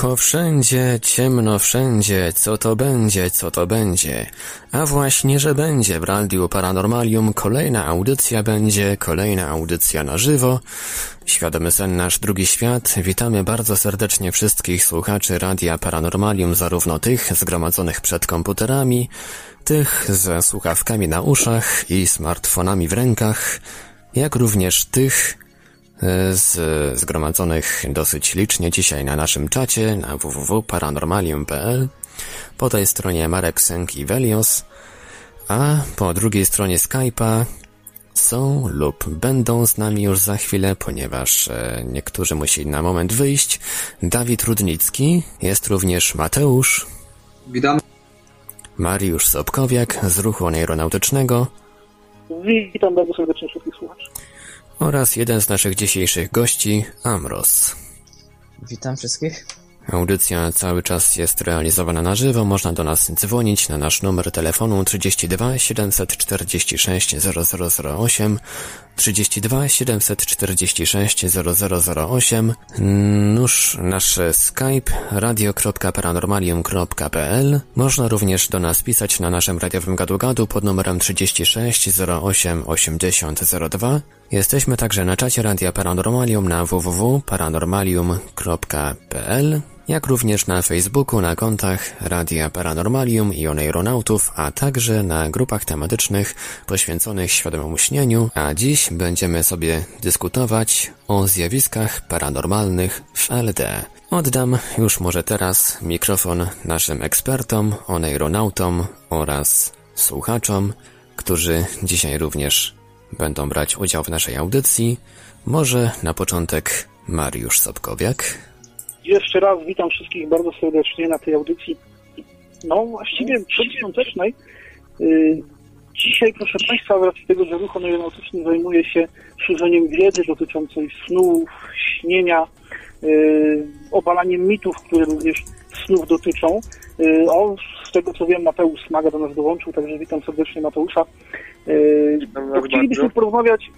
Głucho wszędzie, ciemno wszędzie, co to będzie, co to będzie. A właśnie, że będzie w Radiu Paranormalium kolejna audycja będzie, kolejna audycja na żywo. Świadomy sen nasz drugi świat. Witamy bardzo serdecznie wszystkich słuchaczy Radia Paranormalium, zarówno tych zgromadzonych przed komputerami, tych ze słuchawkami na uszach i smartfonami w rękach, jak również tych, z zgromadzonych dosyć licznie dzisiaj na naszym czacie na www.paranormalium.pl. Po tej stronie Marek Sęk i Velios, a po drugiej stronie Skype'a są lub będą z nami już za chwilę, ponieważ e, niektórzy musieli na moment wyjść. Dawid Rudnicki, jest również Mateusz. Witam. Mariusz Sobkowiak z ruchu aeronautycznego. Witam bardzo serdecznie wszystkich słuchaczy oraz jeden z naszych dzisiejszych gości, Amros. Witam wszystkich. Audycja cały czas jest realizowana na żywo. Można do nas dzwonić na nasz numer telefonu 32 746 0008 32 746 0008 Nóż nasz Skype radio.paranormalium.pl Można również do nas pisać na naszym radiowym gadu-gadu pod numerem 36 08 80 02 Jesteśmy także na czacie Radia Paranormalium na www.paranormalium.pl jak również na Facebooku, na kontach Radia Paranormalium i Oneironautów, a także na grupach tematycznych poświęconych świadomemu śnieniu, a dziś będziemy sobie dyskutować o zjawiskach paranormalnych w LD. Oddam już może teraz mikrofon naszym ekspertom, oneironautom oraz słuchaczom, którzy dzisiaj również będą brać udział w naszej audycji. Może na początek Mariusz Sobkowiak. Jeszcze raz witam wszystkich bardzo serdecznie na tej audycji. No właściwie przedświątecznej. Yy, dzisiaj, proszę Państwa, z racji tego, że ruch aeronautyczny zajmuje się szerzeniem wiedzy dotyczącej snów, śnienia, yy, obalaniem mitów, które również snów dotyczą. Yy, o, z tego co wiem, Mateusz Smaga do nas dołączył, także witam serdecznie Mateusza. Yy, chcielibyśmy porozmawiać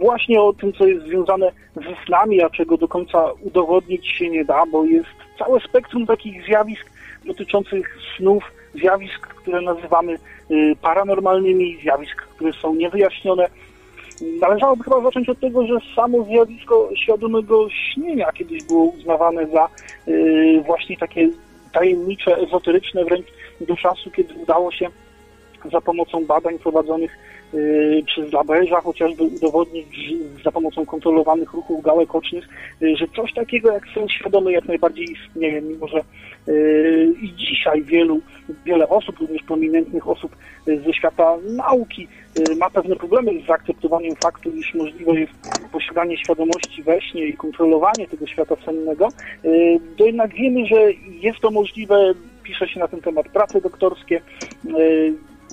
właśnie o tym, co jest związane ze snami, a czego do końca udowodnić się nie da, bo jest całe spektrum takich zjawisk dotyczących snów, zjawisk, które nazywamy y, paranormalnymi, zjawisk, które są niewyjaśnione. Należałoby chyba zacząć od tego, że samo zjawisko świadomego śnienia kiedyś było uznawane za y, właśnie takie tajemnicze, ezoteryczne wręcz do czasu, kiedy udało się za pomocą badań prowadzonych Y, przez Laberza chociażby udowodnić za pomocą kontrolowanych ruchów gałek ocznych, y, że coś takiego jak sen świadomy jak najbardziej istnieje, mimo że y, i dzisiaj wielu, wiele osób, również prominentnych osób ze świata nauki ma pewne problemy z zaakceptowaniem faktu, iż możliwe jest posiadanie świadomości we śnie i kontrolowanie tego świata sennego, to jednak wiemy, że jest to możliwe, pisze się na ten temat prace doktorskie,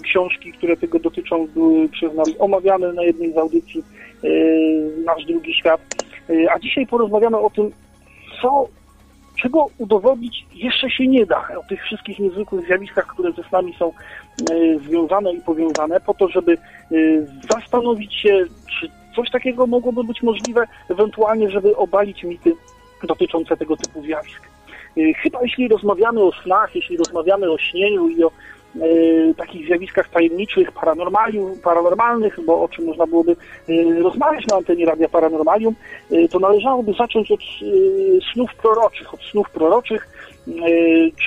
książki, które tego dotyczą, były przez nas omawiane na jednej z audycji e, Nasz Drugi Świat. E, a dzisiaj porozmawiamy o tym, co, czego udowodnić jeszcze się nie da, o tych wszystkich niezwykłych zjawiskach, które ze snami są e, związane i powiązane, po to, żeby zastanowić się, czy coś takiego mogłoby być możliwe, ewentualnie, żeby obalić mity dotyczące tego typu zjawisk. Chyba jeśli rozmawiamy o snach, jeśli rozmawiamy o śnieniu i o E, takich zjawiskach tajemniczych, paranormalnych, bo o czym można byłoby e, rozmawiać na antenie Radia Paranormalium, e, to należałoby zacząć od snów proroczych, od snów proroczych,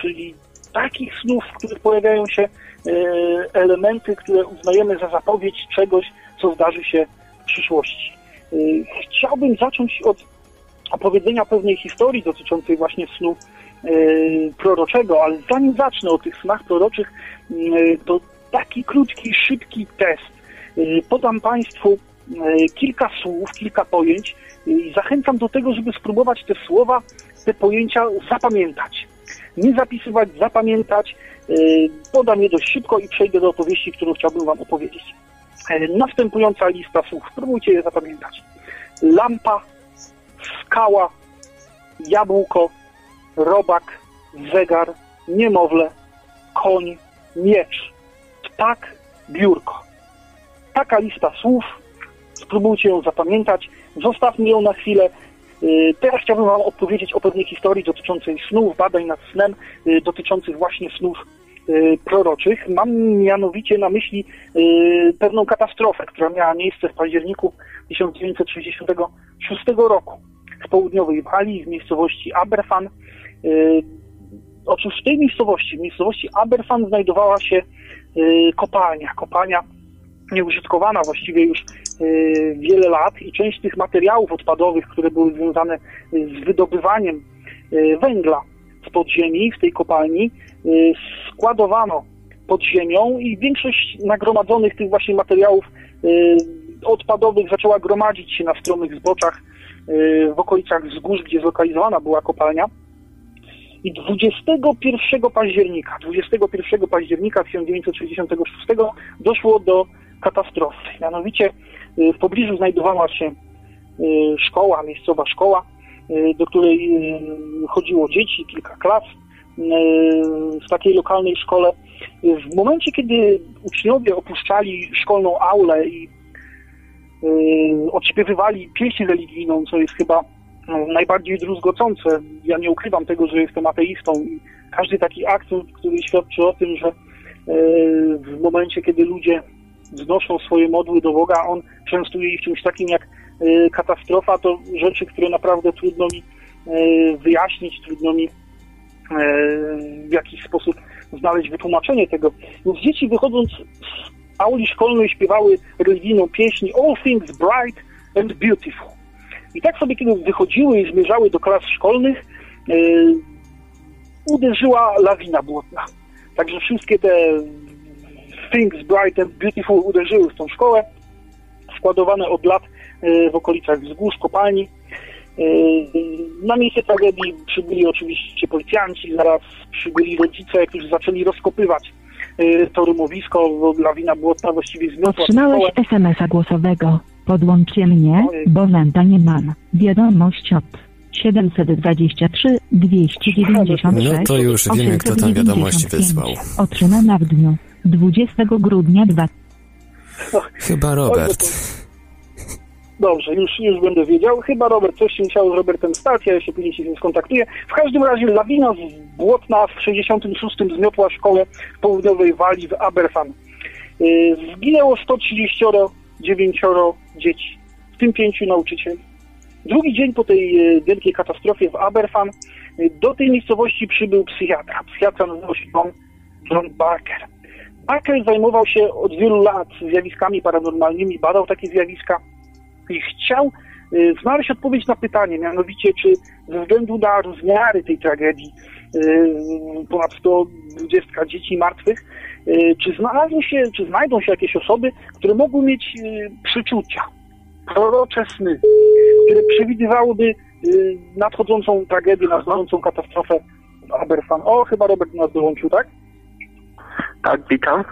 czyli takich snów, w których pojawiają się elementy, które uznajemy za zapowiedź czegoś, co zdarzy się w przyszłości. Chciałbym zacząć od opowiedzenia pewnej historii dotyczącej właśnie snu proroczego, ale zanim zacznę o tych snach proroczych, E, to taki krótki, szybki test. E, podam Państwu kilka słów, kilka pojęć i zachęcam do tego, żeby spróbować te słowa, te pojęcia zapamiętać. Nie zapisywać, zapamiętać. Podam je dość szybko i przejdę do opowieści, którą chciałbym Wam opowiedzieć. Następująca lista słów. Spróbujcie je zapamiętać. Lampa, skała, jabłko, robak, zegar, niemowlę, koń, miecz, ptak, biurko. Taka lista słów, spróbujcie ją zapamiętać, zostawmy ją na chwilę. Teraz chciałbym Wam opowiedzieć o pewnej historii dotyczącej snów, badań nad snem, dotyczących właśnie snów proroczych. Mam mianowicie na myśli pewną katastrofę, która miała miejsce w październiku 1966 roku w południowej Walii, w miejscowości Aberfan. Otóż w tej miejscowości, w miejscowości Aberfan znajdowała się kopalnia, kopalnia nieużytkowana właściwie już wiele lat i część tych materiałów odpadowych, które były związane z wydobywaniem węgla z podziemi w tej kopalni, składowano pod ziemią i większość nagromadzonych tych właśnie materiałów odpadowych zaczęła gromadzić się na stromych zboczach w okolicach wzgórz, gdzie zlokalizowana była kopalnia. I 21 października, 21 października 1966 doszło do katastrofy. Mianowicie w pobliżu znajdowała się szkoła, miejscowa szkoła, do której chodziło dzieci, kilka klas w takiej lokalnej szkole. W momencie, kiedy uczniowie opuszczali szkolną aulę i odśpiewywali pieśń religijną, co jest chyba no, najbardziej druzgocące. Ja nie ukrywam tego, że jestem ateistą i każdy taki akt, który świadczy o tym, że w momencie, kiedy ludzie wznoszą swoje modły do Boga, on częstuje ich czymś takim jak katastrofa, to rzeczy, które naprawdę trudno mi wyjaśnić, trudno mi w jakiś sposób znaleźć wytłumaczenie tego. Więc dzieci wychodząc z auli szkolnej śpiewały religijną pieśń All Things Bright and Beautiful. I tak sobie, kiedy wychodziły i zmierzały do klas szkolnych, yy, uderzyła lawina błotna. Także wszystkie te Things Bright and Beautiful uderzyły w tą szkołę, składowane od lat yy, w okolicach wzgórz, kopalni. Yy, na miejsce tragedii przybyli oczywiście policjanci, zaraz przybyli rodzice, którzy zaczęli rozkopywać to rumowisko, bo lawina błotna właściwie zmiotła Otrzymałeś SMS-a głosowego. Podłączcie mnie, bo Wenta nie mam. Wiadomość od 723 296 No to już wiemy, kto tam wiadomość wysłał. Otrzymana w dniu 20 grudnia 2. Chyba Robert. Dobrze, już, już będę wiedział. Chyba Robert, coś się musiało z Robertem stać, ja się później się z nim skontaktuję. W każdym razie lawina z błotna w 66 zmiotła szkołę w południowej Walii w Aberfan. Yy, zginęło 139 dzieci, w tym pięciu nauczycieli. Drugi dzień po tej yy, wielkiej katastrofie w Aberfan yy, do tej miejscowości przybył psychiatra. Psychiatra nazywał się John, John Barker. Barker zajmował się od wielu lat zjawiskami paranormalnymi, badał takie zjawiska i chciał y, znaleźć odpowiedź na pytanie, mianowicie czy ze względu na rozmiary tej tragedii, ponad 120 dzieci martwych, y, czy znalazły się, czy znajdą się jakieś osoby, które mogły mieć przyczucia, prorocze sny, które przewidywałyby nadchodzącą tragedię, nadchodzącą katastrofę Aberfan. O, chyba Robert nas dołączył, tak? Tak, witam.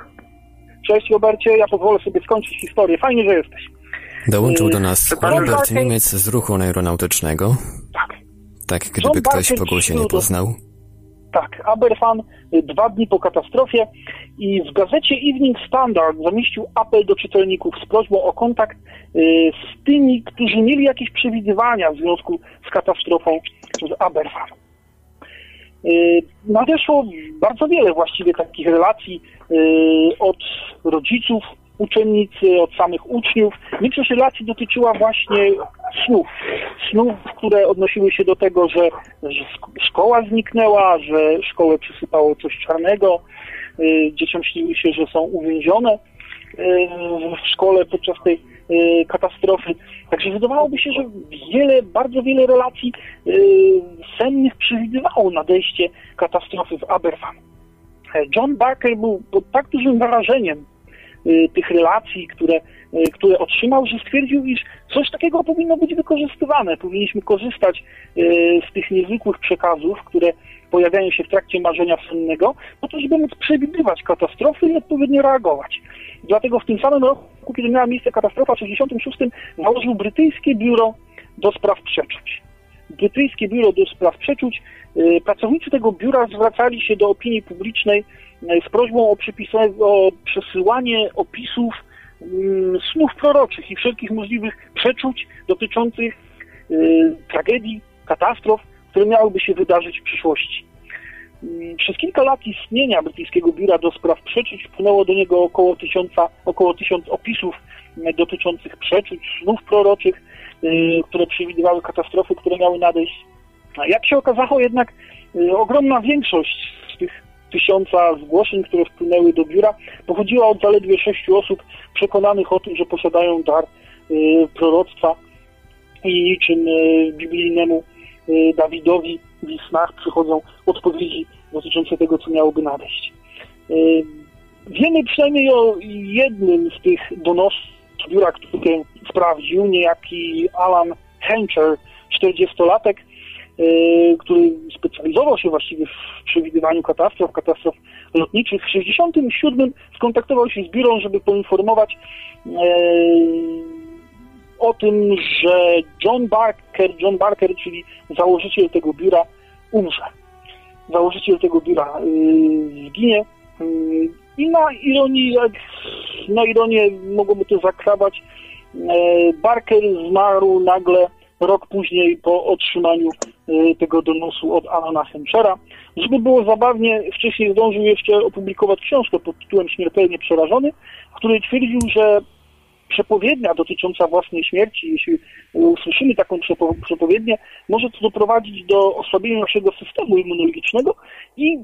Cześć Robercie, ja pozwolę sobie skończyć historię. Fajnie, że jesteś. Dołączył do nas Robert Niemiec z ruchu aeronautycznego. Tak. Tak, gdyby ktoś po głosie nie poznał. Tak, Aberfan dwa dni po katastrofie i w gazecie Evening Standard zamieścił apel do czytelników z prośbą o kontakt z tymi, którzy mieli jakieś przewidywania w związku z katastrofą z Aberfan. Nadeszło bardzo wiele właściwie takich relacji od rodziców, uczennicy, od samych uczniów. Większość relacji dotyczyła właśnie snów. Snów, które odnosiły się do tego, że, że szkoła zniknęła, że szkołę przysypało coś czarnego, y, dzieciom śniły się, że są uwięzione y, w szkole podczas tej y, katastrofy. Także wydawałoby się, że wiele, bardzo wiele relacji sennych przewidywało nadejście katastrofy w Aberfan. John Barker był pod tak dużym wrażeniem tych relacji, które, które otrzymał, że stwierdził, iż coś takiego powinno być wykorzystywane. Powinniśmy korzystać y, z tych niezwykłych przekazów, które pojawiają się w trakcie marzenia sennego, po to, żeby móc przewidywać katastrofy i odpowiednio reagować. Dlatego w tym samym roku, kiedy miała miejsce katastrofa w 1966, założył brytyjskie biuro do spraw przeczuć. Brytyjskie biuro do spraw przeczuć. Pracownicy tego biura zwracali się do opinii publicznej z prośbą o, o przesyłanie opisów mm, snów proroczych i wszelkich możliwych przeczuć dotyczących tragedii, katastrof, które miałyby się wydarzyć w przyszłości. Mm, przez kilka lat istnienia brytyjskiego biura do spraw przeczuć wpłynęło do niego około tysiąca, około tysiąc opisów mm, dotyczących przeczuć, snów proroczych, y, które przewidywały katastrofy, które miały nadejść. Jak się okazało jednak y, ogromna większość tysiąca zgłoszeń, które wpłynęły do biura, pochodziła od zaledwie sześciu osób przekonanych o tym, że posiadają dar y, proroctwa i czym biblijnemu Dawidowi w snach przychodzą odpowiedzi dotyczące tego, co miałoby nadejść. Wiemy przynajmniej o jednym z tych donosów biura, który sprawdził, niejaki Alan Hencher, 40-latek, e, który specjalizował się właściwie w przewidywaniu katastrof, katastrof lotniczych. W 1967 skontaktował się z biurą, żeby poinformować e, o tym, że John Barker, John Barker, czyli założyciel tego biura, umrze. Założyciel tego biura yy, zginie i na ironię, jak na ironię mogłoby to zakrawać, Barker zmarł nagle rok później po otrzymaniu yy, tego donosu od Alana Henchera. Żeby było zabawnie, wcześniej zdążył jeszcze opublikować książkę pod tytułem Śmiertelnie przerażony, w której twierdził, że przepowiednia dotycząca własnej śmierci, jeśli usłyszymy taką przepowiednię, może to doprowadzić do osłabienia naszego systemu immunologicznego i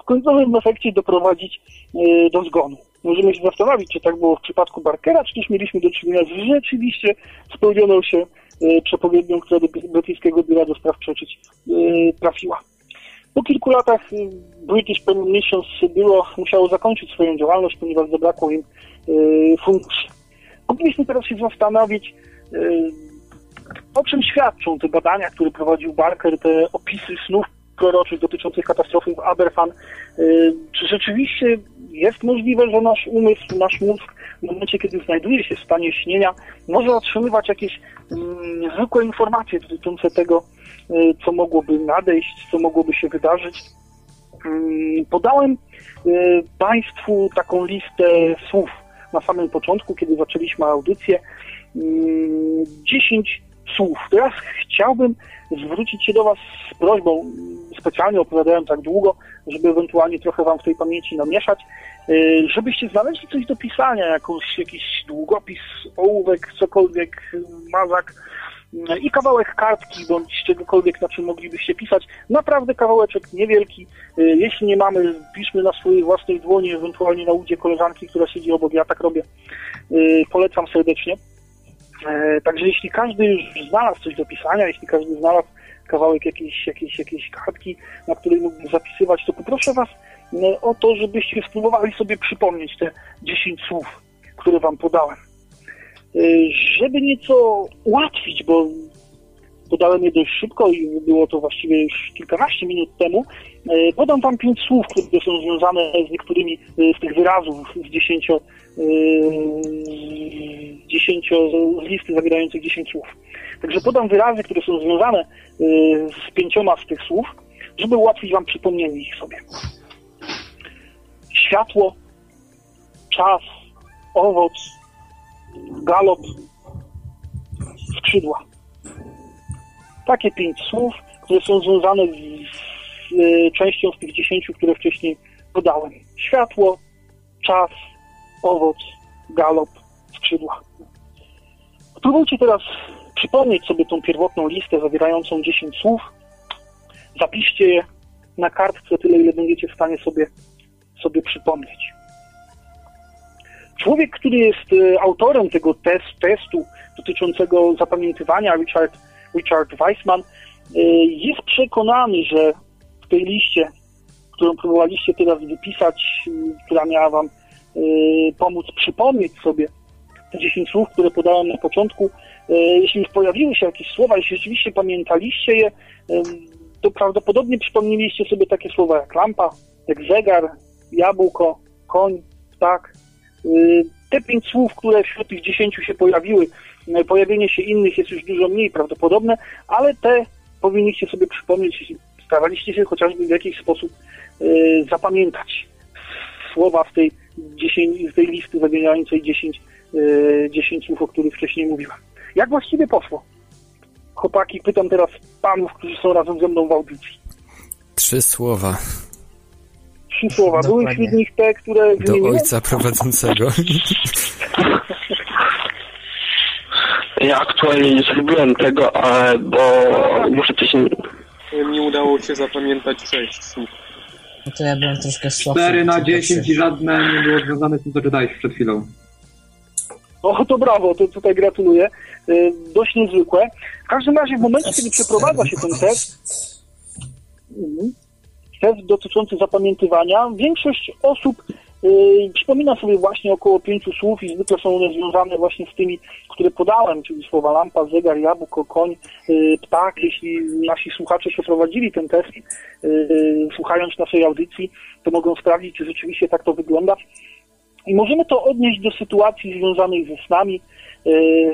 w końcowym efekcie doprowadzić e, do zgonu. Możemy się zastanowić, czy tak było w przypadku Barkera, czy też mieliśmy do czynienia z rzeczywiście spełnioną się przepowiednią, która do brytyjskiego biura do spraw przeczyć e, trafiła. Po kilku latach British Premonitions Bureau musiało zakończyć swoją działalność, ponieważ zabrakło im funduszy. Mogliśmy teraz się zastanowić, o czym świadczą te badania, które prowadził Barker, te opisy snów proroczych dotyczących katastrofy w Aberfan. Y, czy rzeczywiście jest możliwe, że nasz umysł, nasz mózg w momencie, kiedy znajduje się w stanie śnienia, może otrzymywać jakieś mm, niezwykłe informacje dotyczące tego, y, co mogłoby nadejść, co mogłoby się wydarzyć. Mm, podałem Państwu taką listę słów, na samym początku, kiedy zaczęliśmy audycję, 10 mm, słów. Teraz chciałbym zwrócić się do Was z prośbą, specjalnie opowiadałem tak długo, żeby ewentualnie trochę Wam w tej pamięci namieszać, y, żebyście znaleźli coś do pisania, jakąś, jakiś długopis, ołówek, cokolwiek, mazak, i kawałek kartki bądź czegokolwiek, na czym moglibyście pisać. Naprawdę kawałeczek niewielki. Y, jeśli nie mamy, piszmy na swojej własnej dłoni, ewentualnie na udzie koleżanki, która siedzi obok, ja tak robię. Y, polecam serdecznie. E, także jeśli każdy już znalazł coś do pisania, jeśli każdy znalazł kawałek jakiejś, jakiejś, jakiejś kartki, na której mógłby zapisywać, to poproszę Was y, o to, żebyście spróbowali sobie przypomnieć te 10 słów, które Wam podałem. Y, żeby nieco ułatwić, bo podałem je dość szybko i było to właściwie już kilkanaście minut temu, y, podam Wam pięć słów, które są związane z niektórymi y, z tych wyrazów z dziesięcio, dziesięcio z listy zawierających dziesięć słów. Także podam wyrazy, które są związane z pięcioma z tych słów, żeby ułatwić Wam przypomnienie ich sobie. Światło, czas, owoc, galop, skrzydła. Takie pięć słów, które są związane z, z e, częścią z tych dziesięciu, które wcześniej podałem. Światło, czas, owoc, galop, skrzydła. Spróbujcie teraz przypomnieć sobie tą pierwotną listę zawierającą 10 słów. Zapiszcie je na kartce tyle, ile będziecie w stanie sobie, sobie przypomnieć. Człowiek, który jest e, autorem tego test, testu dotyczącego zapamiętywania, Richard, Richard Weissman, e, jest przekonany, że w tej liście, którą próbowaliście teraz wypisać, która miała Wam e, pomóc przypomnieć sobie te 10 słów, które podałem na początku, jeśli już pojawiły się jakieś słowa, jeśli rzeczywiście pamiętaliście je, to prawdopodobnie przypomnieliście sobie takie słowa jak lampa, jak zegar, jabłko, koń, ptak, Y, te pięć słów, które wśród tych dziesięciu się pojawiły, y, pojawienie się innych jest już dużo mniej prawdopodobne, ale te powinniście sobie przypomnieć, jeśli staraliście się chociażby w jakiś sposób y, zapamiętać słowa z tej, dziesięć, z tej listy zawierającej 10, 10 słów, o których wcześniej mówiłem. Jak właściwie poszło? chłopaki, pytam teraz panów, którzy są razem ze mną w audycji. Trzy słowa. Trzy słowa. Były wśród nich te, które Do ojca prowadzącego. Ja aktualnie nie zrobiłem tego, ale bo muszę coś... Nie udało się zapamiętać sześć słów. No to ja byłem troszkę słabszy. 4 na tylko 10 trzy. i żadne nie było związane z tym, co czytałeś przed chwilą. O, to brawo, to tutaj gratuluję. Y, Dość niezwykłe. W każdym razie w momencie, kiedy przeprowadza się ten test, Mhm. test dotyczący zapamiętywania, większość osób y, przypomina sobie właśnie około pięciu słów i zwykle są one związane właśnie z tymi, które podałem, czyli słowa lampa, zegar, jabłko, koń, y, ptak. Jeśli nasi słuchacze przeprowadzili ten test, y, słuchając naszej audycji, to mogą sprawdzić, czy rzeczywiście tak to wygląda. I możemy to odnieść do sytuacji związanych ze snami,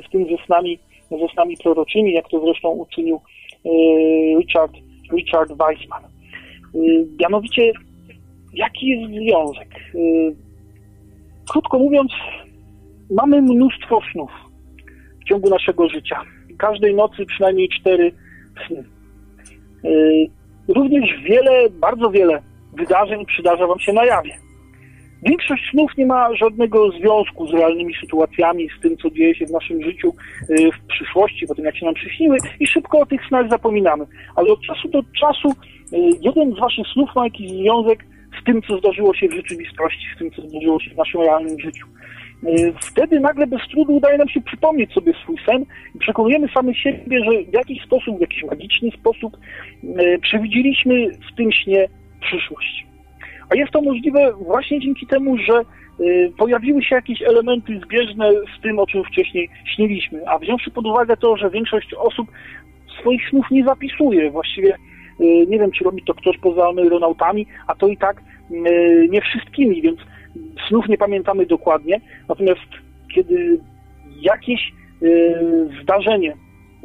w tym ze snami, ze snami proroczymi, jak to zresztą uczynił Richard, Richard Weissman. Mianowicie, jaki jest związek? E, Krótko mówiąc, mamy mnóstwo snów w ciągu naszego życia. Każdej nocy przynajmniej cztery sny. E, Również wiele, bardzo wiele wydarzeń przydarza Wam się na jawie. Większość snów nie ma żadnego związku z realnymi sytuacjami, z tym, co dzieje się w naszym życiu y, w przyszłości, po tym, jak się nam przyśniły i szybko o tych snach zapominamy. Ale od czasu do czasu y, jeden z waszych snów ma jakiś związek z tym, co zdarzyło się w rzeczywistości, z tym, co zdarzyło się w naszym realnym życiu. Y, Wtedy nagle bez trudu udaje nam się przypomnieć sobie swój sen i przekonujemy sami siebie, że w jakiś sposób, w jakiś magiczny sposób y, przewidzieliśmy w tym śnie przyszłość. A jest to możliwe właśnie dzięki temu, że y, pojawiły się jakieś elementy zbieżne z tym, o czym wcześniej śniliśmy. A wziąwszy pod uwagę to, że większość osób swoich snów nie zapisuje, właściwie nie wiem, czy robi to ktoś poza aeronautami, a to i tak nie wszystkimi, więc snów nie pamiętamy dokładnie. Natomiast kiedy jakieś y, zdarzenie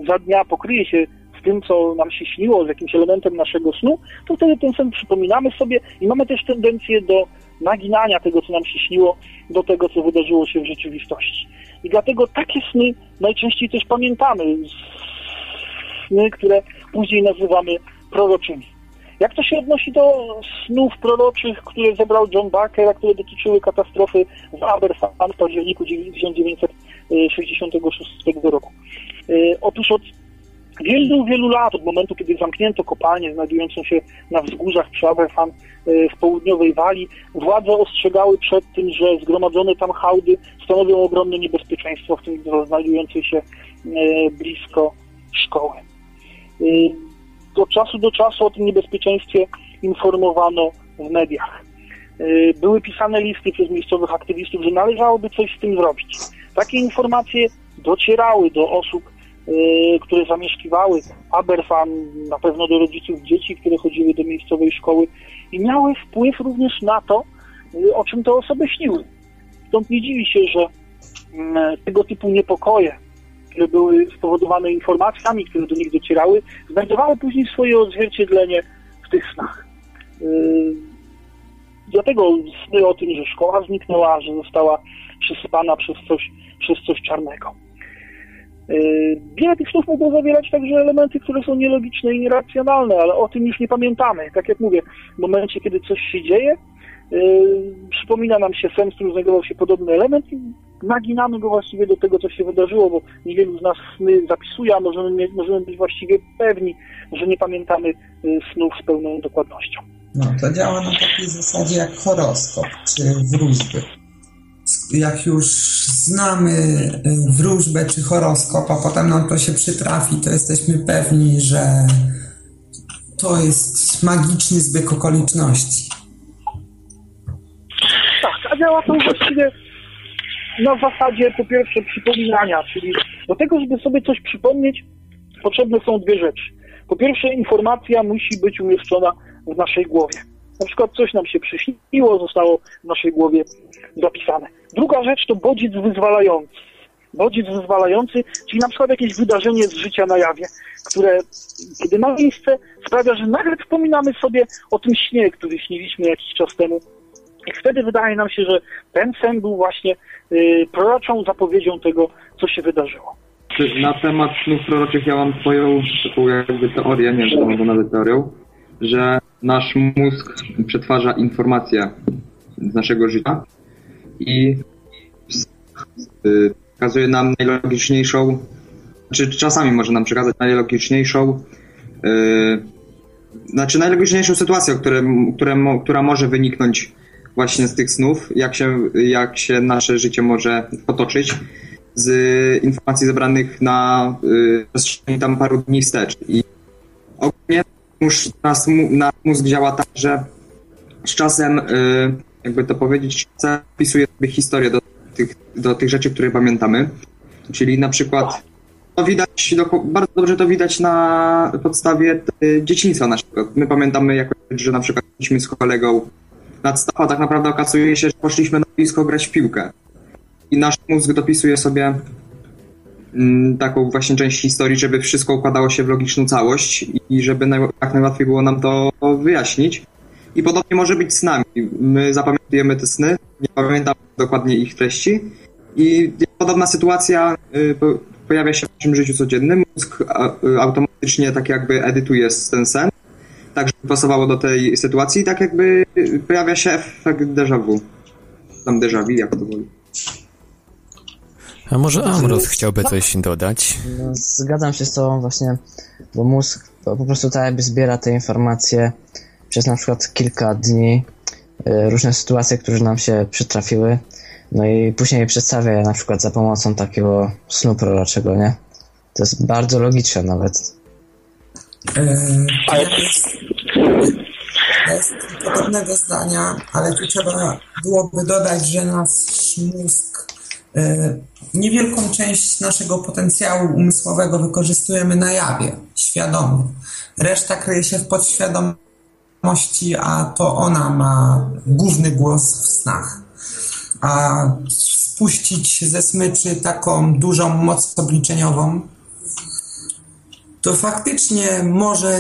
za dnia pokryje się z tym, co nam się śniło, z jakimś elementem naszego snu, to wtedy ten sen przypominamy sobie i mamy też tendencję do naginania tego, co nam się śniło, do tego, co wydarzyło się w rzeczywistości. I dlatego takie sny najczęściej też pamiętamy. Sny, które później nazywamy proroczymi. Jak to się odnosi do snów proroczych, które zebrał John Barker, a które dotyczyły katastrofy w Aberfan w październiku 1966 roku? Y, Otóż od wielu, wielu lat, od momentu, kiedy zamknięto kopalnię znajdującą się na wzgórzach przy Aberfan y, w południowej Walii, władze ostrzegały przed tym, że zgromadzone tam hałdy stanowią ogromne niebezpieczeństwo, w tym znajdującej się y, blisko szkoły. Od czasu do czasu o tym niebezpieczeństwie informowano w mediach. Y, Były pisane listy przez miejscowych aktywistów, że należałoby coś z tym zrobić. Takie informacje docierały do osób, y, które zamieszkiwały Aberfan, na pewno do rodziców dzieci, które chodziły do miejscowej szkoły i miały wpływ również na to, y, o czym te osoby śniły. Stąd nie dziwi się, że mm, tego typu niepokoje, które były spowodowane informacjami, które do nich docierały, znajdowały później swoje odzwierciedlenie w tych snach. Yy, Dlatego sny o tym, że szkoła zniknęła, że została przysypana przez coś, przez coś czarnego. Yy, Wiele tych snów mogło zawierać także elementy, które są nielogiczne i nieracjonalne, ale o tym już nie pamiętamy. Tak jak mówię, w momencie, kiedy coś się dzieje, yy, przypomina nam się sen, w którym znajdował się podobny element i naginamy go właściwie do tego, co się wydarzyło, bo niewielu z nas sny zapisuje, a możemy, mieć, możemy być właściwie pewni, że nie pamiętamy yy, snów z pełną dokładnością. No, to działa na takiej zasadzie jak horoskop czy wróżby. Jak już znamy y, wróżbę czy horoskop, a potem nam to się przytrafi, to jesteśmy pewni, że to jest magiczny zbieg okoliczności. Tak, a działa to właściwie na zasadzie po pierwsze przypominania, czyli do tego, żeby sobie coś przypomnieć, potrzebne są dwie rzeczy. Po pierwsze, informacja musi być umieszczona w naszej głowie. Na przykład coś nam się przyśniło, zostało w naszej głowie zapisane. Druga rzecz to bodziec wyzwalający. Bodziec wyzwalający, czyli na przykład jakieś wydarzenie z życia na jawie, które kiedy ma miejsce, sprawia, że nagle przypominamy sobie o tym śnie, który śniliśmy jakiś czas temu. I wtedy wydaje nam się, że ten sen był właśnie y, proroczą zapowiedzią tego, co się wydarzyło. Na temat snów proroczych ja mam taką jakby teorię, nie wiem, czy to nawet teorią, że nasz mózg przetwarza informacje z naszego życia i y, pokazuje nam najlogiczniejszą, czy czasami może nam przekazać najlogiczniejszą, y, znaczy najlogiczniejszą sytuację, które, które, która może wyniknąć właśnie z tych snów, jak się, jak się nasze życie może potoczyć z informacji zebranych na y, przestrzeni tam paru dni wstecz. I ogólnie już nas, nasz mózg działa tak, że z czasem, y, jakby to powiedzieć, zapisuje sobie historię do tych, do tych rzeczy, które pamiętamy. Czyli na przykład to widać, bardzo dobrze to widać na podstawie y, dzieciństwa naszego. My pamiętamy, jako, że na przykład byliśmy z kolegą nad staw, a tak naprawdę okazuje się, że poszliśmy na blisko grać w piłkę. I nasz mózg dopisuje sobie mm, taką właśnie część historii, żeby wszystko układało się w logiczną całość i żeby jak najłatwiej było nam to wyjaśnić. I podobnie może być z nami. My zapamiętujemy te sny, nie pamiętamy dokładnie ich treści i podobna sytuacja y, po- pojawia się w naszym życiu codziennym. Mózg y, automatycznie tak jakby edytuje ten sen, tak żeby pasowało do tej sytuacji i tak jakby pojawia się efekt déjà vu. Tam déjà vu, jak to woli. A może Amrus chciałby coś dodać? No, zgadzam się z tobą właśnie, bo mózg po prostu tak jakby zbiera te informacje przez na przykład kilka dni, y, różne sytuacje, które nam się przytrafiły, no i później je przedstawia je na przykład za pomocą takiego snu proroczego, nie? To jest bardzo logiczne nawet. E, Ale jestem podobnego zdania, ale tu trzeba byłoby dodać, że nasz mózg e, niewielką część naszego potencjału umysłowego wykorzystujemy na jawie, świadomie. Reszta kryje się w podświadomości, a to ona ma główny głos w snach. A spuścić ze smyczy taką dużą moc obliczeniową, to faktycznie może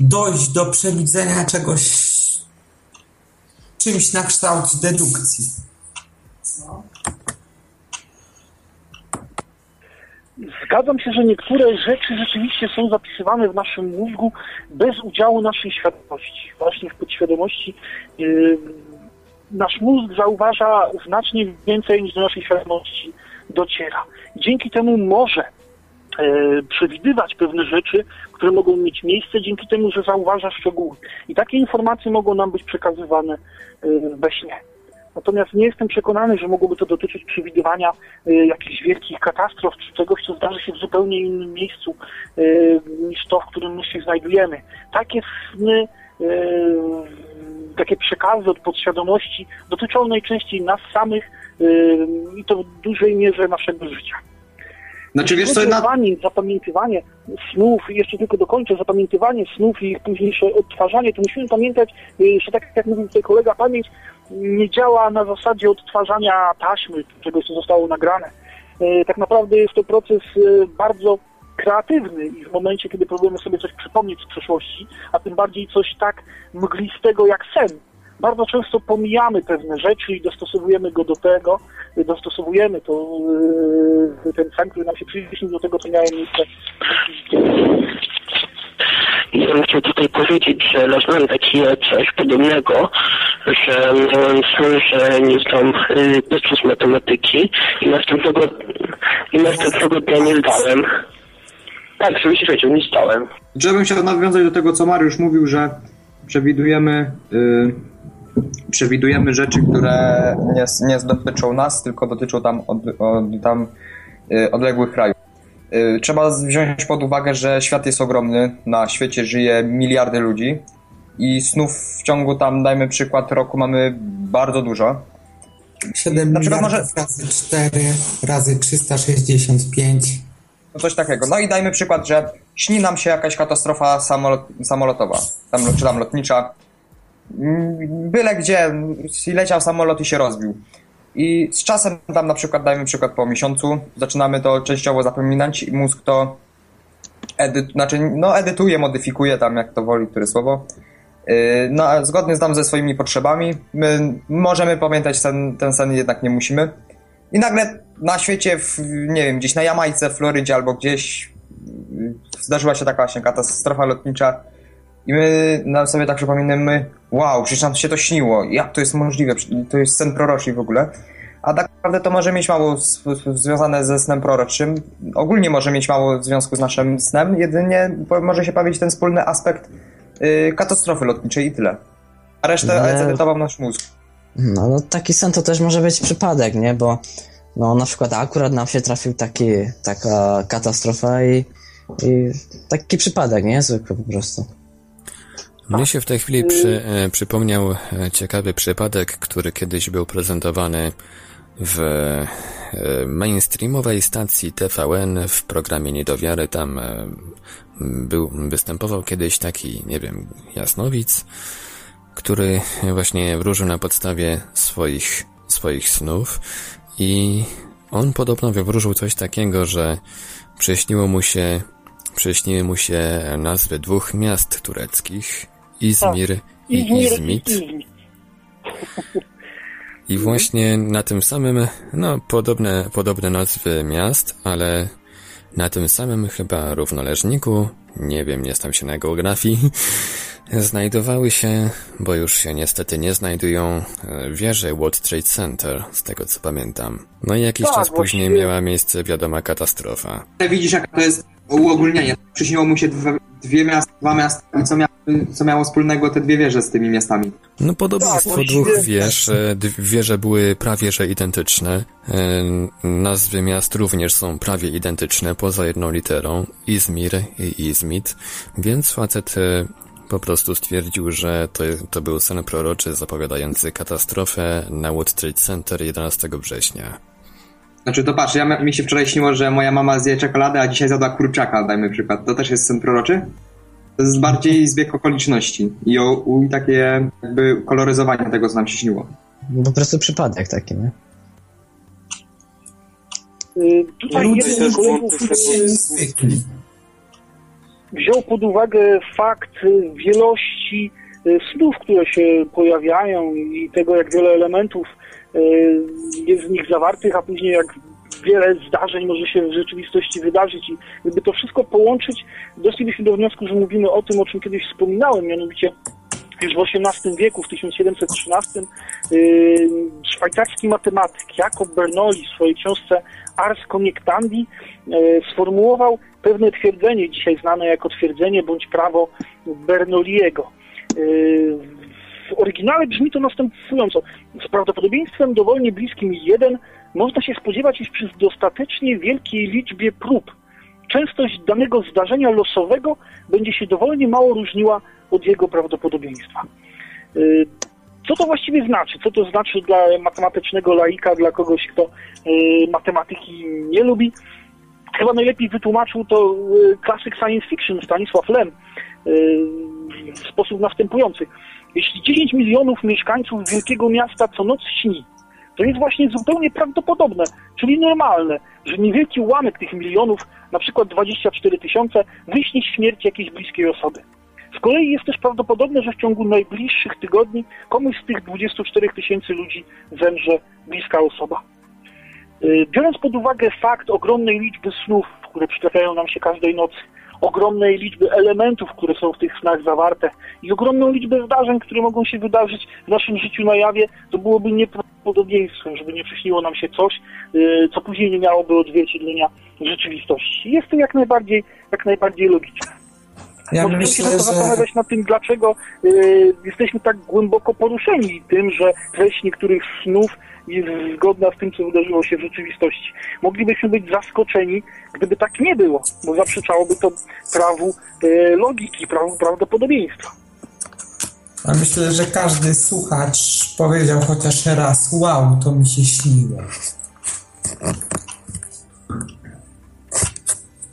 dojść do przewidzenia czegoś, czymś na kształt dedukcji. Zgadzam się, że niektóre rzeczy rzeczywiście są zapisywane w naszym mózgu bez udziału naszej świadomości. Właśnie w podświadomości yy, nasz mózg zauważa znacznie więcej niż do naszej świadomości dociera. Dzięki temu może przewidywać pewne rzeczy, które mogą mieć miejsce dzięki temu, że zauważa szczegóły. I takie informacje mogą nam być przekazywane e, we śnie. Natomiast nie jestem przekonany, że mogłoby to dotyczyć przewidywania e, jakichś wielkich katastrof czy czegoś, co zdarzy się w zupełnie innym miejscu e, niż to, w którym my się znajdujemy. Takie sny, e, takie przekazy od podświadomości dotyczą najczęściej nas samych e, i to w dużej mierze naszego życia. Znaczy wiesz co, na, zapamiętywanie snów, jeszcze tylko dokończę, zapamiętywanie snów i ich późniejsze odtwarzanie, to musimy pamiętać, że tak jak mówił tutaj kolega, pamięć nie działa na zasadzie odtwarzania taśmy, czegoś, co zostało nagrane. Y, Tak naprawdę jest to proces y, bardzo kreatywny i w momencie, kiedy próbujemy sobie coś przypomnieć z przeszłości, a tym bardziej coś tak mglistego jak sen, bardzo często pomijamy pewne rzeczy i dostosowujemy go do tego, dostosowujemy to, y, ten sen, który nam się przyśnił do tego, co miało miejsce. Ja bym chciał tutaj powiedzieć, że miałem takie coś podobnego, że miałem sen, że nie znam y, testu z matematyki i następnego, i następnego dnia nie zdałem. Tak, żebyś wiedział, nie zdałem. że bym chciał nawiązać do tego, co Mariusz mówił, że przewidujemy, y, przewidujemy rzeczy, które nie, nie dotyczą nas, tylko dotyczą tam, od, od, tam y, odległych krajów. Y, trzeba wziąć pod uwagę, że świat jest ogromny, na świecie żyje miliardy ludzi i snów w ciągu tam, dajmy przykład, roku mamy bardzo dużo. 7 Na przykład miliardów razy 4 razy 365. No coś takiego. No i dajmy przykład, że śni nam się jakaś katastrofa samolot, samolotowa, tam, czy tam lotnicza. Mm, Byle gdzie leciał samolot i się rozbił. I z czasem tam na przykład, dajmy przykład po miesiącu, zaczynamy to częściowo zapominać i mózg to edyt, znaczy, no edytuje, modyfikuje tam, jak to woli, które słowo. Yy, No, a zgodnie z tam ze swoimi potrzebami, my możemy pamiętać ten, ten sen, jednak nie musimy. i nagle na świecie, w, nie wiem, gdzieś na Jamajce, Florydzie albo gdzieś mm, zdarzyła się taka właśnie katastrofa lotnicza i my nam sobie tak przypominamy, wow, przecież nam się to śniło, jak to jest możliwe, to jest sen proroczy w ogóle. A tak naprawdę to może mieć mało związane ze snem proroczym. Ogólnie może mieć mało w związku z naszym snem, jedynie może się pojawić ten wspólny aspekt yy, katastrofy lotniczej i tyle. A resztę ale- zedytował nasz mózg. No, no taki sen to też może być przypadek, nie? Bo no na przykład akurat nam się trafił taki, taka katastrofa i, i taki przypadek, nie? Zwykły po prostu. Mnie się w tej chwili przy, e, przypomniał e, ciekawy przypadek, który kiedyś był prezentowany w e, mainstreamowej stacji TVN w programie Niedowiary. Tam był, występował kiedyś taki, nie wiem, jasnowic, który właśnie wróżył na podstawie swoich, swoich snów i on podobno wywróżył coś takiego, że przyśniło mu się, przyśniły mu się nazwy dwóch miast tureckich, Izmir i Izmir Izmit. i Izmit. I właśnie na tym samym, no podobne, podobne nazwy miast, ale na tym samym chyba równoleżniku, nie wiem, nie znam się na geografii, znajdowały się, bo już się niestety nie znajdują, e, wieże World Trade Center, z tego co pamiętam. No i jakiś Tak, czas później właściwie- miała miejsce wiadoma katastrofa. Widzisz, jak to jest uogólnienie. Przyśniło mu się dwa, dwie miasta, dwa miasta, i co, mia, co miało wspólnego te dwie wieże z tymi miastami. No podobieństwo Tak, dwóch wież. e, Wieże były prawie że identyczne. E, Nazwy miast również są prawie identyczne, poza jedną literą. Izmir i Izmit. Więc facet po prostu stwierdził, że to, to był sen proroczy zapowiadający katastrofę na World Trade Center 11 września. Znaczy to patrz, ja, mi się wczoraj śniło, że moja mama zje czekoladę, a dzisiaj zjadła kurczaka, dajmy przykład. To też jest sen proroczy? To jest bardziej zbieg okoliczności i, o, i takie jakby koloryzowanie tego, co nam się śniło. Po prostu przypadek taki, nie? Y, Tutaj Ludzie jeden z kolegów czuć się niezwykli. Wziął pod uwagę fakt y, wielości y, snów, które się pojawiają i tego, jak wiele elementów y, jest w nich zawartych, a później jak wiele zdarzeń może się w rzeczywistości wydarzyć. I gdyby to wszystko połączyć, doszlibyśmy do wniosku, że mówimy o tym, o czym kiedyś wspominałem, mianowicie już w XVIII wieku, w 1713, yy, szwajcarski matematyk Jakob Bernoulli w swojej książce Ars Connectandi yy, sformułował pewne twierdzenie, dzisiaj znane jako twierdzenie bądź prawo Bernoulliego. Yy, w oryginale brzmi to następująco. Z prawdopodobieństwem dowolnie bliskim 1 można się spodziewać, iż przy dostatecznie wielkiej liczbie prób częstość danego zdarzenia losowego będzie się dowolnie mało różniła od jego prawdopodobieństwa. Y, Co to właściwie znaczy? Co to znaczy dla matematycznego laika, dla kogoś, kto y, matematyki nie lubi? Chyba najlepiej wytłumaczył to y, klasyk science fiction Stanisław Lem y, w sposób następujący. Jeśli 10 milionów mieszkańców wielkiego miasta co noc śni, to jest właśnie zupełnie prawdopodobne, czyli normalne, że niewielki ułamek tych milionów, na przykład 24 tysiące, wyśnie śmierć jakiejś bliskiej osoby. Z kolei jest też prawdopodobne, że w ciągu najbliższych tygodni komuś z tych 24 tysięcy ludzi zemrze bliska osoba. Y, Biorąc pod uwagę fakt ogromnej liczby snów, które przytrafiają nam się każdej nocy, ogromnej liczby elementów, które są w tych snach zawarte i ogromną liczbę zdarzeń, które mogą się wydarzyć w naszym życiu na jawie, to byłoby nieprawdopodobieństwem, żeby nie przyśniło nam się coś, y, co później nie miałoby odzwierciedlenia w rzeczywistości. Jest to jak najbardziej, jak najbardziej logiczne. Ja Możemy myślę, się że zastanawiać nad tym, dlaczego y, jesteśmy tak głęboko poruszeni tym, że treść niektórych snów jest zgodna z tym, co wydarzyło się w rzeczywistości. Moglibyśmy być zaskoczeni, gdyby tak nie było, bo zaprzeczałoby to prawu y, logiki, prawu prawdopodobieństwa. ja myślę, że każdy słuchacz powiedział chociaż raz, wow, to mi się śniło.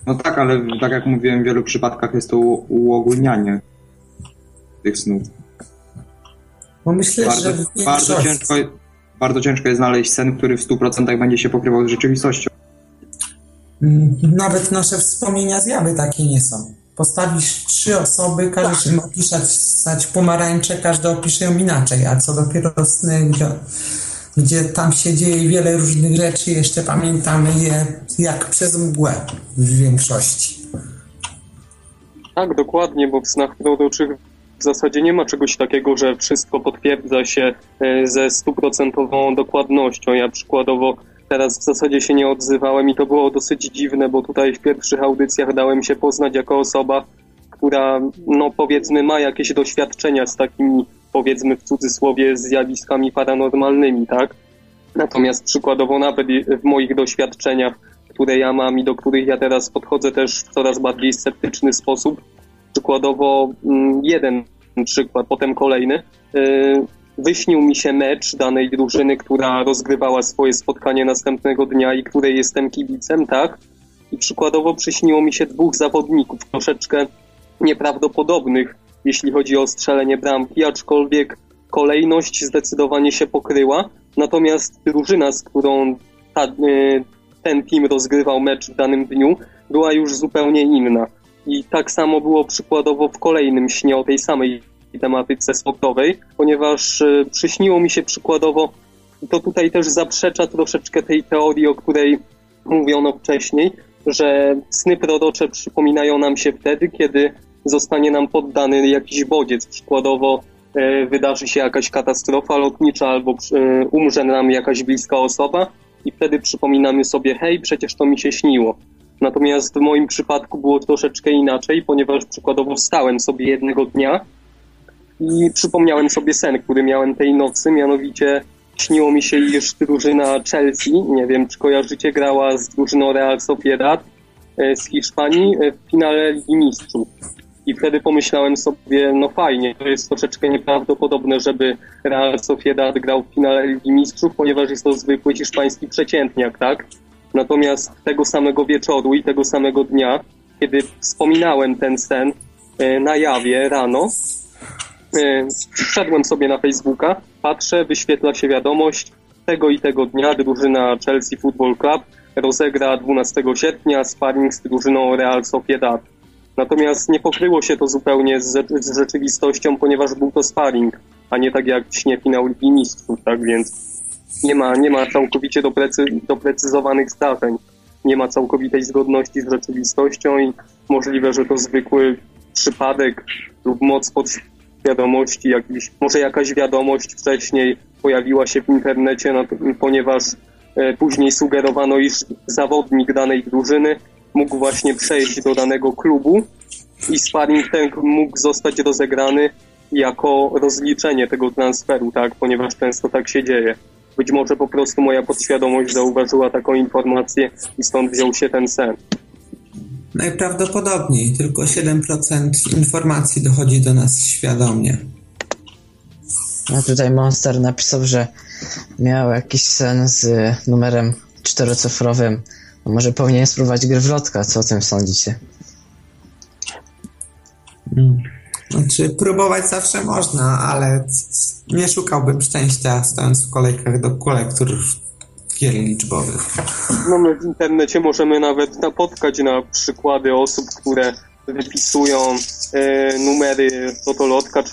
No tak, ale tak jak mówiłem, w wielu przypadkach jest to uogólnianie tych snów. Bo myślę, Bardzo, że bardzo, ciężko, bardzo ciężko jest znaleźć sen, który w 100% będzie się pokrywał z rzeczywistością. Mm, Nawet nasze wspomnienia z jawy takie nie są. Postawisz trzy osoby, każesz im opisać pomarańcze, każdy opisze ją inaczej, a co dopiero sny, gdzie gdzie tam się dzieje wiele różnych rzeczy, jeszcze pamiętamy je jak przez mgłę w większości. Tak, dokładnie, bo w snach proroczych w zasadzie nie ma czegoś takiego, że wszystko potwierdza się e, ze stuprocentową dokładnością. Ja przykładowo teraz w zasadzie się nie odzywałem i to było dosyć dziwne, bo tutaj w pierwszych audycjach dałem się poznać jako osoba, która, no powiedzmy, ma jakieś doświadczenia z takimi, powiedzmy w cudzysłowie, zjawiskami paranormalnymi, tak? Natomiast przykładowo nawet w moich doświadczeniach, które ja mam i do których ja teraz podchodzę też w coraz bardziej sceptyczny sposób, przykładowo mm, jeden przykład, potem kolejny, yy, wyśnił mi się mecz danej drużyny, która rozgrywała swoje spotkanie następnego dnia i której jestem kibicem, tak? I przykładowo przyśniło mi się dwóch zawodników, troszeczkę nieprawdopodobnych, jeśli chodzi o strzelenie bramki, aczkolwiek kolejność zdecydowanie się pokryła. Natomiast drużyna, z którą ta, e, ten team rozgrywał mecz w danym dniu, była już zupełnie inna. I tak samo było przykładowo w kolejnym śnie o tej samej tematyce sportowej, ponieważ e, przyśniło mi się przykładowo, to tutaj też zaprzecza troszeczkę tej teorii, o której mówiono wcześniej, że sny prorocze przypominają nam się wtedy, kiedy zostanie nam poddany jakiś bodziec. Przykładowo e, wydarzy się jakaś katastrofa lotnicza albo e, umrze nam jakaś bliska osoba i wtedy przypominamy sobie, hej, przecież to mi się śniło. Natomiast w moim przypadku było troszeczkę inaczej, ponieważ przykładowo wstałem sobie jednego dnia i przypomniałem sobie sen, który miałem tej nocy, mianowicie śniło mi się, iż drużyna Chelsea, nie wiem czy kojarzycie, grała z drużyną Real Sociedad e, z Hiszpanii w finale Ligi Mistrzów. I wtedy pomyślałem sobie, no fajnie, to jest troszeczkę nieprawdopodobne, żeby Real Sociedad grał w finale Ligi Mistrzów, ponieważ jest to zwykły hiszpański przeciętniak, tak? Natomiast tego samego wieczoru i tego samego dnia, kiedy wspominałem ten sen e, na jawie rano, e, wszedłem sobie na Facebooka, patrzę, wyświetla się wiadomość, tego i tego dnia drużyna Chelsea Football Club rozegra 12 sierpnia sparring z drużyną Real Sociedad. Natomiast nie pokryło się to zupełnie z, z rzeczywistością, ponieważ był to sparring, a nie tak jak śnie finał Ligi Mistrzów, tak więc nie ma, nie ma całkowicie doprecy, doprecyzowanych zdarzeń, nie ma całkowitej zgodności z rzeczywistością i możliwe, że to zwykły przypadek lub moc podświadomości, jakiś, może jakaś wiadomość wcześniej pojawiła się w internecie, no, ponieważ e, później sugerowano, iż zawodnik danej drużyny mógł właśnie przejść do danego klubu i sparring ten mógł zostać rozegrany jako rozliczenie tego transferu, tak, ponieważ często tak się dzieje. Być może po prostu moja podświadomość zauważyła taką informację i stąd wziął się ten sen. Najprawdopodobniej tylko 7% informacji dochodzi do nas świadomie. A tutaj Monster napisał, że miał jakiś sen z numerem czterocyfrowym a może powinien spróbować gry w lotka, co o tym sądzicie? Hmm. Znaczy, próbować zawsze można, ale nie szukałbym szczęścia stojąc w kolejkach do kolektur gier liczbowych. No my w internecie możemy nawet napotkać na przykłady osób, które wypisują e, numery fotolotka,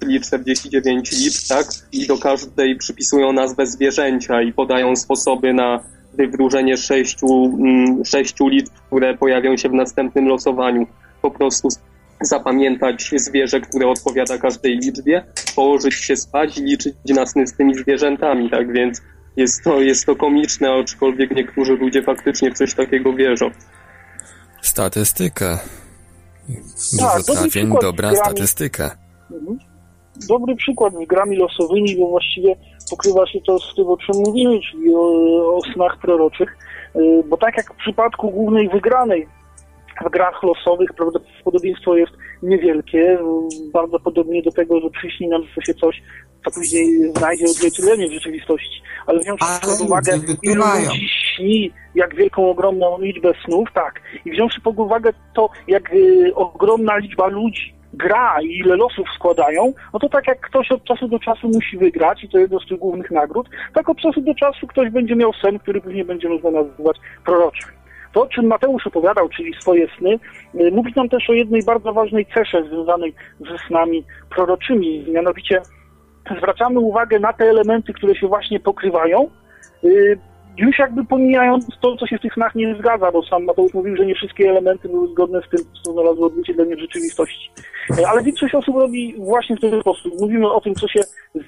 czyli 49 liczb, tak? I do każdej przypisują nazwę zwierzęcia i podają sposoby na wywróżenie sześciu, mm, sześciu liczb, które pojawią się w następnym losowaniu. Po prostu zapamiętać zwierzę, które odpowiada każdej liczbie, położyć się spać i liczyć nas z tymi zwierzętami, tak więc jest to, jest to komiczne, aczkolwiek niektórzy ludzie faktycznie w coś takiego wierzą. Statystyka. Dużo tak, trafień, dobra statystyka. Mhm. Dobry przykład z grami losowymi, bo właściwie pokrywa się to z tym, o czym mówimy, czyli o, o snach proroczych, y, bo tak jak w przypadku głównej wygranej w grach losowych prawdopodobieństwo jest niewielkie, bardzo podobnie do tego, że przyśni nam się coś, co później znajdzie odzwierciedlenie w rzeczywistości. Ale wziąwszy pod uwagę, ilu ludzi śni, jak wielką, ogromną liczbę snów, tak, i wziąwszy pod uwagę to, jak y, ogromna liczba ludzi gra i ile losów składają, no to tak jak ktoś od czasu do czasu musi wygrać i to jedno z tych głównych nagród, tak od czasu do czasu ktoś będzie miał sen, który później będzie można nazywać proroczym. To, o czym Mateusz opowiadał, czyli swoje sny, y, mówi nam też o jednej bardzo ważnej cesze związanej ze snami proroczymi, mianowicie zwracamy uwagę na te elementy, które się właśnie pokrywają, y, już jakby pomijając to, co się w tych snach nie zgadza, bo sam Mateusz mówił, że nie wszystkie elementy były zgodne z tym, co znalazło odzwierciedlenie w rzeczywistości. Y, Ale większość osób robi właśnie w ten sposób. Mówimy o tym, co się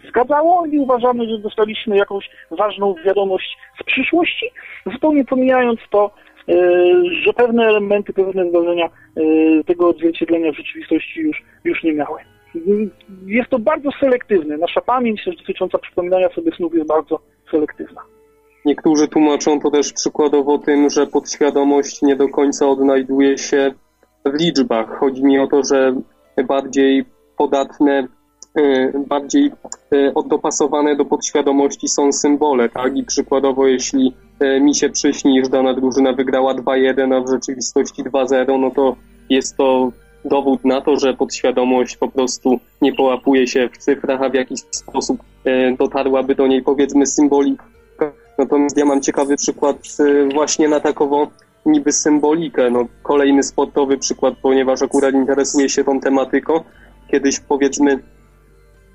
zgadzało i uważamy, że dostaliśmy jakąś ważną wiadomość z przyszłości, zupełnie pomijając to, że pewne elementy, pewne zdarzenia y, tego odzwierciedlenia w rzeczywistości już, już nie miały. Jest to bardzo selektywne. Nasza pamięć dotycząca przypominania sobie snów jest bardzo selektywna. Niektórzy tłumaczą to też przykładowo tym, że podświadomość nie do końca odnajduje się w liczbach. Chodzi mi o to, że bardziej podatne, bardziej y, dopasowane do podświadomości są symbole, tak? I przykładowo, jeśli y, mi się przyśni, że dana drużyna wygrała 2-1, a w rzeczywistości 2-0, no to jest to dowód na to, że podświadomość po prostu nie połapuje się w cyfrach, a w jakiś sposób dotarłaby do niej powiedzmy symbolika. Natomiast ja mam ciekawy przykład właśnie na takową niby symbolikę. No, kolejny sportowy przykład, ponieważ akurat interesuję się tą tematyką. Kiedyś powiedzmy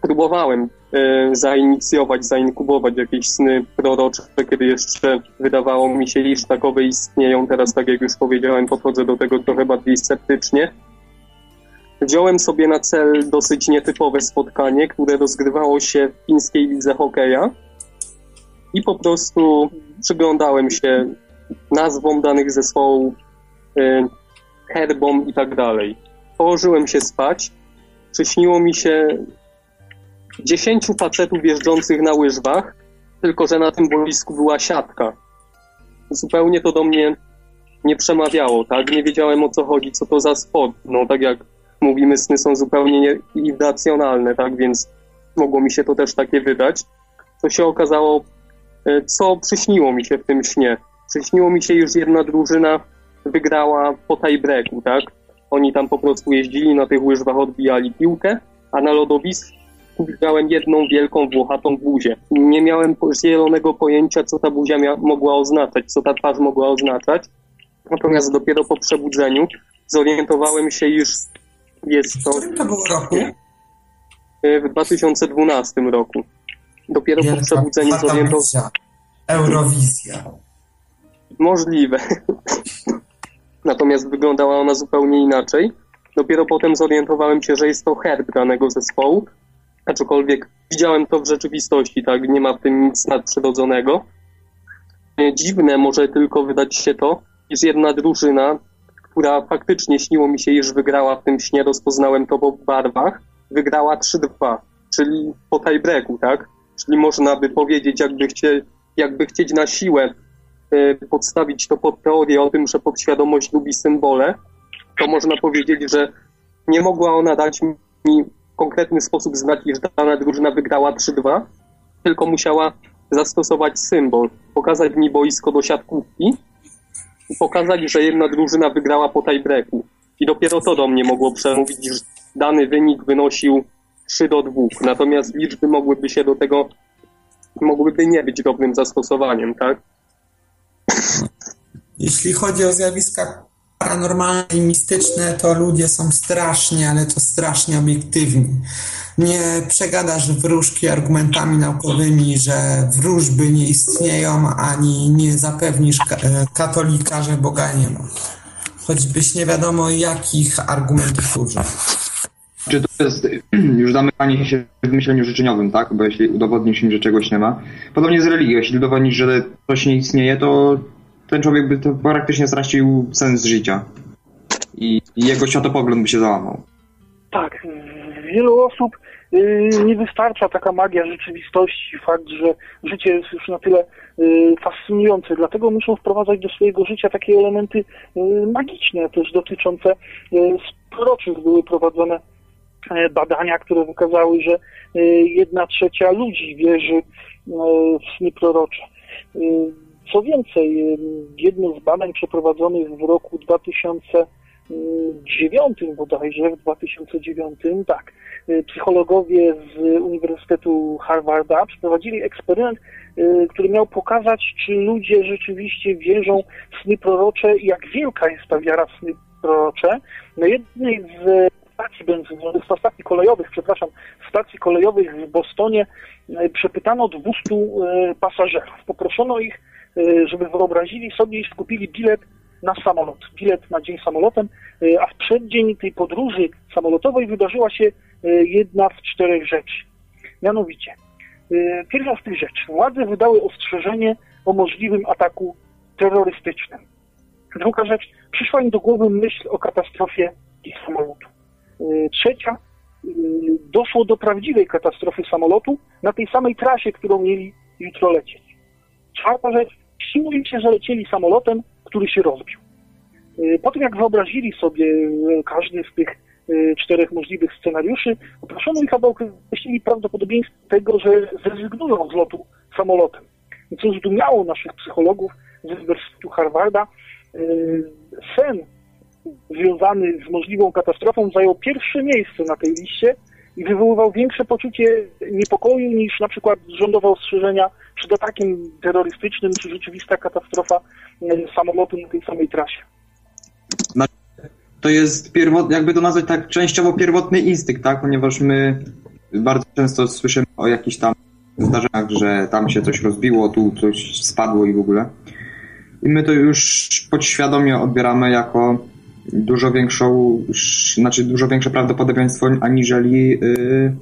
próbowałem e, zainicjować, zainkubować jakieś sny prorocze, kiedy jeszcze wydawało mi się, iż takowe istnieją. Teraz, tak jak już powiedziałem, podchodzę do tego trochę bardziej sceptycznie. Wziąłem sobie na cel dosyć nietypowe spotkanie, które rozgrywało się w fińskiej lidze hokeja i po prostu przyglądałem się nazwom danych zespołów, y, herbom i tak dalej. Położyłem się spać. Przyśniło mi się dziesięciu facetów jeżdżących na łyżwach, tylko że na tym boisku była siatka. Zupełnie to do mnie nie przemawiało, tak? Nie wiedziałem o co chodzi, co to za sport. No tak jak mówimy, sny są zupełnie irracjonalne, tak? Więc mogło mi się to też takie wydać. To się okazało, co przyśniło mi się w tym śnie. Przyśniło mi się już jedna drużyna wygrała po tiebreaku, tak? Oni tam po prostu jeździli na tych łyżwach, odbijali piłkę, a na lodowisku widziałem jedną wielką włochatą buzię. Nie miałem zielonego pojęcia, co ta buzia mia- mogła oznaczać, co ta twarz mogła oznaczać. Natomiast dopiero po przebudzeniu zorientowałem się, iż jest to... W to było roku? W 2012 roku. Dopiero po przebudzeniu zorientowałem się. Eurowizja. Możliwe. Natomiast wyglądała ona zupełnie inaczej. Dopiero potem zorientowałem się, że jest to herb danego zespołu. Aczkolwiek widziałem to w rzeczywistości, tak? Nie ma w tym nic nadprzyrodzonego. Dziwne może tylko wydać się to, iż jedna drużyna, która faktycznie śniło mi się, iż wygrała w tym śnie, rozpoznałem to po barwach, wygrała 3-2, czyli po tiebreaku, tak? Czyli można by powiedzieć, jakby, chcie, jakby chcieć na siłę y, podstawić to pod teorię o tym, że podświadomość lubi symbole, to można powiedzieć, że nie mogła ona dać mi konkretny sposób znać, iż dana drużyna wygrała 3-2, tylko musiała zastosować symbol, pokazać mi boisko do siatkówki i pokazać, że jedna drużyna wygrała po tiebreaku. I dopiero to do mnie mogło przemówić, że dany wynik wynosił 3 do 2. Natomiast liczby mogłyby się do tego, mogłyby nie być dobrym zastosowaniem, tak? Jeśli chodzi o zjawiska paranormalne i mistyczne, to ludzie są strasznie, ale to strasznie obiektywni. Nie przegadasz wróżki argumentami naukowymi, że wróżby nie istnieją, ani nie zapewnisz katolika, że Boga nie ma. Choćbyś nie wiadomo jakich argumentów użył. Czy to jest już zamykanie się w myśleniu życzeniowym, tak? Bo jeśli udowodnisz im, że czegoś nie ma. Podobnie z religią. Jeśli udowodnisz, że coś nie istnieje, to ten człowiek by to praktycznie stracił sens życia. I, i jego światopogląd by się załamał. Tak. Wielu osób yy, nie wystarcza taka magia rzeczywistości, fakt, że życie jest już na tyle yy, fascynujące, dlatego muszą wprowadzać do swojego życia takie elementy yy, magiczne, też dotyczące z proroczych były prowadzone badania, które wykazały, że jedna trzecia ludzi wierzy w sny prorocze. Co więcej, jedno z badań przeprowadzonych w roku 2009 bodajże, w 2009, tak, psychologowie z Uniwersytetu Harvarda przeprowadzili eksperyment, który miał pokazać, czy ludzie rzeczywiście wierzą w sny prorocze i jak wielka jest ta wiara w sny prorocze. Na jednej z stacji stacji kolejowych, przepraszam, stacji kolejowych w Bostonie e, przepytano 200 e, pasażerów. Poproszono ich, żeby wyobrazili sobie i skupili bilet na samolot, bilet na dzień samolotem, e, a w przeddzień tej podróży samolotowej wydarzyła się e, jedna z czterech rzeczy. Mianowicie, pierwsza z tych rzeczy, władze wydały ostrzeżenie o możliwym ataku terrorystycznym. Druga rzecz, przyszła im do głowy myśl o katastrofie ich samolotu. Y, Trzecia, y, doszło do prawdziwej katastrofy samolotu na tej samej trasie, którą mieli jutro lecieć. Czwarta rzecz, śniło im się, że lecieli samolotem, który się rozbił. Y, Po tym, jak wyobrazili sobie y, każdy z tych y, czterech możliwych scenariuszy, poproszono ich, aby określili prawdopodobieństwo tego, że zrezygnują z lotu samolotem. I co zdumiało naszych psychologów z Uniwersytetu Harvarda, sen związany z możliwą katastrofą zajął pierwsze miejsce na tej liście i wywoływał większe poczucie niepokoju niż na przykład rządowe ostrzeżenia przed atakiem terrorystycznym czy rzeczywista katastrofa y, samolotu na tej samej trasie. To jest pierwot, jakby to nazwać tak częściowo pierwotny instynkt, tak? Ponieważ my bardzo często słyszymy o jakichś tam zdarzeniach, że tam się coś rozbiło, tu coś spadło i w ogóle. I my to już podświadomie odbieramy jako dużo większą, znaczy dużo większe prawdopodobieństwo aniżeli yy,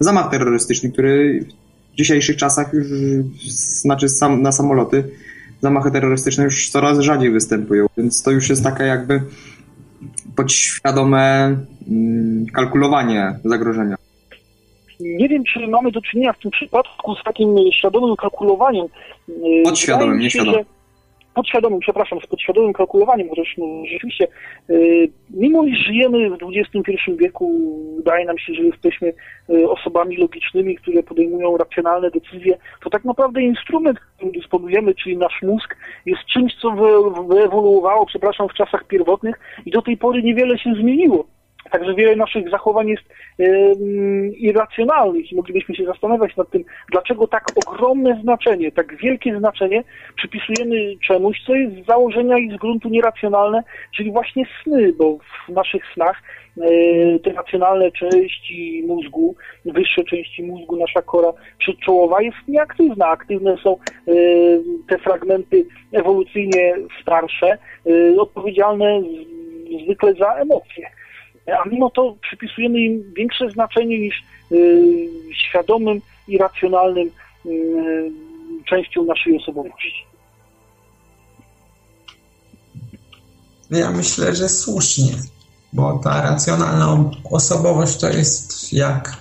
zamach terrorystyczny, który w dzisiejszych czasach już, znaczy sam, na samoloty, zamachy terrorystyczne już coraz rzadziej występują, więc to już jest takie jakby podświadome mm, kalkulowanie zagrożenia. Nie wiem, czy mamy do czynienia w tym przypadku z takim świadomym kalkulowaniem. Y, Podświadomym, nieświadomym. Podświadomym, przepraszam, z podświadomym kalkulowaniem, chociaż no, rzeczywiście, y, mimo iż żyjemy w XXI wieku, wydaje nam się, że jesteśmy y, osobami logicznymi, które podejmują racjonalne decyzje, to tak naprawdę instrument, którym dysponujemy, czyli nasz mózg, jest czymś, co wy- wyewoluowało, przepraszam, w czasach pierwotnych i do tej pory niewiele się zmieniło. Także wiele naszych zachowań jest em, irracjonalnych i moglibyśmy się zastanawiać nad tym, dlaczego tak ogromne znaczenie, tak wielkie znaczenie przypisujemy czemuś, co jest z założenia i z gruntu nieracjonalne, czyli właśnie sny, bo w naszych snach e, te racjonalne części mózgu, wyższe części mózgu, nasza kora przedczołowa jest nieaktywna. Aktywne są e, te fragmenty ewolucyjnie starsze, e, odpowiedzialne zwykle za emocje a mimo to przypisujemy im większe znaczenie niż y, świadomym i racjonalnym y, częścią naszej osobowości. Ja myślę, że słusznie, bo ta racjonalna osobowość to jest jak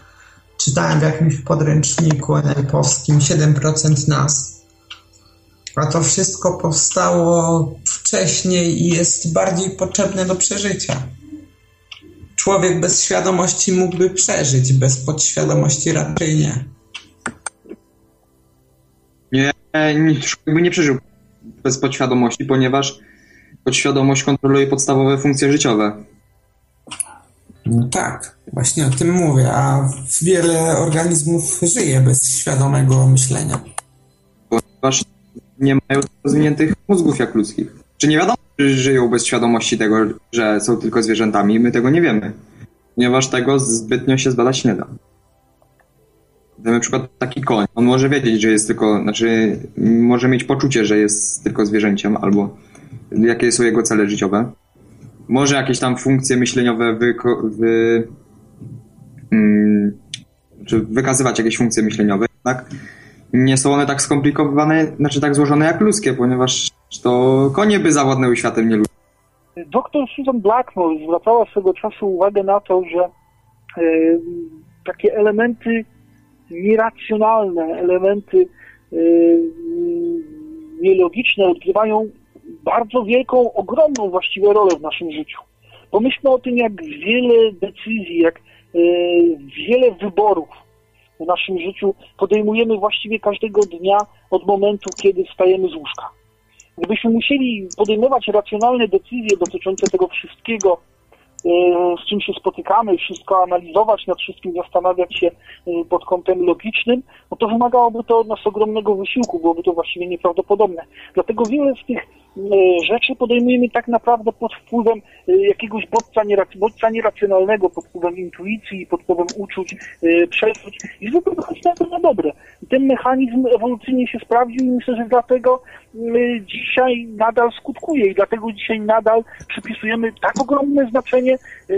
czytałem w jakimś podręczniku NLP-owskim 7% nas. A to wszystko powstało wcześniej i jest bardziej potrzebne do przeżycia. Człowiek bez świadomości mógłby przeżyć, bez podświadomości raczej nie. Nie, nie, człowiek by nie przeżył bez podświadomości, ponieważ podświadomość kontroluje podstawowe funkcje życiowe. Tak, właśnie o tym mówię, a wiele organizmów żyje bez świadomego myślenia. Ponieważ nie mają rozwiniętych mózgów jak ludzkich. Czy nie wiadomo, żyją bez świadomości tego, że są tylko zwierzętami? My tego nie wiemy. Ponieważ tego zbytnio się zbadać nie da. Na przykład taki koń. On może wiedzieć, że jest tylko, znaczy może mieć poczucie, że jest tylko zwierzęciem, albo jakie są jego cele życiowe. Może jakieś tam funkcje myśleniowe wy, mm, czy wykazywać jakieś funkcje myśleniowe, tak? Nie są one tak skomplikowane, znaczy tak złożone jak ludzkie, ponieważ to konie by zawładnęły światem, nie ludzie. Doktor Susan Blackmore zwracała swego czasu uwagę na to, że e, takie elementy nieracjonalne, elementy e, nielogiczne odgrywają bardzo wielką, ogromną właściwie rolę w naszym życiu. Pomyślmy o tym, jak wiele decyzji, jak e, wiele wyborów w naszym życiu podejmujemy właściwie każdego dnia od momentu, kiedy wstajemy z łóżka. Gdybyśmy musieli podejmować racjonalne decyzje dotyczące tego wszystkiego, e, z czym się spotykamy, wszystko analizować, nad wszystkim zastanawiać się e, pod kątem logicznym, no to wymagałoby to od nas ogromnego wysiłku, byłoby to właściwie nieprawdopodobne. Dlatego wiele z tych e, rzeczy podejmujemy tak naprawdę pod wpływem jakiegoś bodźca, nierac- bodźca nieracjonalnego, pod wpływem intuicji, pod wpływem uczuć, przeczuć i zwykle wychodzi na to na dobre. I ten mechanizm ewolucyjnie się sprawdził i myślę, że dlatego e, dzisiaj nadal skutkuje i dlatego dzisiaj nadal przypisujemy tak ogromne znaczenie e,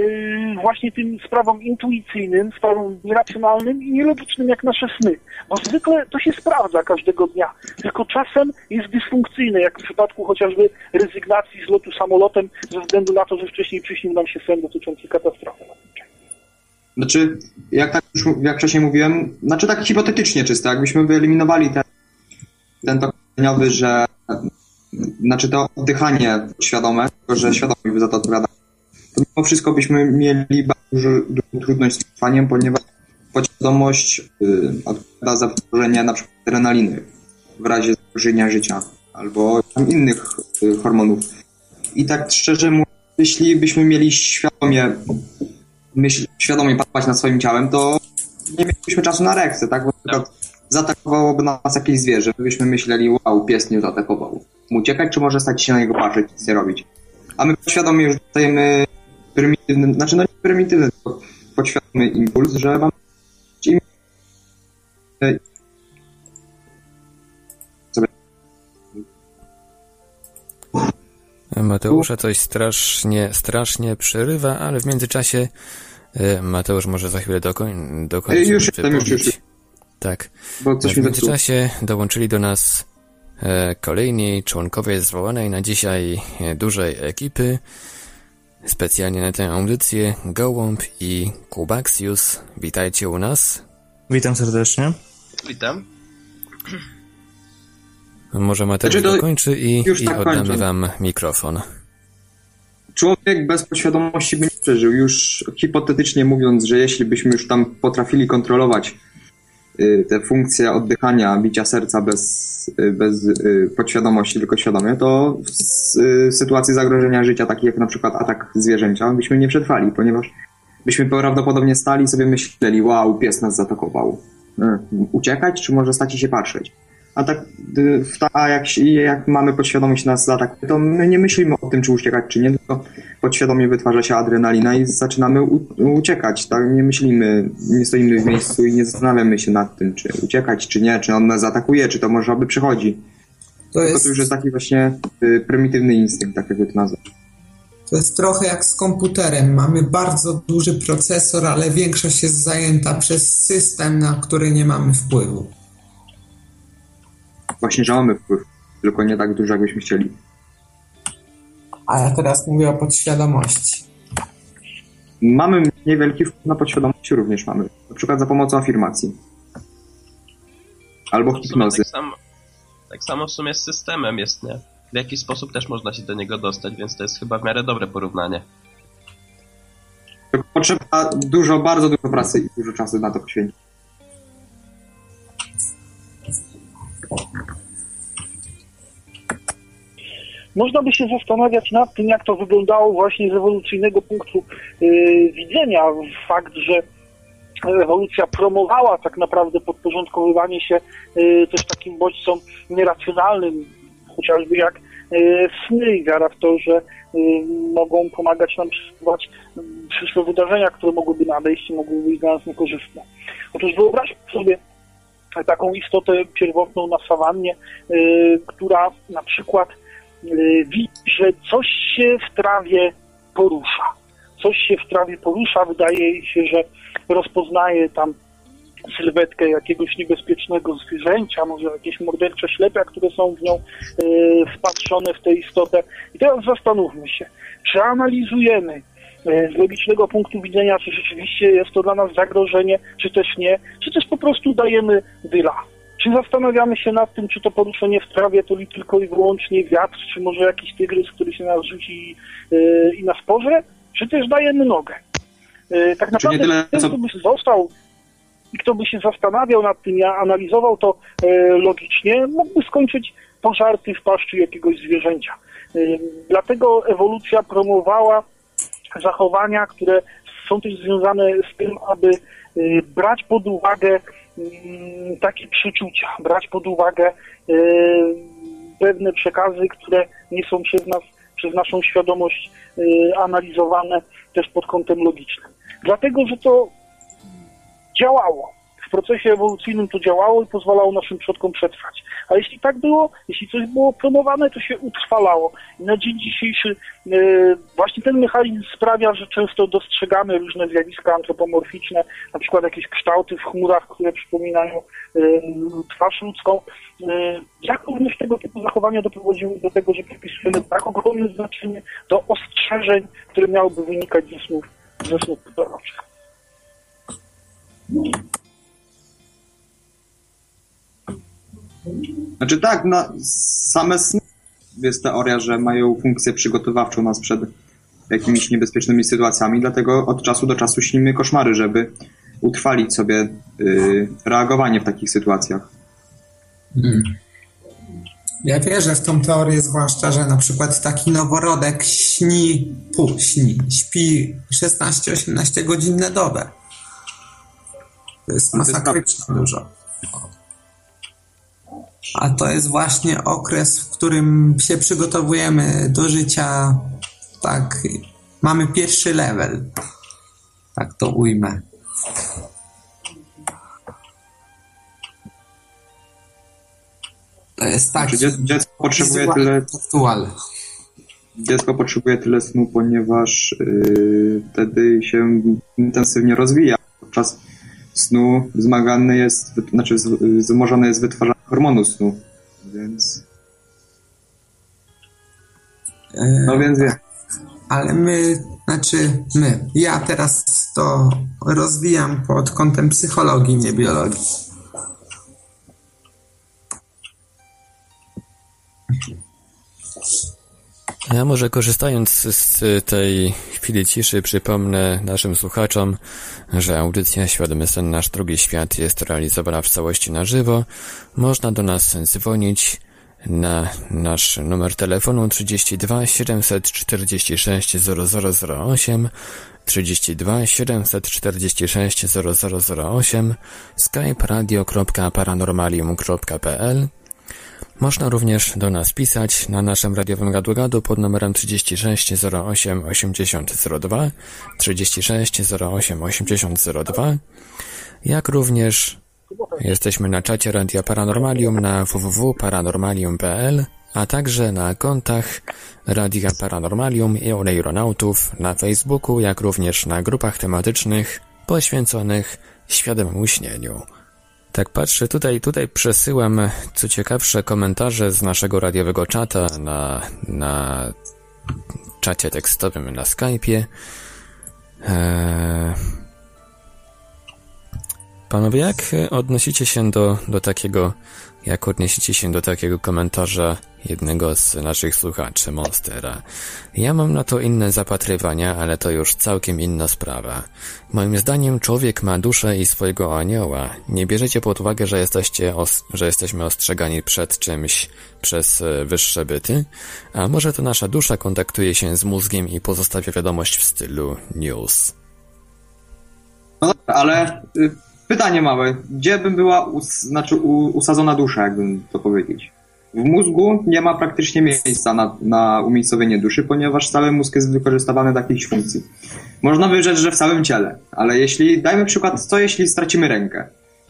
właśnie tym sprawom intuicyjnym, sprawom nieracjonalnym i nielogicznym jak nasze sny. Bo zwykle to się sprawdza każdego dnia, tylko czasem jest dysfunkcyjne, jak w przypadku chociażby rezygnacji z lotu samolotem ze względu na to, że wcześniej przyśnił nam się sen dotyczący katastrofy. Znaczy, jak tak już jak wcześniej mówiłem, znaczy tak hipotetycznie czysto, jakbyśmy wyeliminowali ten, ten tok myśleniowy, że znaczy to oddychanie świadome, tylko że świadomie by za to odpowiada, to mimo wszystko byśmy mieli bardzo dużą trudność z trwaniem, ponieważ podświadomość y, odpowiada za wytworzenie na przykład adrenaliny w razie zagrożenia życia albo innych y, hormonów. I tak szczerze mówiąc, jeśli byśmy mieli świadomie myśl, świadomie panować nad swoim ciałem, to nie mielibyśmy czasu na reakcję, tak? Bo na przykład zaatakowałoby nas jakieś zwierzę, my byśmy myśleli, wow, pies nie zaatakował. Uciekać, czy może stać się na niego patrzeć, nic nie robić. A my świadomie już dostajemy prymitywny, znaczy no nie prymitywny, tylko podświadomy impuls, że mamy Mateusza coś strasznie, strasznie przerywa, ale w międzyczasie e, Mateusz może za chwilę dokoń, dokończyć Już jestem, już, już. Tak. Bo coś w mi zepsuło. międzyczasie dołączyli do nas e, kolejni członkowie zwołanej na dzisiaj e, dużej ekipy. Specjalnie na tę audycję Gołąb i Kubaxius. Witajcie u nas. Witam serdecznie. Witam. Może Mateusz Znaczy to dokończy i, już i tak oddamy kończę. wam mikrofon. Człowiek bez podświadomości by nie przeżył. Już hipotetycznie mówiąc, że jeśli byśmy już tam potrafili kontrolować y, te funkcje oddychania, bicia serca bez, y, bez y, podświadomości, tylko świadomie, to w sytuacji zagrożenia życia, takich jak na przykład atak zwierzęcia, byśmy nie przetrwali, ponieważ byśmy prawdopodobnie stali i sobie myśleli, wow, pies nas zaatakował. Uciekać, czy może stać i się patrzeć? A tak, a jak, jak mamy podświadomość nas zaatakuje, to my nie myślimy o tym, czy uciekać, czy nie, tylko podświadomie wytwarza się adrenalina i zaczynamy u, uciekać, tak? Nie myślimy, nie stoimy w miejscu i nie zastanawiamy się nad tym, czy uciekać, czy nie, czy on nas zaatakuje, czy to może aby przychodzi. To Tylko jest, to już jest taki właśnie y, prymitywny instynkt, tak jakby to nazwać. to jest trochę jak z komputerem. Mamy bardzo duży procesor, ale większość jest zajęta przez system, na który nie mamy wpływu. Właśnie, że mamy wpływ, tylko nie tak duży, jakbyśmy chcieli. A ja teraz mówię o podświadomości. Mamy niewielki wpływ na podświadomość, również mamy. Na przykład za pomocą afirmacji. Albo hipnozy. tak, samo, tak samo w sumie z systemem jest, nie? W jakiś sposób też można się do niego dostać, więc to jest chyba w miarę dobre porównanie. Tylko Potrzeba dużo, bardzo dużo pracy i dużo czasu na to poświęcić. Można by się zastanawiać nad tym, jak to wyglądało właśnie z ewolucyjnego punktu yy, widzenia. Fakt, że ewolucja promowała tak naprawdę podporządkowywanie się yy, też takim bodźcom nieracjonalnym, chociażby jak yy, sny i wiara w to, że yy, mogą pomagać nam przesuwać yy, przyszłe wydarzenia, które mogłyby nadejść i mogłyby być dla nas niekorzystne. Otóż wyobraźmy sobie taką istotę pierwotną na sawannie, yy, która na przykład yy, widzi, że coś się w trawie porusza. Coś się w trawie porusza, wydaje się, że rozpoznaje tam sylwetkę jakiegoś niebezpiecznego zwierzęcia, może jakieś mordercze ślepia, które są w nią yy, wpatrzone w tę istotę. I teraz zastanówmy się, przeanalizujemy z logicznego punktu widzenia, czy rzeczywiście jest to dla nas zagrożenie, czy też nie, czy też po prostu dajemy dyla. Czy zastanawiamy się nad tym, czy to poruszenie w trawie to tylko i wyłącznie wiatr, czy może jakiś tygrys, który się nas rzuci e, i nas pożre, czy też dajemy nogę. E, tak naprawdę tyle, ten, kto by został i kto by się zastanawiał nad tym, ja analizował to e, logicznie, mógłby skończyć pożarty w paszczy jakiegoś zwierzęcia. E, dlatego ewolucja promowała zachowania, które są też związane z tym, aby y, brać pod uwagę mm, takie przeczucia, brać pod uwagę y, pewne przekazy, które nie są przez nas, przez naszą świadomość y, analizowane też pod kątem logicznym. Dlatego, że to działało. W procesie ewolucyjnym to działało i pozwalało naszym przodkom przetrwać. A jeśli tak było, jeśli coś było promowane, to się utrwalało. I na dzień dzisiejszy e, właśnie ten mechanizm sprawia, że często dostrzegamy różne zjawiska antropomorficzne, na przykład jakieś kształty w chmurach, które przypominają e, twarz ludzką. E, jak również tego typu zachowania doprowadziły do tego, że przypisujemy tak ogromne znaczenie do ostrzeżeń, które miałyby wynikać ze snów, ze snów Znaczy tak, no, same sny jest teoria, że mają funkcję przygotowawczą nas przed jakimiś niebezpiecznymi sytuacjami, dlatego od czasu do czasu śnimy koszmary, żeby utrwalić sobie y, reagowanie w takich sytuacjach. Mm. Ja wierzę w tą teorię, zwłaszcza, że na przykład taki noworodek śni, pół śni, śpi 16-18 godzin na dobę. To jest masakrycznie dużo. A to jest właśnie okres, w którym się przygotowujemy do życia, tak, mamy pierwszy level. Tak to ujmę. To jest tak. Znaczy, dziecko potrzebuje tyle. Aktualne. Dziecko potrzebuje tyle snu, ponieważ yy, wtedy się intensywnie rozwija. Podczas snu wzmagany jest, znaczy wzmożone jest wytwarzanie hormonu snu, więc... No więc wie. Ale my, znaczy my, ja teraz to rozwijam pod kątem psychologii, nie biologii. Ja może korzystając z tej chwili ciszy przypomnę naszym słuchaczom, że audycja Świadomy Sen Nasz Drugi Świat jest realizowana w całości na żywo. Można do nas dzwonić na nasz numer telefonu 32 746 0008 32 746 0008 skype radio.paranormalium.pl można również do nas pisać na naszym radiowym gadu-gadu pod numerem 36 08 80 02, 36 08 80 02, jak również jesteśmy na czacie Radia Paranormalium na www.paranormalium.pl, a także na kontach Radia Paranormalium i Oneironautów na Facebooku, jak również na grupach tematycznych poświęconych świadomemu śnieniu. Tak patrzę, tutaj, tutaj przesyłam co ciekawsze komentarze z naszego radiowego czata na, na czacie tekstowym na Skype'ie. Eee... Panowie, jak odnosicie się do, do takiego jak odniesiecie się do takiego komentarza jednego z naszych słuchaczy, Monstera. Ja mam na to inne zapatrywania, ale to już całkiem inna sprawa. Moim zdaniem człowiek ma duszę i swojego anioła. Nie bierzecie pod uwagę, że, jesteście że jesteśmy ostrzegani przed czymś przez e, wyższe byty? A może to nasza dusza kontaktuje się z mózgiem i pozostawia wiadomość w stylu news? No, ale y, Pytanie małe. Gdzie by była us, znaczy, usadzona dusza, jakbym to powiedzieć? W mózgu nie ma praktycznie miejsca na, na umiejscowienie duszy, ponieważ cały mózg jest wykorzystywany do jakichś funkcji. Można by rzec, że w całym ciele, ale jeśli, dajmy przykład, co jeśli stracimy rękę?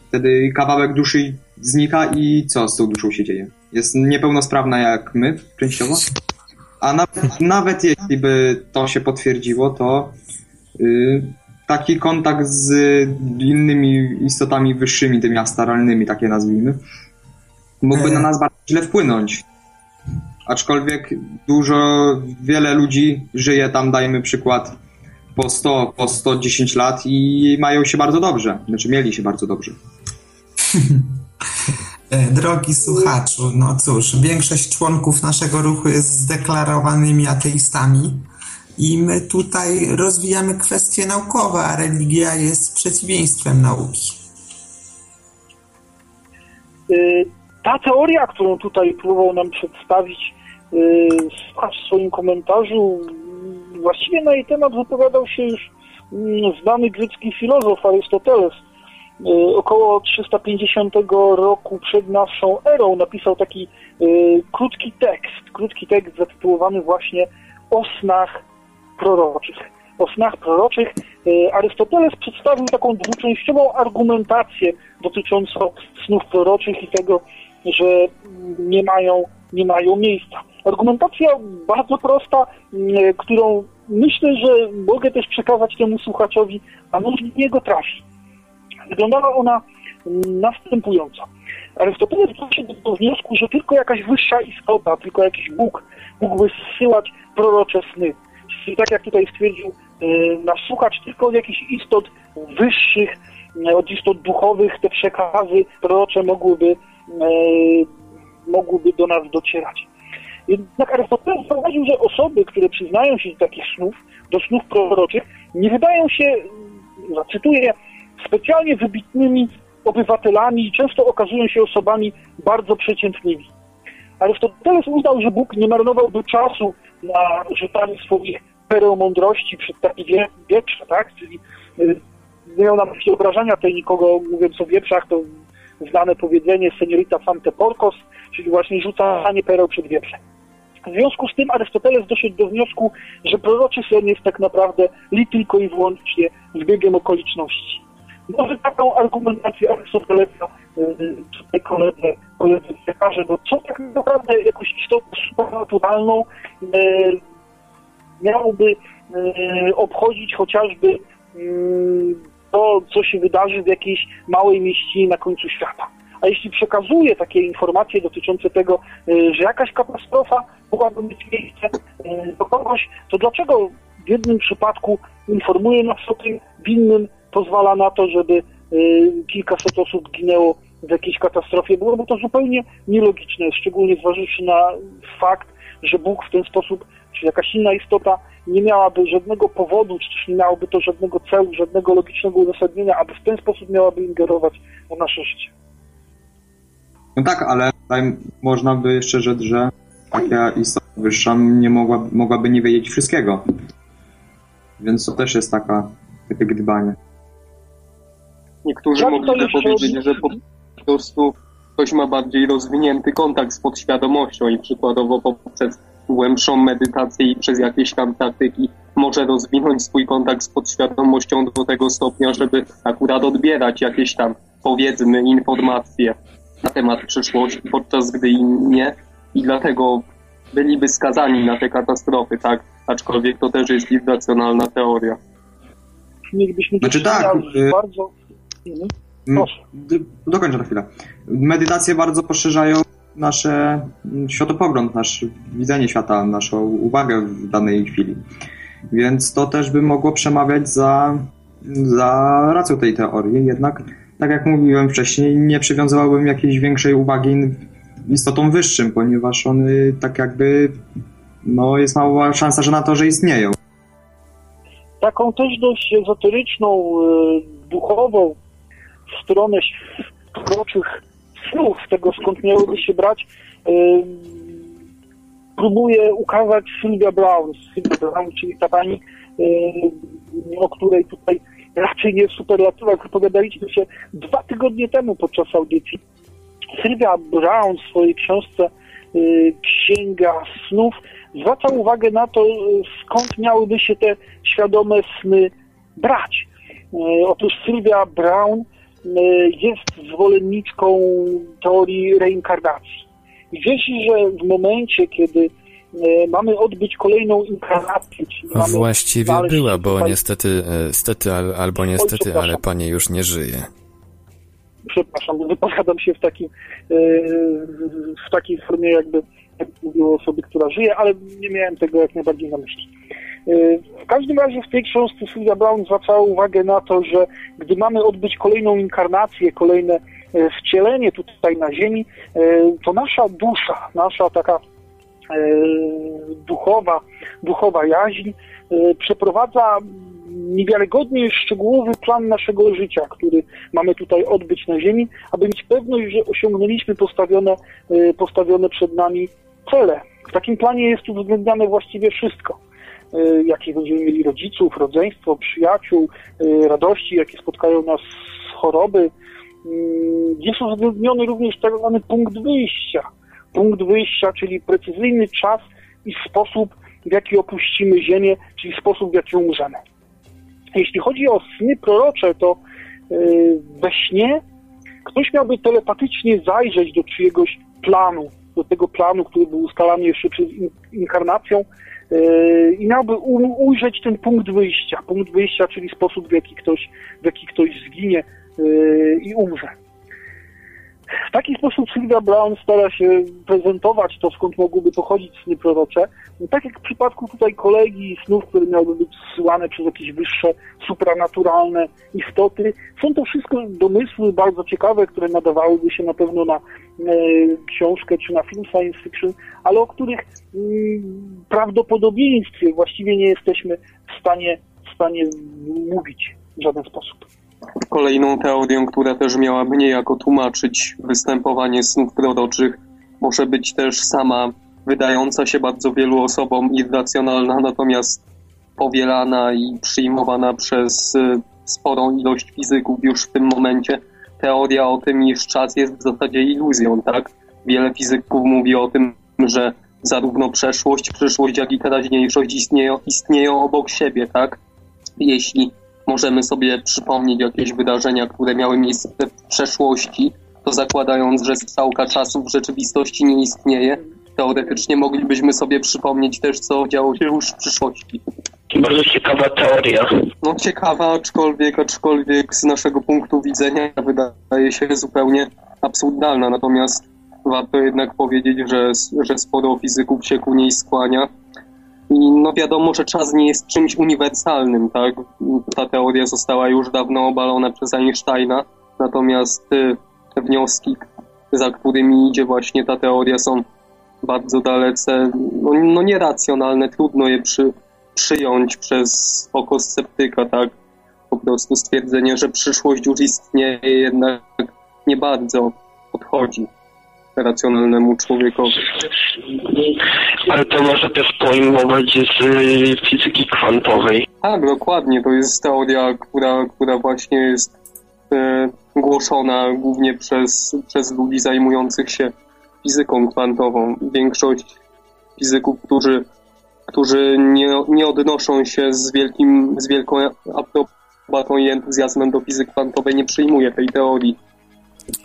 Wtedy kawałek duszy znika i co z tą duszą się dzieje? Jest niepełnosprawna jak my, częściowo? A nawet, nawet jeśli by to się potwierdziło, to yy, taki kontakt z innymi istotami wyższymi, tymi astralnymi, takie nazwijmy, mógłby na nas bardzo źle wpłynąć. Aczkolwiek dużo, wiele ludzi żyje tam, dajmy przykład, po 100, po 110 lat i mają się bardzo dobrze. Znaczy mieli się bardzo dobrze. E, drogi słuchaczu, no cóż, większość członków naszego ruchu jest zdeklarowanymi ateistami. I my tutaj rozwijamy kwestie naukowe, a religia jest przeciwieństwem nauki. Y, ta teoria, którą tutaj próbował nam przedstawić y, w swoim komentarzu, właściwie na jej temat wypowiadał się już mm, znany grecki filozof Arystoteles. y, około 350 roku przed naszą erą napisał taki krótki tekst, krótki tekst zatytułowany właśnie o snach proroczych. O snach proroczych y, Arystoteles przedstawił taką dwuczęściową argumentację dotyczącą snów proroczych i tego, że nie mają, nie mają miejsca. Argumentacja bardzo prosta, y, którą myślę, że mogę też przekazać temu słuchaczowi, a może w niego trafi. Wyglądała ona następująco. Arystoteles doszedł do wniosku, że tylko jakaś wyższa istota, tylko jakiś Bóg mógłby zsyłać prorocze sny. Czyli tak jak tutaj stwierdził y, nasz słuchacz, tylko jakichś istot wyższych, y, od istot duchowych te przekazy prorocze mogłyby, y, mogłyby do nas docierać. Jednak Arystoteles zauważył, że osoby, które przyznają się do takich snów, do snów proroczych, nie wydają się, zacytuję, specjalnie wybitnymi obywatelami i często okazują się osobami bardzo przeciętnymi. Arystoteles uznał, że Bóg nie marnowałby czasu na rzucanie swoich pereł mądrości przed taki wie, tak? Czyli y, nie miał na myśli obrażania tej nikogo, mówiąc o wieprzach, to znane powiedzenie seniorita fante porcos, czyli właśnie rzucanie pereł przed wieprze. W związku z tym Arystoteles doszedł do wniosku, że proroczy sen jest tak naprawdę li tylko i wyłącznie zbiegiem okoliczności. Może taką argumentację Arystotelesa y, tutaj koledze, koledze przekaże, bo co tak naprawdę jakąś istotę supernaturalną y, miałoby y, obchodzić chociażby to, co się wydarzy w jakiejś małej mieścinie na końcu świata. A jeśli przekazuje takie informacje dotyczące tego, że jakaś katastrofa mogłaby mieć miejsce do kogoś, to dlaczego w jednym przypadku informuje nas o tym, w innym pozwala na to, żeby y, kilkaset osób ginęło w jakiejś katastrofie. Byłoby to zupełnie nielogiczne, szczególnie zważywszy na fakt, że Bóg w ten sposób, czy jakaś inna istota nie miałaby żadnego powodu, czy też nie miałoby to żadnego celu, żadnego logicznego uzasadnienia, aby w ten sposób miałaby ingerować w nasze życie. No tak, ale tutaj można by jeszcze rzec, że taka istota wyższa nie mogła, mogłaby nie wiedzieć wszystkiego. Więc to też jest taka, takie gdybanie. Niektórzy mogliby powiedzieć, że po prostu ktoś ma bardziej rozwinięty kontakt z podświadomością i przykładowo poprzez głębszą medytację i przez jakieś tam praktyki może rozwinąć swój kontakt z podświadomością do tego stopnia, żeby akurat odbierać jakieś tam, powiedzmy, informacje na temat przyszłości, podczas gdy inni nie. I dlatego byliby skazani na te katastrofy, tak? Aczkolwiek to też jest irracjonalna teoria. Mielibyśmy Znaczy tak, y- bardzo... Mhm. Proszę. Dokończę na chwilę. Medytacje bardzo poszerzają nasze mm, światopogląd, nasze widzenie świata, naszą uwagę w danej chwili. Więc to też by mogło przemawiać za, za racją tej teorii. Jednak, tak jak mówiłem wcześniej, nie przywiązywałbym jakiejś większej uwagi istotom wyższym, ponieważ one tak jakby, no jest mała szansa, że na to, że istnieją. Taką też dość ezoteryczną, e, duchową stronę proroczych snów, tego skąd miałyby się brać, e, próbuje ukazać Sylwia Brown. Sylwia Brown, czyli ta pani, e, o której tutaj raczej nie w superlatywach wypowiadaliśmy się dwa tygodnie temu podczas audycji. Sylwia Brown w swojej książce Księga Snów zwraca uwagę na to, skąd miałyby się te świadome sny brać. Otóż Sylwia Brown jest zwolenniczką teorii reinkarnacji. Wierzy, że w momencie, kiedy mamy odbyć kolejną inkarnację. Właściwie była, bo tutaj... niestety, stety albo niestety, ale pani już nie żyje. Przepraszam, wypowiadam się w takim, w takiej formie jakby jak mówiło osoby, która żyje, ale nie miałem tego jak najbardziej na myśli. W każdym razie w tej książce Sylwia Brown zwracała uwagę na to, że gdy mamy odbyć kolejną inkarnację, kolejne wcielenie tutaj na Ziemi, to nasza dusza, nasza taka duchowa, duchowa jaźń przeprowadza niewiarygodnie szczegółowy plan naszego życia, który mamy tutaj odbyć na Ziemi, aby mieć pewność, że osiągnęliśmy postawione, postawione przed nami cele. W takim planie jest uwzględniane właściwie wszystko. Jakie będziemy mieli rodziców, rodzeństwo, przyjaciół, radości, jakie spotkają nas choroby, mm, jest uwzględniony również tak zwany punkt wyjścia. Punkt wyjścia, czyli precyzyjny czas i sposób, w jaki opuścimy Ziemię, czyli sposób, w jaki umrzemy. Jeśli chodzi o sny prorocze, to we śnie ktoś miałby telepatycznie zajrzeć do czyjegoś planu, do tego planu, który był ustalany jeszcze przed inkarnacją i miałby ujrzeć ten punkt wyjścia. Punkt wyjścia, czyli sposób, w jaki ktoś, w jaki ktoś zginie yy, i umrze. W taki sposób Sylwia Brown stara się prezentować to, skąd mogłyby pochodzić sny prorocze. Tak jak w przypadku tutaj kolegi snów, które miałyby być zsyłane przez jakieś wyższe, supranaturalne istoty. Są to wszystko domysły bardzo ciekawe, które nadawałyby się na pewno na e, książkę czy na film science fiction, ale o których mm, prawdopodobieństwie właściwie nie jesteśmy w stanie, w stanie mówić w żaden sposób. Kolejną teorią, która też miałaby niejako tłumaczyć występowanie snów proroczych, może być też sama wydająca się bardzo wielu osobom irracjonalna, natomiast powielana i przyjmowana przez y, sporą ilość fizyków już w tym momencie teoria o tym, iż czas jest w zasadzie iluzją, tak? Wiele fizyków mówi o tym, że zarówno przeszłość, przyszłość, jak i teraźniejszość istnieją, istnieją obok siebie, tak? Jeśli możemy sobie przypomnieć jakieś wydarzenia, które miały miejsce w przeszłości, to zakładając, że skałka czasu w rzeczywistości nie istnieje, teoretycznie moglibyśmy sobie przypomnieć też, co działo się już w przyszłości. Bardzo ciekawa teoria. No ciekawa, aczkolwiek, aczkolwiek z naszego punktu widzenia wydaje się zupełnie absurdalna. Natomiast warto jednak powiedzieć, że, że sporo fizyków się ku niej skłania i no wiadomo, że czas nie jest czymś uniwersalnym, tak? Ta teoria została już dawno obalona przez Einsteina, natomiast y, wnioski, za którymi idzie właśnie ta teoria, są bardzo dalece no, no nieracjonalne, trudno je przy, przyjąć przez oko sceptyka, tak? Po prostu stwierdzenie, że przyszłość już istnieje, jednak nie bardzo podchodzi racjonalnemu człowiekowi. Ale to może też pojmować z y, fizyki kwantowej. Tak, dokładnie. To jest teoria, która, która właśnie jest e, głoszona głównie przez, przez ludzi zajmujących się fizyką kwantową. Większość fizyków, którzy, którzy nie, nie odnoszą się z, wielkim, z wielką aprobatą i entuzjazmem do fizyki kwantowej, nie przyjmuje tej teorii.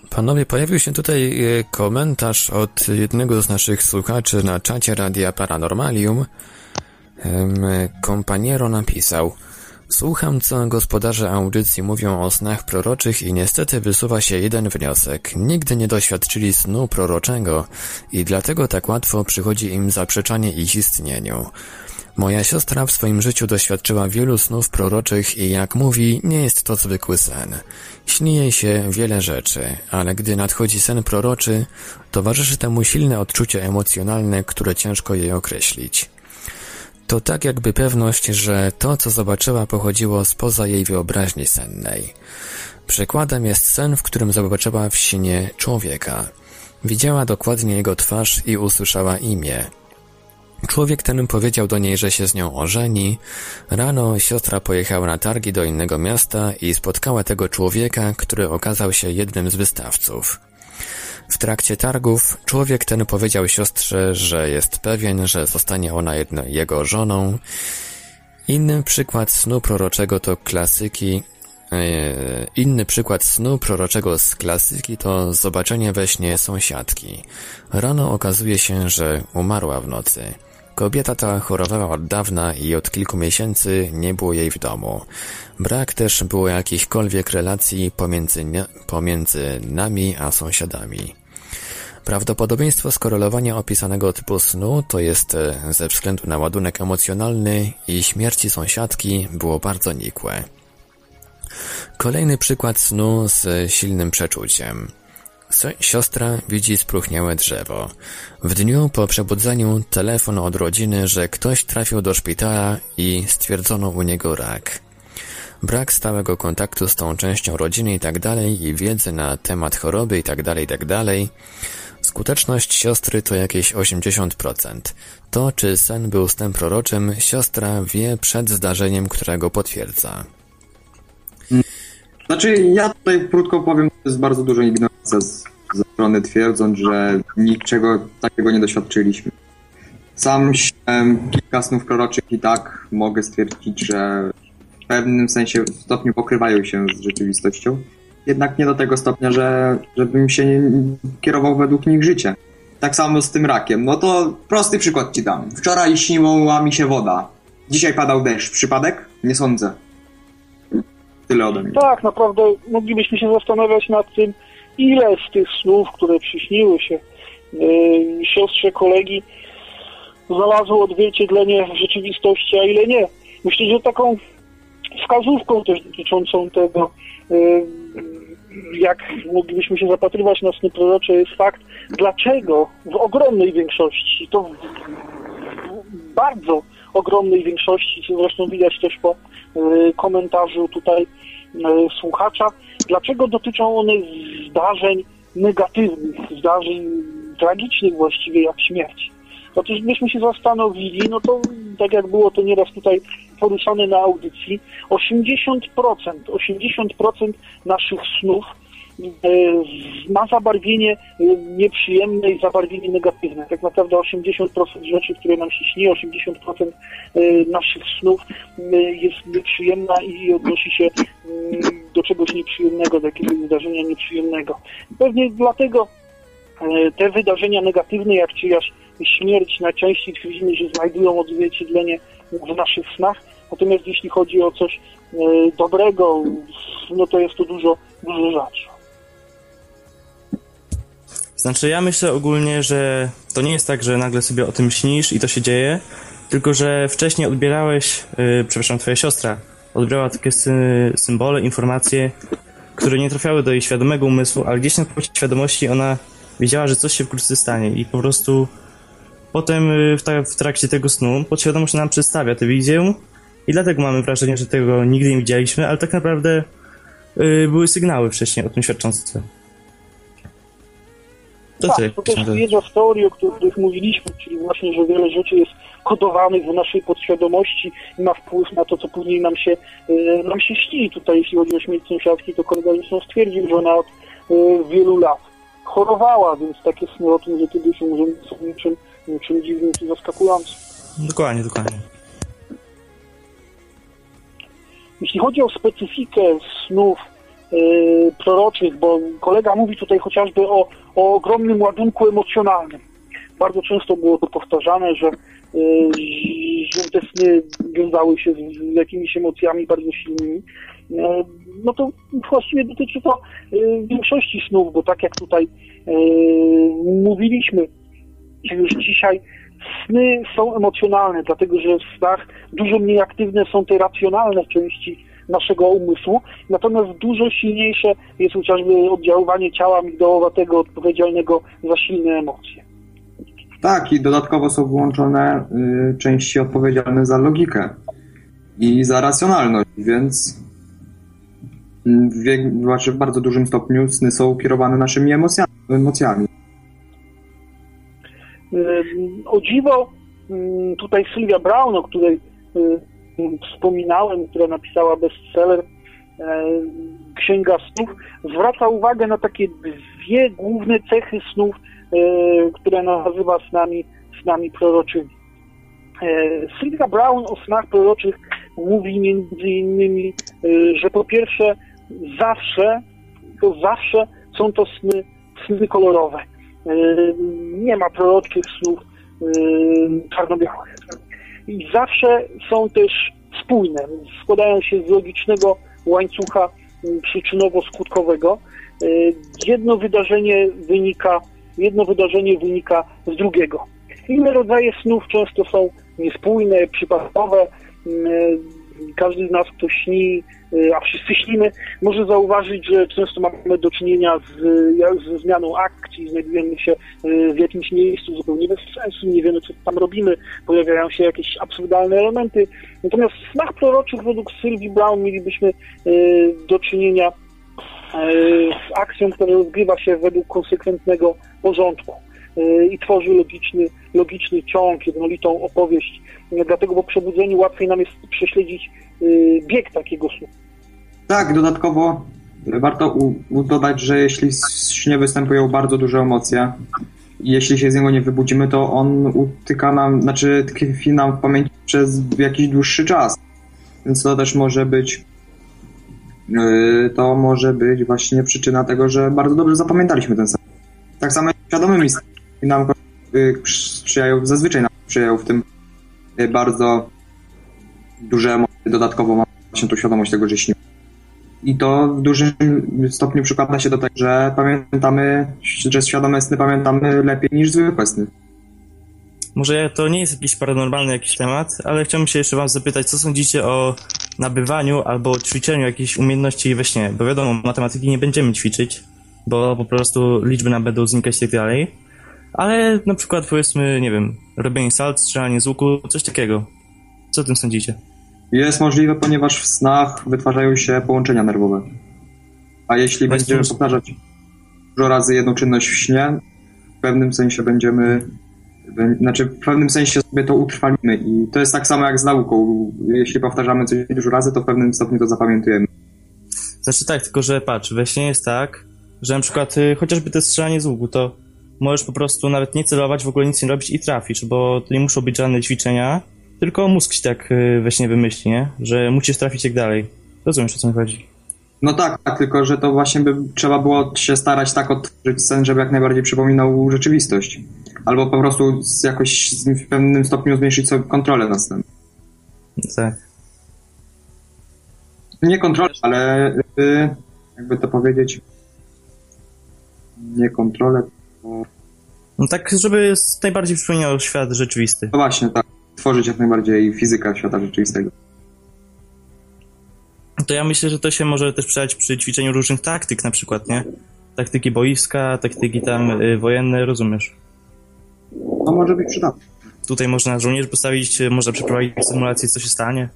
Panowie, pojawił się tutaj e, komentarz od jednego z naszych słuchaczy na czacie Radia Paranormalium. Kompaniero napisał Słucham, co gospodarze audycji mówią o snach proroczych i niestety wysuwa się jeden wniosek. Nigdy nie doświadczyli snu proroczego i dlatego tak łatwo przychodzi im zaprzeczanie ich istnieniu. Moja siostra w swoim życiu doświadczyła wielu snów proroczych i jak mówi, nie jest to zwykły sen. Śni jej się wiele rzeczy, ale gdy nadchodzi sen proroczy, towarzyszy temu silne odczucie emocjonalne, które ciężko jej określić. To tak jakby pewność, że to, co zobaczyła, pochodziło spoza jej wyobraźni sennej. Przykładem jest sen, w którym zobaczyła w śnie człowieka. Widziała dokładnie jego twarz i usłyszała imię. Człowiek ten powiedział do niej, że się z nią ożeni. Rano siostra pojechała na targi do innego miasta i spotkała tego człowieka, który okazał się jednym z wystawców. W trakcie targów człowiek ten powiedział siostrze, że jest pewien, że zostanie ona jedno, jego żoną. Inny przykład snu proroczego to klasyki. Yy, inny przykład snu proroczego z klasyki to zobaczenie we śnie sąsiadki. Rano okazuje się, że umarła w nocy. Kobieta ta chorowała od dawna i od kilku miesięcy nie było jej w domu. Brak też było jakichkolwiek relacji pomiędzy, pomiędzy nami a sąsiadami. Prawdopodobieństwo skorelowania opisanego typu snu to jest e, ze względu na ładunek emocjonalny i śmierci sąsiadki było bardzo nikłe. Kolejny przykład snu z silnym przeczuciem. Siostra widzi spróchniałe drzewo. W dniu po przebudzeniu telefon od rodziny, że ktoś trafił do szpitala i stwierdzono u niego rak. Brak stałego kontaktu z tą częścią rodziny i tak dalej i wiedzy na temat choroby i tak dalej tak dalej. Skuteczność siostry to jakieś 80%. To, czy sen był snem proroczym, siostra wie przed zdarzeniem, którego potwierdza. Znaczy, ja tutaj krótko powiem, to jest bardzo duża ignorancja z, ze strony twierdząc, że niczego takiego nie doświadczyliśmy. Sam em, kilka snów proroczych i tak mogę stwierdzić, że w pewnym sensie w stopniu pokrywają się z rzeczywistością. Jednak nie do tego stopnia, że żebym się kierował według nich życie. Tak samo z tym rakiem. No to prosty przykład ci dam. Wczoraj śniła mi się woda. Dzisiaj padał deszcz. Przypadek? Nie sądzę. Tyle ode mnie. Tak, naprawdę moglibyśmy się zastanawiać nad tym, ile z tych snów, które przyśniły się yy, siostrze kolegi, znalazło odzwierciedlenie w rzeczywistości, a ile nie. Myślę, że taką wskazówką też dotyczącą tego, yy, jak moglibyśmy się zapatrywać na sny prorocze, jest fakt, dlaczego w ogromnej większości, to w bardzo ogromnej większości, co zresztą widać też po y, komentarzu tutaj y, słuchacza, dlaczego dotyczą one zdarzeń negatywnych, zdarzeń tragicznych właściwie jak śmierć. Otóż gdybyśmy się zastanowili, no to tak jak było to nieraz tutaj poruszane na audycji, 80%, 80% naszych snów e, ma zabarwienie e, nieprzyjemne i zabarwienie negatywne. Tak naprawdę 80% rzeczy, które nam się śni, 80% e, naszych snów e, jest nieprzyjemna i odnosi się mm, do czegoś nieprzyjemnego, do jakiegoś wydarzenia nieprzyjemnego. Pewnie dlatego e, te wydarzenia negatywne, jak czyjaś śmierć, najczęściej twierdzimy, że znajdują odzwierciedlenie w naszych snach. Natomiast jeśli chodzi o coś e, dobrego, no to jest to dużo, dużo rzadsze. Znaczy, ja myślę ogólnie, że to nie jest tak, że nagle sobie o tym śnisz i to się dzieje, tylko że wcześniej odbierałeś, yy, przepraszam, twoja siostra odbierała takie sy symbole, informacje, które nie trafiały do jej świadomego umysłu, ale gdzieś na świadomości ona wiedziała, że coś się wkrótce stanie i po prostu potem y, w, w trakcie tego snu podświadomość nam przedstawia tę wizję i dlatego mamy wrażenie, że tego nigdy nie widzieliśmy, ale tak naprawdę yy, były sygnały wcześniej o tym świadczące. To tak, to też jedna z teorii, o których mówiliśmy, czyli właśnie, że wiele rzeczy jest kodowanych w naszej podświadomości i ma wpływ na to, co później nam się, yy, nam się śni. Tutaj, jeśli chodzi o śmierć sąsiadki, to kolega zresztą stwierdził, że ona od yy, wielu lat chorowała, więc takie sny o tym, że kiedy się może są niczym, niczym dziwnym czy zaskakującym. Dokładnie, dokładnie. Jeśli chodzi o specyfikę snów yy, proroczych, bo kolega mówi tutaj chociażby o, o ogromnym ładunku emocjonalnym. Bardzo często było to powtarzane, że, yy, że te sny wiązały się z, jakimiś emocjami bardzo silnymi. Yy, no to właściwie dotyczy to yy, większości snów, bo tak jak tutaj yy, mówiliśmy już dzisiaj, sny są emocjonalne, dlatego że w snach dużo mniej aktywne są te racjonalne części naszego umysłu, natomiast dużo silniejsze jest chociażby oddziaływanie ciała migdałowatego odpowiedzialnego za silne emocje. Tak, i dodatkowo są włączone y, części odpowiedzialne za logikę i za racjonalność, więc w, wie, znaczy w bardzo dużym stopniu sny są kierowane naszymi emocjami. emocjami. O dziwo, tutaj Sylwia Brown, o której wspominałem, która napisała bestseller Księga Snów, zwraca uwagę na takie dwie główne cechy snów, które nazywa snami, snami proroczymi. Sylwia Brown o snach proroczych mówi między innymi, że po pierwsze zawsze, to zawsze są to sny, sny kolorowe. Nie ma proroczych snów czarno-białych. I zawsze są też spójne, składają się z logicznego łańcucha przyczynowo-skutkowego. Jedno wydarzenie wynika, jedno wydarzenie wynika z drugiego. Inne rodzaje snów często są niespójne, przypadkowe. Każdy z nas, kto śni, a wszyscy śnimy, może zauważyć, że często mamy do czynienia z, ze zmianą akcji, znajdujemy się w jakimś miejscu zupełnie bez sensu, nie wiemy, co tam robimy, pojawiają się jakieś absurdalne elementy. Natomiast w snach proroczych według Sylwii Brown mielibyśmy do czynienia z akcją, która rozgrywa się według konsekwentnego porządku i tworzy logiczny, logiczny ciąg, jednolitą opowieść. Dlatego po przebudzeniu łatwiej nam jest prześledzić bieg takiego snu. Tak, dodatkowo warto dodać, że jeśli w śnie występują bardzo duże emocje jeśli się z niego nie wybudzimy, to on utyka nam, znaczy tkwi nam w pamięci przez jakiś dłuższy czas. Więc to też może być to może być właśnie przyczyna tego, że bardzo dobrze zapamiętaliśmy ten sen. Tak samo jak świadomymi snami nam yy, sprzyjają, zazwyczaj nam sprzyjają w tym yy, bardzo duże emocje. Dodatkowo mamy właśnie tą świadomość tego, że śnimy. I to w dużym stopniu przykłada się do tego, że pamiętamy, że świadome sny pamiętamy lepiej niż zwykłe sny. Może to nie jest jakiś paranormalny jakiś temat, ale chciałbym się jeszcze wam zapytać, co sądzicie o nabywaniu albo ćwiczeniu jakichś umiejętności we śnie? Bo wiadomo, matematyki nie będziemy ćwiczyć, bo po prostu liczby nam będą znikać i tak dalej. Ale na przykład powiedzmy, nie wiem, robienie salt, strzelanie z łuku, coś takiego. Co o tym sądzicie? Jest możliwe, ponieważ w snach wytwarzają się połączenia nerwowe. A jeśli Właśnie będziemy powtarzać dużo razy jedną czynność w śnie, w pewnym sensie będziemy, bę- znaczy w pewnym sensie sobie to utrwalimy i to jest tak samo jak z nauką. Jeśli powtarzamy coś dużo razy, to w pewnym stopniu to zapamiętujemy. Znaczy tak, tylko że patrz, we śnie jest tak, że na przykład y, chociażby to strzelanie z łuku, to możesz po prostu nawet nie celować, w ogóle nic nie robić i trafisz, bo to nie muszą być żadne ćwiczenia, tylko mózg ci tak y, we śnie wymyśli, nie? Że musisz trafić jak dalej. Rozumiesz, o co mi chodzi? No tak, tak, tylko że to właśnie by trzeba było się starać tak odtworzyć sen, żeby jak najbardziej przypominał rzeczywistość. Albo po prostu z- jakoś w pewnym stopniu zmniejszyć sobie kontrolę nad snem. Tak. Nie kontrolę, ale y, jakby to powiedzieć. Nie kontrolę. No tak, żeby najbardziej przypominał świat rzeczywisty. No właśnie, tak. Tworzyć jak najbardziej fizyka świata rzeczywistego. To ja myślę, że to się może też przydać przy ćwiczeniu różnych taktyk na przykład, nie? Taktyki boiska, taktyki tam y, wojenne, rozumiesz? To może być przydatne. Tutaj można żołnierz postawić, y, można przeprowadzić symulację, co się stanie.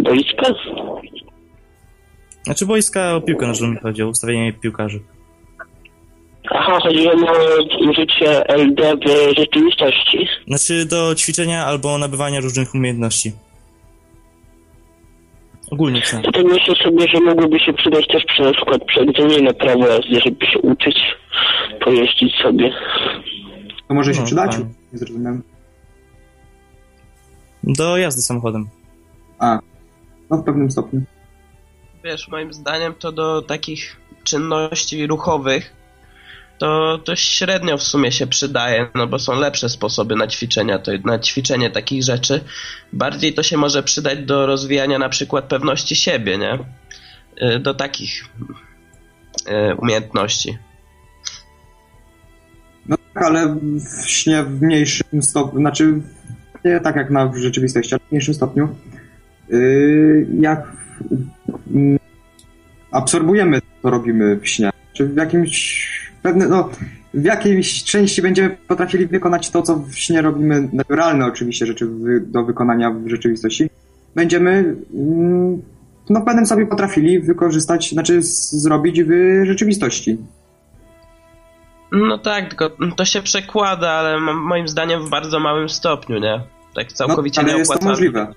Boiska? Znaczy boiska o piłkę nożną mi chodzi, o ustawienie piłkarzy. Aha, chodziło o użycie LD w rzeczywistości. Znaczy do ćwiczenia albo nabywania różnych umiejętności. Ogólnie co? To tak myślę sobie, że mogłoby się przydać też przy na przykład przy egzaminie na prawo jazdy, żeby się uczyć, pojeździć sobie. To może się No, przydać? fajnie. Nie zrozumiałem. Do jazdy samochodem. A, no w pewnym stopniu. Wiesz, moim zdaniem to do takich czynności ruchowych to, to średnio w sumie się przydaje, no bo są lepsze sposoby na ćwiczenia, to na ćwiczenie takich rzeczy. Bardziej to się może przydać do rozwijania na przykład pewności siebie, nie? Y, Do takich y, umiejętności. No tak, ale w śnie w mniejszym stopniu, znaczy nie tak jak na rzeczywistości, ale w mniejszym stopniu, yy, jak absorbujemy to, co robimy w śnie. Czy w jakimś pewnym, no, w jakiejś części będziemy potrafili wykonać to, co w śnie robimy, naturalne oczywiście rzeczy do wykonania w rzeczywistości, będziemy mm, no, pewnym sobie potrafili wykorzystać, znaczy zrobić w rzeczywistości. No tak, tylko to się przekłada, ale moim zdaniem w bardzo małym stopniu, nie? Tak całkowicie No, ale jest to możliwe.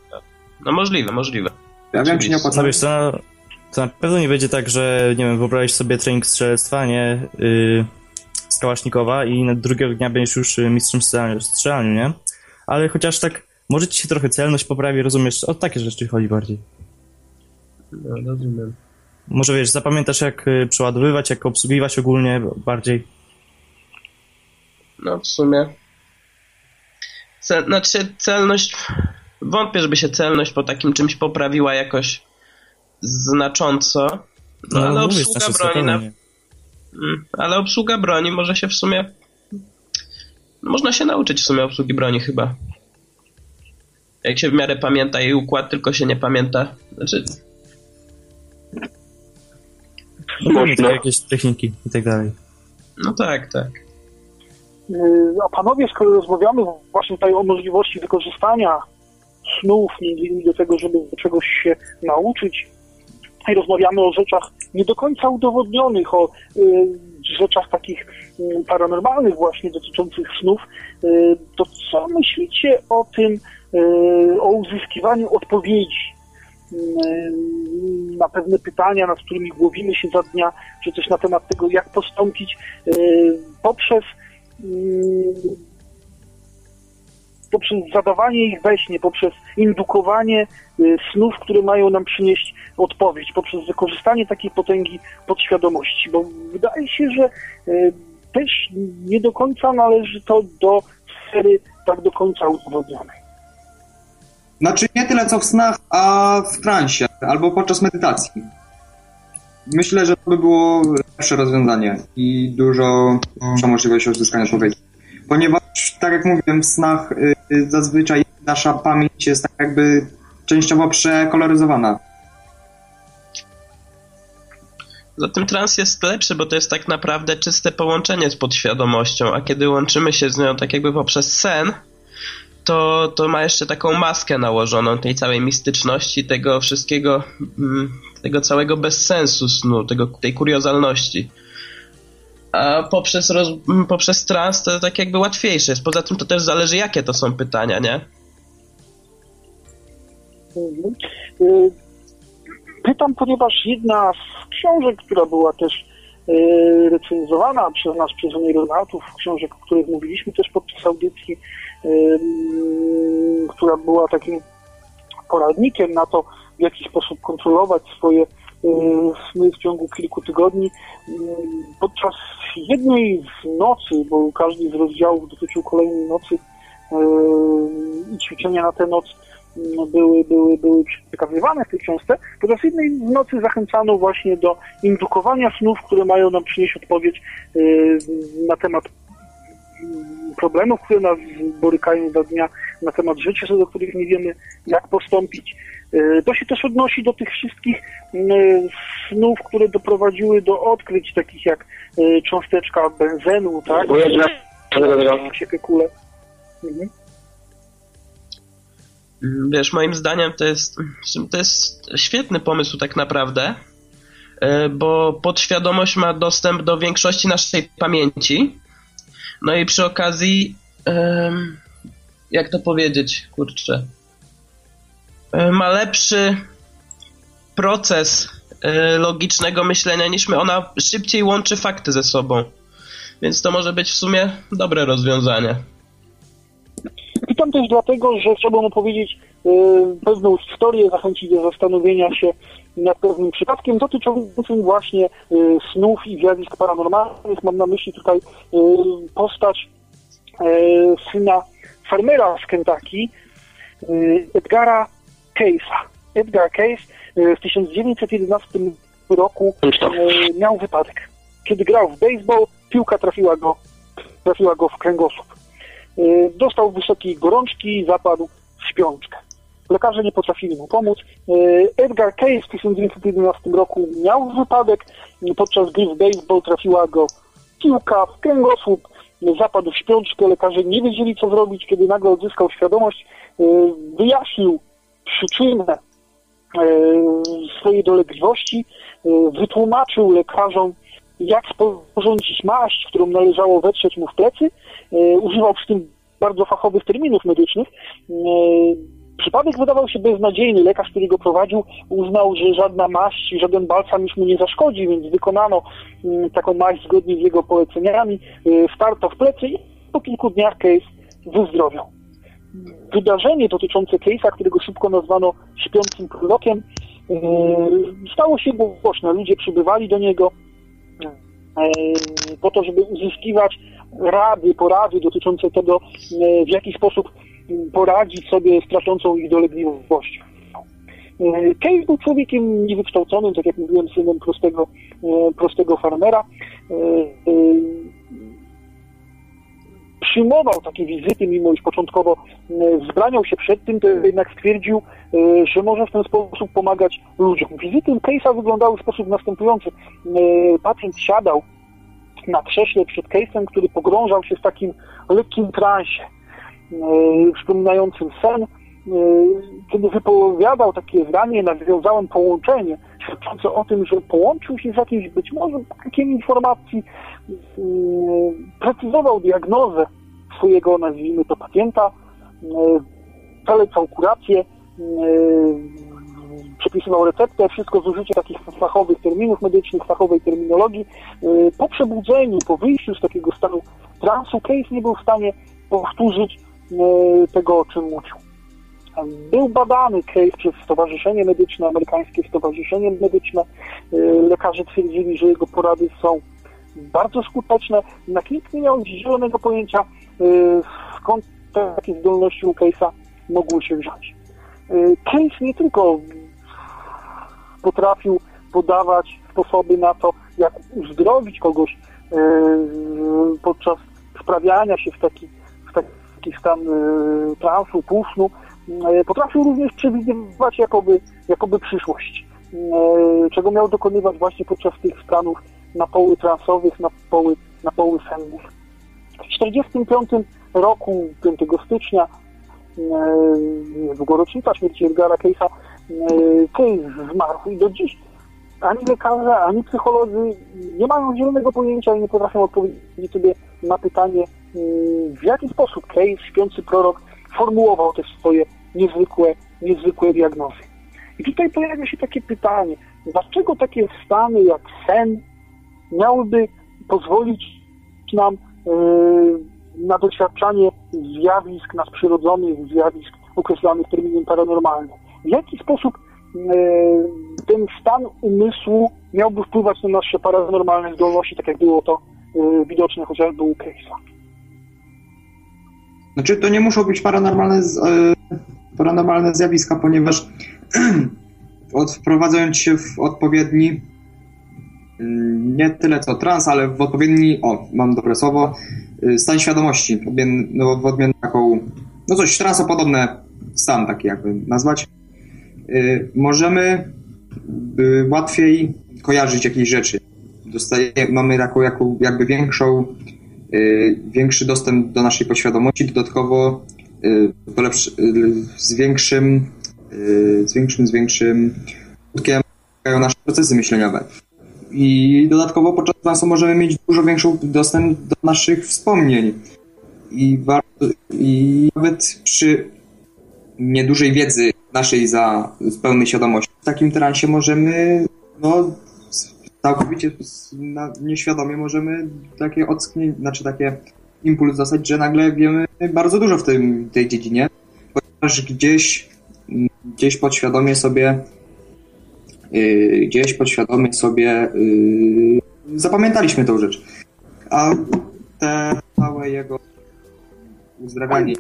No możliwe, możliwe. Ja wiem, czy nie No opłacamy. wiesz, to na, to na pewno nie będzie tak, że nie wiem, wyobraź sobie trening strzelectwa, nie? Yy, z Kałasznikowa i na drugiego dnia będziesz już y, mistrzem strzelaniu, strzelaniu, nie? Ale chociaż tak, może ci się trochę celność poprawi, rozumiesz? O takie rzeczy chodzi bardziej. No, rozumiem. Może wiesz, zapamiętasz jak y, przeładowywać, jak obsługiwać ogólnie bardziej. No w sumie. Cel, znaczy celność. Wątpię, żeby się celność po takim czymś poprawiła jakoś znacząco. No, ale mówisz, obsługa znaczy, broni na. Mm, Ale obsługa broni może się w sumie. Można się nauczyć w sumie obsługi broni chyba. Jak się w miarę pamięta jej układ, tylko się nie pamięta. Znaczy, No, Można. jakieś techniki i tak dalej. no tak, tak. A panowie, skoro rozmawiamy właśnie tutaj o możliwości wykorzystania snów, między innymi do tego, żeby czegoś się nauczyć, i rozmawiamy o rzeczach nie do końca udowodnionych, o y, rzeczach takich mm, paranormalnych właśnie dotyczących snów, to co myślicie o tym, o uzyskiwaniu odpowiedzi na pewne pytania, nad którymi głowimy się za dnia, czy coś na temat tego, jak postąpić poprzez poprzez zadawanie ich we śnie, poprzez indukowanie y, snów, które mają nam przynieść odpowiedź, poprzez wykorzystanie takiej potęgi podświadomości, bo wydaje się, że y, też nie do końca należy to do sfery tak do końca udowodnionej. Znaczy nie tyle co w snach, a w transie albo podczas medytacji. Myślę, że to by było lepsze rozwiązanie i dużo większa możliwość uzyskania odpowiedzi. Ponieważ, tak jak mówiłem, w snach y, zazwyczaj nasza pamięć jest tak jakby częściowo przekoloryzowana. Zatem trans jest lepszy, bo to jest tak naprawdę czyste połączenie z podświadomością, a kiedy łączymy się z nią tak jakby poprzez sen, to, to ma jeszcze taką maskę nałożoną tej całej mistyczności, tego wszystkiego, mm, tego całego bezsensu snu, tego, tej kuriozalności. A poprzez, roz, poprzez trans to tak jakby łatwiejsze jest. Poza tym to też zależy, jakie to są pytania, nie? Mhm. Y, pytam, ponieważ jedna z książek, która była też y, recenzowana przez nas, przez aeronautów, książek, o których mówiliśmy też podczas audycji, y, która była takim poradnikiem na to, w jaki sposób kontrolować swoje sny w ciągu kilku tygodni. Podczas jednej nocy, bo każdy z rozdziałów dotyczył kolejnej nocy i ćwiczenia na tę noc były, były, były przekazywane w tej książce, podczas jednej nocy zachęcano właśnie do indukowania snów, które mają nam przynieść odpowiedź na temat problemów, które nas borykają za dnia, na temat życia, co do których nie wiemy, jak postąpić. E, to się też odnosi do tych wszystkich snów, które doprowadziły do odkryć takich jak e, cząsteczka benzenu, tak? Siekę kule. Mhm. Wiesz, moim zdaniem to jest, to jest świetny pomysł tak naprawdę, e, bo podświadomość ma dostęp do większości naszej pamięci. No i przy okazji, jak to powiedzieć, kurczę, ma lepszy proces e, logicznego myślenia niż my. Ona szybciej łączy fakty ze sobą. Więc to może być w sumie dobre rozwiązanie. Pytam też dlatego, że chciałbym opowiedzieć y, pewną historię, zachęcić do zastanowienia się nad pewnym przypadkiem dotyczącym właśnie snów i zjawisk paranormalnych. Mam na myśli tutaj postać syna farmera z Kentucky, Edgara Case'a. Edgar Case e, w 1911 roku e, miał wypadek. Kiedy grał w baseball, piłka trafiła go, trafiła go w kręgosłup. E, dostał wysokiej gorączki, zapadł w śpiączkę. Lekarze nie potrafili mu pomóc. Edgar Case w 1911 roku miał wypadek. Podczas gry w baseball trafiła go piłka w kręgosłup, zapadł w śpiączkę. Lekarze nie wiedzieli, co zrobić. Kiedy nagle odzyskał świadomość, wyjaśnił przyczynę e, swojej dolegliwości, e, wytłumaczył lekarzom, jak sporządzić maść, którą należało wetrzeć mu w plecy. E, używał przy tym bardzo fachowych terminów medycznych. Przypadek wydawał się beznadziejny. Lekarz, który go prowadził, uznał, że żadna maść, żaden balsam już mu nie zaszkodzi, więc wykonano mm, taką maść zgodnie z jego poleceniami. Wtarto w plecy i po kilku dniach case wyzdrowiał wydarzenie dotyczące Case'a, którego szybko nazwano śpiącym prorokiem, e, stało się głośne. Ludzie przybywali do niego e, po to, żeby uzyskiwać rady, porady dotyczące tego, e, w jaki sposób poradzić sobie z traczącą ich dolegliwością. Case był człowiekiem niewykształconym, tak jak mówiłem, synem prostego, prostego farmera przyjmował takie wizyty, mimo iż początkowo wzbraniał e, się przed tym, to jednak stwierdził, e, że może w ten sposób pomagać ludziom. Wizyty Case'a wyglądały w sposób następujący. E, pacjent siadał na krześle przed Case'em, który pogrążał się w takim lekkim transie, przypominającym sen. Kiedy wypowiadał takie zdanie, nawiązałem połączenie świadczące o tym, że połączył się z jakimś być może bankiem informacji, precyzował diagnozę swojego, nazwijmy to, pacjenta, yy, zalecał kurację, yy, przepisywał receptę, wszystko z użyciem takich fachowych terminów medycznych, fachowej terminologii. Yy, Po przebudzeniu, po wyjściu z takiego stanu transu, Case nie był w stanie powtórzyć tego, o czym mówił. Był badany case przez Stowarzyszenie Medyczne, Amerykańskie Stowarzyszenie Medyczne. Lekarze twierdzili, że jego porady są bardzo skuteczne. Jednak nikt nie miał zielonego pojęcia, skąd te takie zdolności u Case'a mogły się wziąć. Case nie tylko potrafił podawać sposoby na to, jak uzdrowić kogoś yy, podczas wprawiania się w taki, w taki stan transu, półsnu, yy, potrafił również przewidywać jakoby, jakoby przyszłość, czego miał dokonywać właśnie podczas tych stanów na poły transowych, na poły, na poły sennych. W 1945 roku, 5 stycznia, niedługo rocznica śmierci Edgara Case'a, yy, Case zmarł i do dziś ani lekarze, ani psycholodzy nie mają zielonego pojęcia i nie potrafią odpowiedzieć sobie na pytanie, yy, w jaki sposób Case, śpiący prorok, formułował te swoje niezwykłe, niezwykłe diagnozy. I tutaj pojawia się takie pytanie, dlaczego takie stany jak sen miałyby pozwolić nam na doświadczanie zjawisk nadprzyrodzonych, zjawisk określanych terminem paranormalnym. W jaki sposób yy, ten stan umysłu miałby wpływać na nasze paranormalne zdolności, tak jak było to yy, widoczne chociażby u Case'a. Znaczy, to nie muszą być paranormalne, z- paranormalne zjawiska, ponieważ wprowadzając się w odpowiedni, nie tyle co trans, ale w odpowiedni, o, mam dobre słowo, y, stan świadomości, no, w odmian taką, no coś transopodobne stan taki jakby nazwać, y, możemy łatwiej kojarzyć jakieś rzeczy. Dostaje, mamy taką, jakby większą większy dostęp do naszej podświadomości, dodatkowo lepszy, z większym z większym, z większym skutkiem nasze procesy myśleniowe. I dodatkowo podczas transu możemy mieć dużo większą dostęp do naszych wspomnień. I, i nawet przy niedużej wiedzy naszej za pełnej świadomości, w takim transie możemy no, całkowicie na, nieświadomie możemy takie ocknięcie, znaczy takie impuls dostać, że nagle wiemy bardzo dużo w tym, tej dziedzinie, ponieważ gdzieś, gdzieś podświadomie sobie gdzieś podświadomie sobie yy, zapamiętaliśmy tą rzecz. A te całe jego uzdrawianie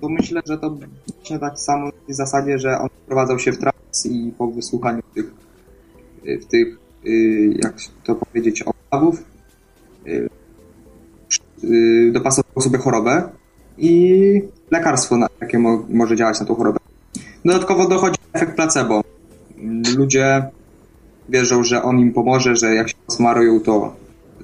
to myślę, że to właśnie tak samo na tej zasadzie, że on wprowadzał się w trans i po wysłuchaniu tych, y, w tych, y, jak to powiedzieć, objawów, y, y, dopasował sobie chorobę i lekarstwo, na, jakie mo, może działać na tą chorobę. Dodatkowo dochodzi efekt placebo. Ludzie wierzą, że on im pomoże, że jak się smarują, to,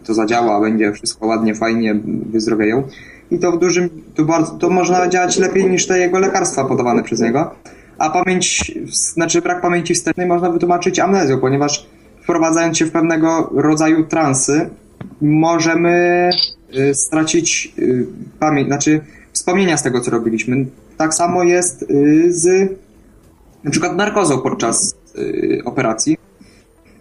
to zadziała, będzie wszystko ładnie, fajnie, wyzdrowieją. I to w dużym, to, bardzo, to można działać lepiej niż te jego lekarstwa podawane przez niego. A pamięć, znaczy brak pamięci wstępnej można wytłumaczyć amnezją, ponieważ wprowadzając się w pewnego rodzaju transy, możemy y, stracić y, pamięć, znaczy wspomnienia z tego, co robiliśmy. Tak samo jest y, z na przykład narkozą podczas y, operacji,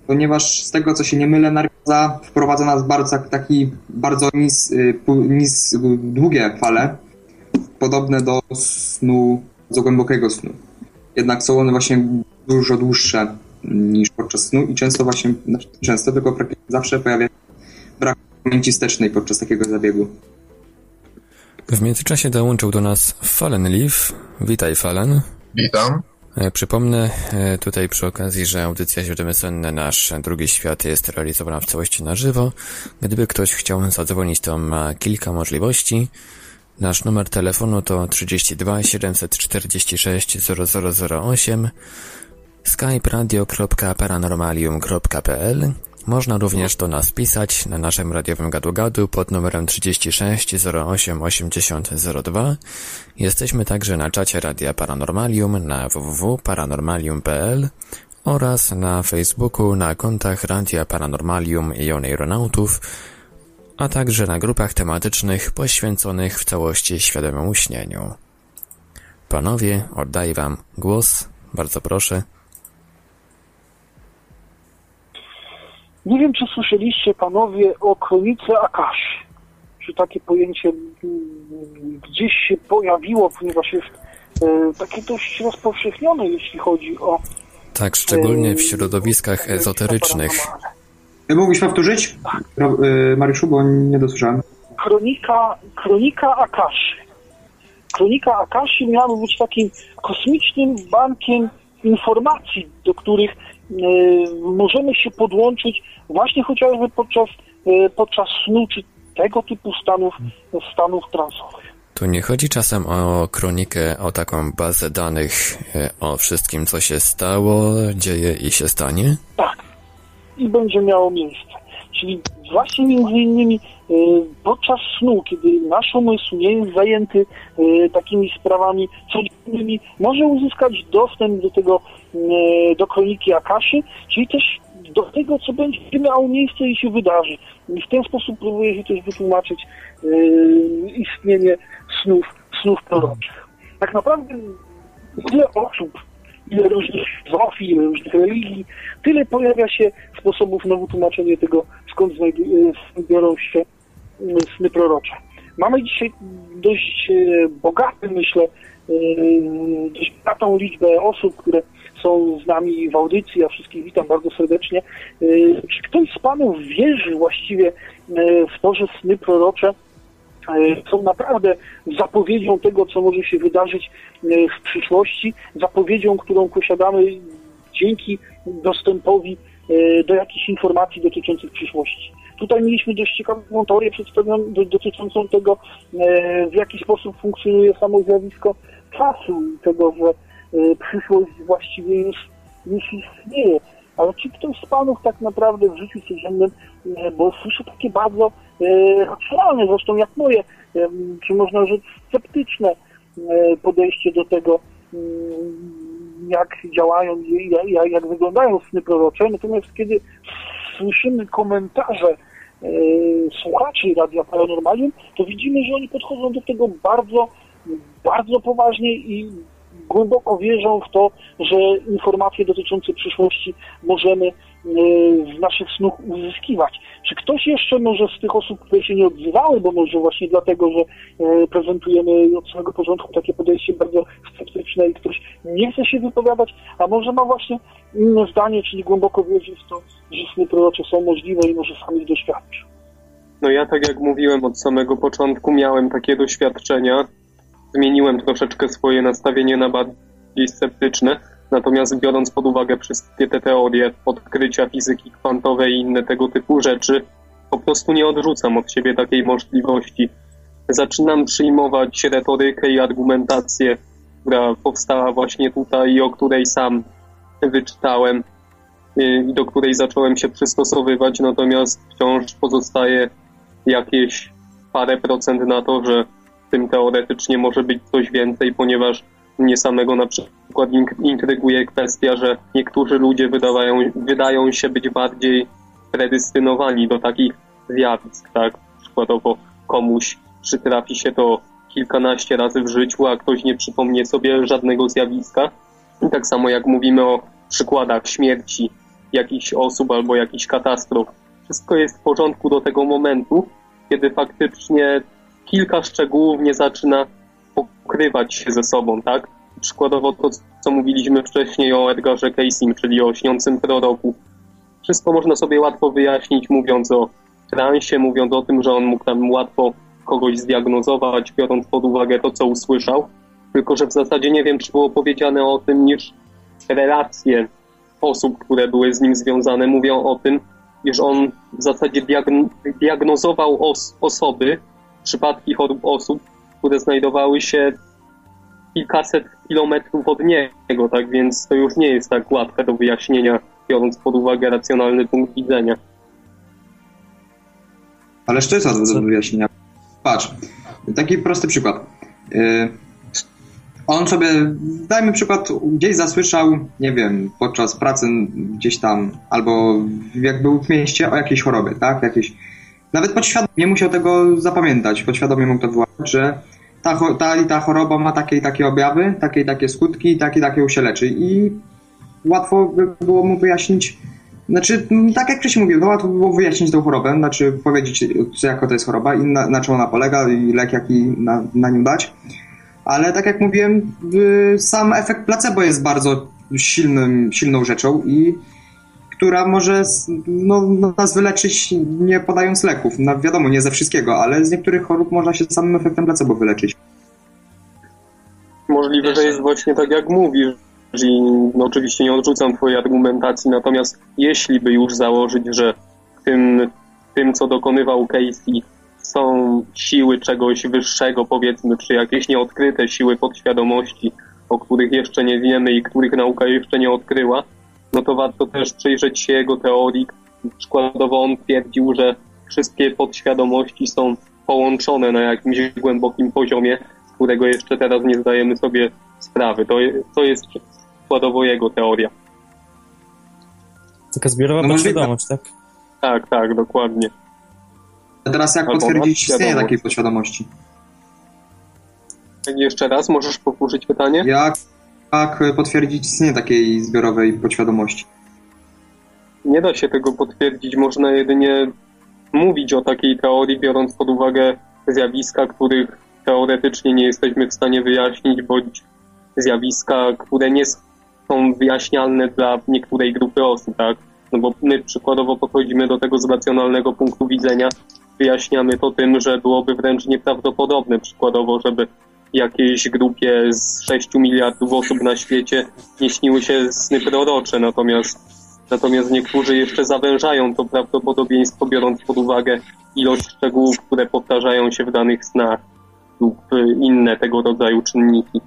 ponieważ z tego, co się nie mylę, narkoza wprowadza nas bardzo tak- taki bardzo nis, y, nis, długie fale, podobne do snu, bardzo głębokiego snu. Jednak są one właśnie dużo dłuższe niż podczas snu i często właśnie, znaczy często, tylko praktycznie zawsze pojawia się brak pamięci wstecznej podczas takiego zabiegu. W międzyczasie dołączył do nas Fallen Leaf. Witaj, Fallen. Witam. E, Przypomnę e, tutaj przy okazji, że audycja Źródłem Senne Nasz Drugi Świat jest realizowana w całości na żywo. Gdyby ktoś chciał zadzwonić, to ma kilka możliwości. Nasz numer telefonu to 32 746 0008 skype radio.paranormalium.pl Można również do nas pisać na naszym radiowym gadu-gadu pod numerem 36 08 80 02. Jesteśmy także na czacie Radia Paranormalium na www.paranormalium.pl oraz na Facebooku na kontach Radia Paranormalium i Oneironautów, a także na grupach tematycznych poświęconych w całości świadomemu śnieniu. Panowie, oddaję wam głos. Bardzo proszę. Nie wiem, czy słyszeliście panowie o kronice Akashi. Czy takie pojęcie gdzieś się pojawiło, ponieważ jest e, takie dość rozpowszechnione, jeśli chodzi o Tak, szczególnie w środowiskach ezoterycznych. Mógłbyś powtórzyć, y, Mariuszu, bo nie dosłyszałem. kronika, kronika Akashi. Kronika Akashi miała być takim kosmicznym bankiem informacji, do których e, możemy się podłączyć właśnie chociażby podczas, e, podczas snu czy tego typu stanów, stanów transowych. Tu nie chodzi czasem o kronikę, o taką bazę danych e, o wszystkim, co się stało, dzieje i się stanie? Tak. I będzie miało miejsce. Czyli właśnie między innymi e, podczas snu, kiedy nasz umysł nie jest zajęty e, takimi sprawami codziennymi, może uzyskać dostęp do tego, e, do kroniki Akaszy, czyli też do tego, co będzie miało miejsce i się wydarzy. I w ten sposób próbuje się też wytłumaczyć istnienie snów, snów proroczych. Tak naprawdę ile osób, ile różnych filozofii, ile różnych religii, tyle pojawia się sposobów na wytłumaczenie tego, skąd biorą się mm, sny prorocze. Mamy dzisiaj dość e, bogaty, myślę, e, dość bogatą liczbę osób, które są z nami w audycji. Ja wszystkich witam bardzo serdecznie. E, Czy ktoś z Panów wierzy właściwie w to, że sny prorocze są naprawdę zapowiedzią tego, co może się wydarzyć w przyszłości, zapowiedzią, którą posiadamy dzięki dostępowi do jakichś informacji dotyczących przyszłości. Tutaj mieliśmy dość ciekawą teorię przedstawioną do- dotyczącą tego, e, w jaki sposób funkcjonuje samo zjawisko czasu i tego, że e, przyszłość właściwie już, już istnieje. Ale czy ktoś z Panów tak naprawdę w życiu codziennym, e, bo słyszę takie bardzo e, racjonalne, zresztą jak moje, czy można rzec sceptyczne e, podejście do tego, jak działają i jak, jak, jak wyglądają sny prorocze. Natomiast kiedy słyszymy komentarze e, słuchaczy Radia Paranormalium, to widzimy, że oni podchodzą do tego bardzo, bardzo poważnie i głęboko wierzą w to, że informacje dotyczące przyszłości możemy e, w naszych snach uzyskiwać. Czy ktoś jeszcze może z tych osób, które się nie odzywały, bo może właśnie dlatego, że e, prezentujemy od samego początku takie podejście bardzo sceptyczne i ktoś nie chce się wypowiadać, a może ma właśnie inne zdanie, czyli głęboko wierzy w to, że sny prorocze są możliwe i może sam ich doświadczy. No ja tak jak mówiłem od samego początku miałem takie doświadczenia. Zmieniłem troszeczkę swoje nastawienie na bardziej sceptyczne. Natomiast biorąc pod uwagę wszystkie te teorie, odkrycia fizyki kwantowej i inne tego typu rzeczy, po prostu nie odrzucam od siebie takiej możliwości. Zaczynam przyjmować retorykę i argumentację, która powstała właśnie tutaj i o której sam wyczytałem y, i do której zacząłem się przystosowywać, natomiast wciąż pozostaje jakieś parę procent na to, że w tym teoretycznie może być coś więcej, ponieważ mnie samego na przykład intryguje kwestia, że niektórzy ludzie wydawają, wydają się być bardziej predystynowani do takich zjawisk, tak? Przykładowo komuś przytrafi się to kilkanaście razy w życiu, a ktoś nie przypomnie sobie żadnego zjawiska. I tak samo jak mówimy o przykładach śmierci jakichś osób albo jakichś katastrof. Wszystko jest w porządku do tego momentu, kiedy faktycznie kilka szczegółów nie zaczyna pokrywać się ze sobą, tak? Przykładowo to, co mówiliśmy wcześniej o Edgarze Casey'm, czyli o śniącym proroku. Wszystko można sobie łatwo wyjaśnić, mówiąc o transie, mówiąc o tym, że on mógł tam łatwo kogoś zdiagnozować, biorąc pod uwagę to, co usłyszał. Tylko, że w zasadzie nie wiem, czy było powiedziane o tym, niż relacje osób, które były z nim związane, mówią o tym, iż on w zasadzie diagn- diagnozował os- osoby, przypadki chorób osób, które znajdowały się kilkaset kilometrów od niego, tak więc to już nie jest tak łatwe do wyjaśnienia, biorąc pod uwagę racjonalny punkt widzenia. Ale to jest łatwe do wyjaśnienia. Patrz, taki prosty przykład. Yy, on sobie, dajmy przykład, gdzieś zasłyszał, nie wiem, podczas pracy gdzieś tam, albo jak był w mieście o jakiejś chorobie, tak? Jakieś, nawet podświadomie musiał tego zapamiętać, podświadomie mógł to wyłapać, że ta, ta ta choroba ma takie i takie objawy, takie i takie skutki, takie i takie się leczy. I łatwo by było mu wyjaśnić, znaczy, tak jak wcześniej mówiłem, no łatwo by było wyjaśnić tą chorobę, znaczy powiedzieć, co, jaka to jest choroba i na, na czym ona polega i lek jaki na, na nią dać. Ale tak jak mówiłem, sam efekt placebo jest bardzo silnym, silną rzeczą i która może no, no, nas wyleczyć nie podając leków. No, wiadomo, nie ze wszystkiego, ale z niektórych chorób można się samym efektem placebo wyleczyć. Możliwe, że jest właśnie tak jak mówisz no, oczywiście nie odrzucam twojej argumentacji, natomiast jeśli by już założyć, że tym, tym co dokonywał Casey są siły czegoś wyższego powiedzmy, czy jakieś nieodkryte siły podświadomości, o których jeszcze nie wiemy i których nauka jeszcze nie odkryła, no to warto też przyjrzeć się jego teorii. Przykładowo on twierdził, że wszystkie podświadomości są połączone na jakimś głębokim poziomie, z którego jeszcze teraz nie zdajemy sobie sprawy. To, to jest przykładowo jego teoria. Taka zbiorowa No podświadomość, tak? Tak, tak, dokładnie. A teraz jak Albo potwierdzić istnienie takiej podświadomości? Jeszcze raz, możesz powtórzyć pytanie? Jak, jak potwierdzić istnienie takiej zbiorowej podświadomości? Nie da się tego potwierdzić, można jedynie mówić o takiej teorii, biorąc pod uwagę zjawiska, których teoretycznie nie jesteśmy w stanie wyjaśnić, bądź zjawiska, które nie są wyjaśnialne dla niektórej grupy osób, tak? No bo my przykładowo podchodzimy do tego z racjonalnego punktu widzenia, wyjaśniamy to tym, że byłoby wręcz nieprawdopodobne przykładowo, żeby jakiejś grupie z 6 miliardów osób na świecie nie śniły się sny prorocze, natomiast Natomiast niektórzy jeszcze zawężają to prawdopodobieństwo, biorąc pod uwagę ilość szczegółów, które powtarzają się w danych snach lub y, inne tego rodzaju czynniki.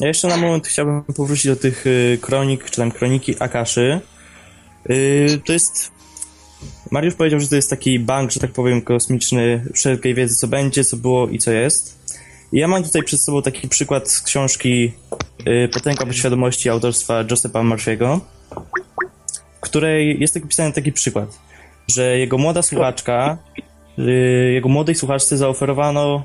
Ja jeszcze na moment chciałbym powrócić do tych y, kronik, czy tam kroniki Akaszy. Y, to jest... Mariusz powiedział, że to jest taki bank, że tak powiem, kosmiczny wszelkiej wiedzy, co będzie, co było i co jest. Ja mam tutaj przed sobą taki przykład z książki y, Potęga Podświadomości autorstwa Josepha Murphy'ego, w której jest taki pisany taki przykład, że jego młoda słuchaczka, y, jego młodej słuchaczce zaoferowano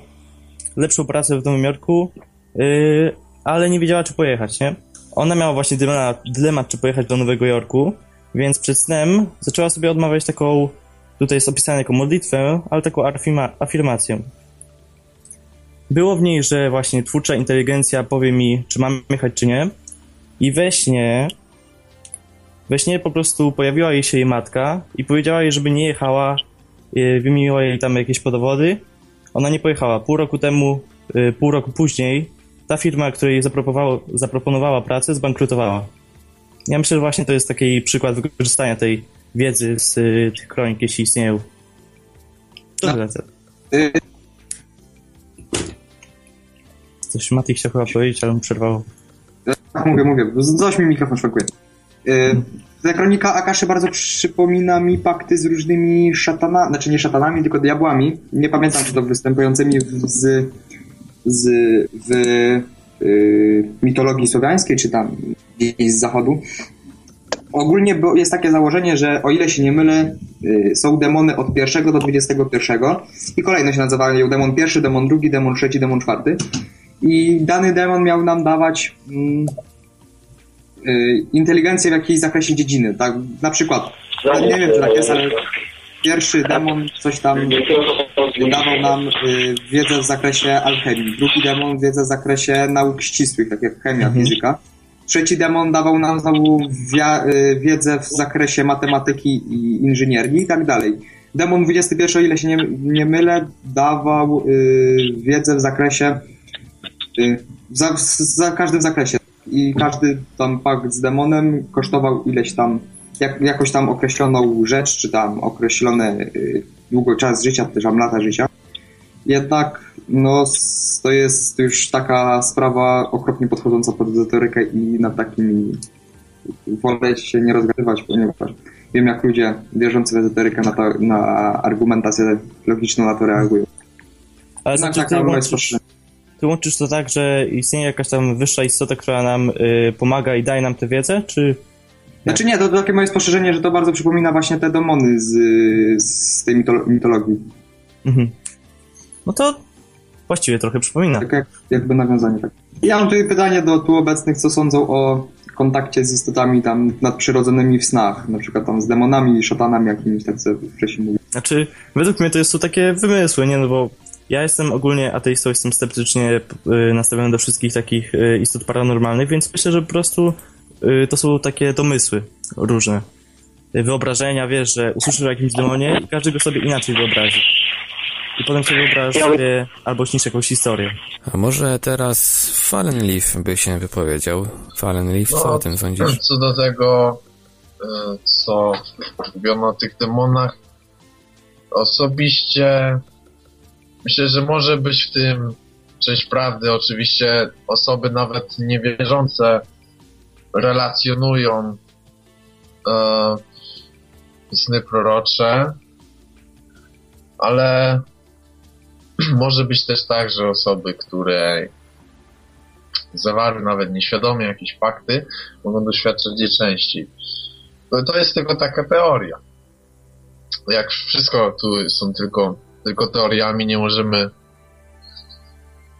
lepszą pracę w Nowym Jorku, y, ale nie wiedziała, czy pojechać, nie? Ona miała właśnie dylemat, dylemat, czy pojechać do Nowego Jorku, więc przed snem zaczęła sobie odmawiać taką, tutaj jest opisane jako modlitwę, ale taką afirma, afirmację. Było w niej, że właśnie twórcza inteligencja powie mi, czy mam jechać, czy nie. I we śnie, we śnie po prostu pojawiła jej się jej matka i powiedziała jej, żeby nie jechała, y, wymieniła jej tam jakieś podowody. Ona nie pojechała. Pół roku temu, y, pół roku później, ta firma, której zaproponowała, zaproponowała pracę, zbankrutowała. Ja myślę, że właśnie to jest taki przykład wykorzystania tej wiedzy z y, tych kronik, jeśli istnieją. To No. Coś Mati chciał chyba powiedzieć, ale mu przerwało. Tak, mówię, mówię, z- coś mi mikrofon szwankuje. Y, ta kronika Akaszy bardzo przypomina mi pakty z różnymi szatanami, znaczy nie szatanami, tylko diabłami. Nie pamiętam, czy to występującymi w, z, z, w y, mitologii słowiańskiej, czy tam gdzieś z zachodu. Ogólnie jest takie założenie, że o ile się nie mylę, y, są demony od pierwszego do 21 i kolejno się nazywają demon pierwszy, demon drugi, demon trzeci, demon czwarty. I dany demon miał nam dawać mm, y, inteligencję w jakiejś zakresie dziedziny. Tak, na przykład, ja nie wiem, czy tak jest, ale pierwszy demon coś tam dawał nam y, wiedzę w zakresie alchemii, drugi demon wiedzę w zakresie nauk ścisłych, tak jak chemia, fizyka. Trzeci demon dawał nam znowu wia- y, wiedzę w zakresie matematyki i inżynierii i tak dalej. Demon 21, o ile się nie, nie mylę, dawał y, wiedzę w zakresie y, za, za każdym zakresie. I każdy tam pakt z demonem kosztował ileś tam, jak, jakąś tam określoną rzecz, czy tam określony y, długo czas życia, też tam lata życia. Jednak no, to jest już taka sprawa okropnie podchodząca pod ezoterykę i nad takimi wolę się nie rozgadywać, ponieważ wiem jak ludzie wierzący w ezoterykę na, to, na argumentację logiczną na to reagują. Ale Jednak znaczy, taka ty moje łączysz, spostrzeżenie. ty łączysz to tak, że istnieje jakaś tam wyższa istota, która nam y, pomaga i daje nam tę wiedzę, czy... Znaczy nie, to takie moje spostrzeżenie, że to bardzo przypomina właśnie te demony z, z tej mitolo- mitologii. Mhm. No to właściwie trochę przypomina. Tak jak, jakby nawiązanie. Tak. Ja mam tutaj pytanie do tu obecnych, co sądzą o kontakcie z istotami tam nadprzyrodzonymi w snach, na przykład tam z demonami, szatanami jakimiś, tak co wcześniej mówiłem. Znaczy, według mnie to jest to takie wymysły, nie? No bo ja jestem ogólnie ateistą, jestem sceptycznie y, nastawiony do wszystkich takich y, istot paranormalnych, więc myślę, że po prostu y, to są takie domysły różne. Wyobrażenia, wiesz, że usłyszysz o jakimś demonie i każdy go sobie inaczej wyobrazi. I potem sobie wyobrażasz sobie albo śnisz jakąś historię. A może teraz Fallenleaf by się wypowiedział? Fallenleaf, co No, o tym sądzisz? Co do tego, co mówiono o tych demonach, osobiście myślę, że może być w tym część prawdy. Oczywiście osoby nawet niewierzące relacjonują e, sny prorocze, ale może być też tak, że osoby, które zawarły nawet nieświadomie jakieś fakty, mogą doświadczać je częściej. To jest tylko taka teoria. Jak wszystko tu są tylko, tylko teoriami, nie możemy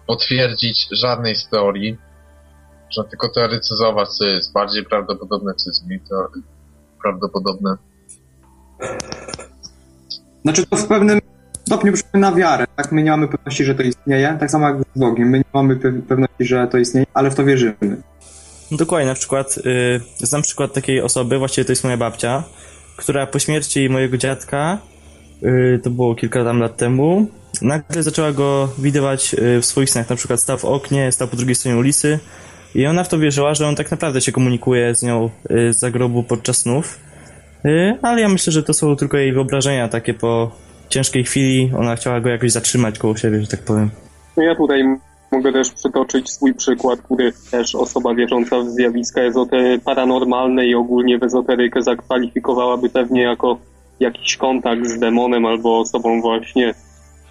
potwierdzić żadnej z teorii. Można tylko teoretyzować, co jest bardziej prawdopodobne, co jest mniej prawdopodobne. Znaczy to w pewnym stopniu przypomina wiarę, tak? My nie mamy pewności, że to istnieje, tak samo jak z Bogiem. My nie mamy pe- pewności, że to istnieje, ale w to wierzymy. No dokładnie, na przykład y, znam przykład takiej osoby, właściwie to jest moja babcia, która po śmierci mojego dziadka, to było kilka tam lat temu, nagle zaczęła go widywać y, w swoich snach, na przykład stał w oknie, stał po drugiej stronie ulicy i ona w to wierzyła, że on tak naprawdę się komunikuje z nią y, z zagrobu podczas snów, y, ale ja myślę, że to są tylko jej wyobrażenia takie po ciężkiej chwili, ona chciała go jakoś zatrzymać koło siebie, że tak powiem. No ja tutaj mogę też przytoczyć swój przykład, który też osoba wierząca w zjawiska paranormalne i ogólnie w ezoterykę zakwalifikowałaby pewnie jako jakiś kontakt z demonem albo osobą właśnie,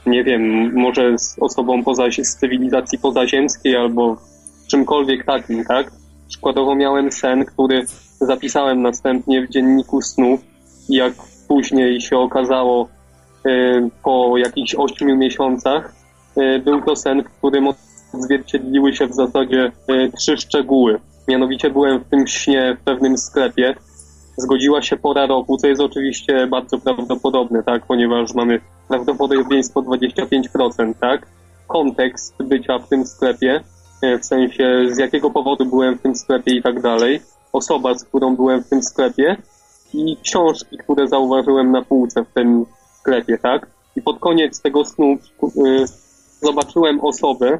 nie wiem, może z osobą poza, z cywilizacji pozaziemskiej albo czymkolwiek takim, tak? Przykładowo miałem sen, który zapisałem następnie w dzienniku snów jak później się okazało y, po jakichś ośmiu miesiącach, y, był to sen, w którym odzwierciedliły się w zasadzie y, trzy szczegóły. Mianowicie byłem w tym śnie w pewnym sklepie. Zgodziła się pora roku, co jest oczywiście bardzo prawdopodobne, tak, ponieważ mamy prawdopodobieństwo 25%, tak. Kontekst bycia w tym sklepie, y, w sensie z jakiego powodu byłem w tym sklepie i tak dalej. Osoba, z którą byłem w tym sklepie i książki, które zauważyłem na półce w tym sklepie, tak? I pod koniec tego snu y, zobaczyłem osobę,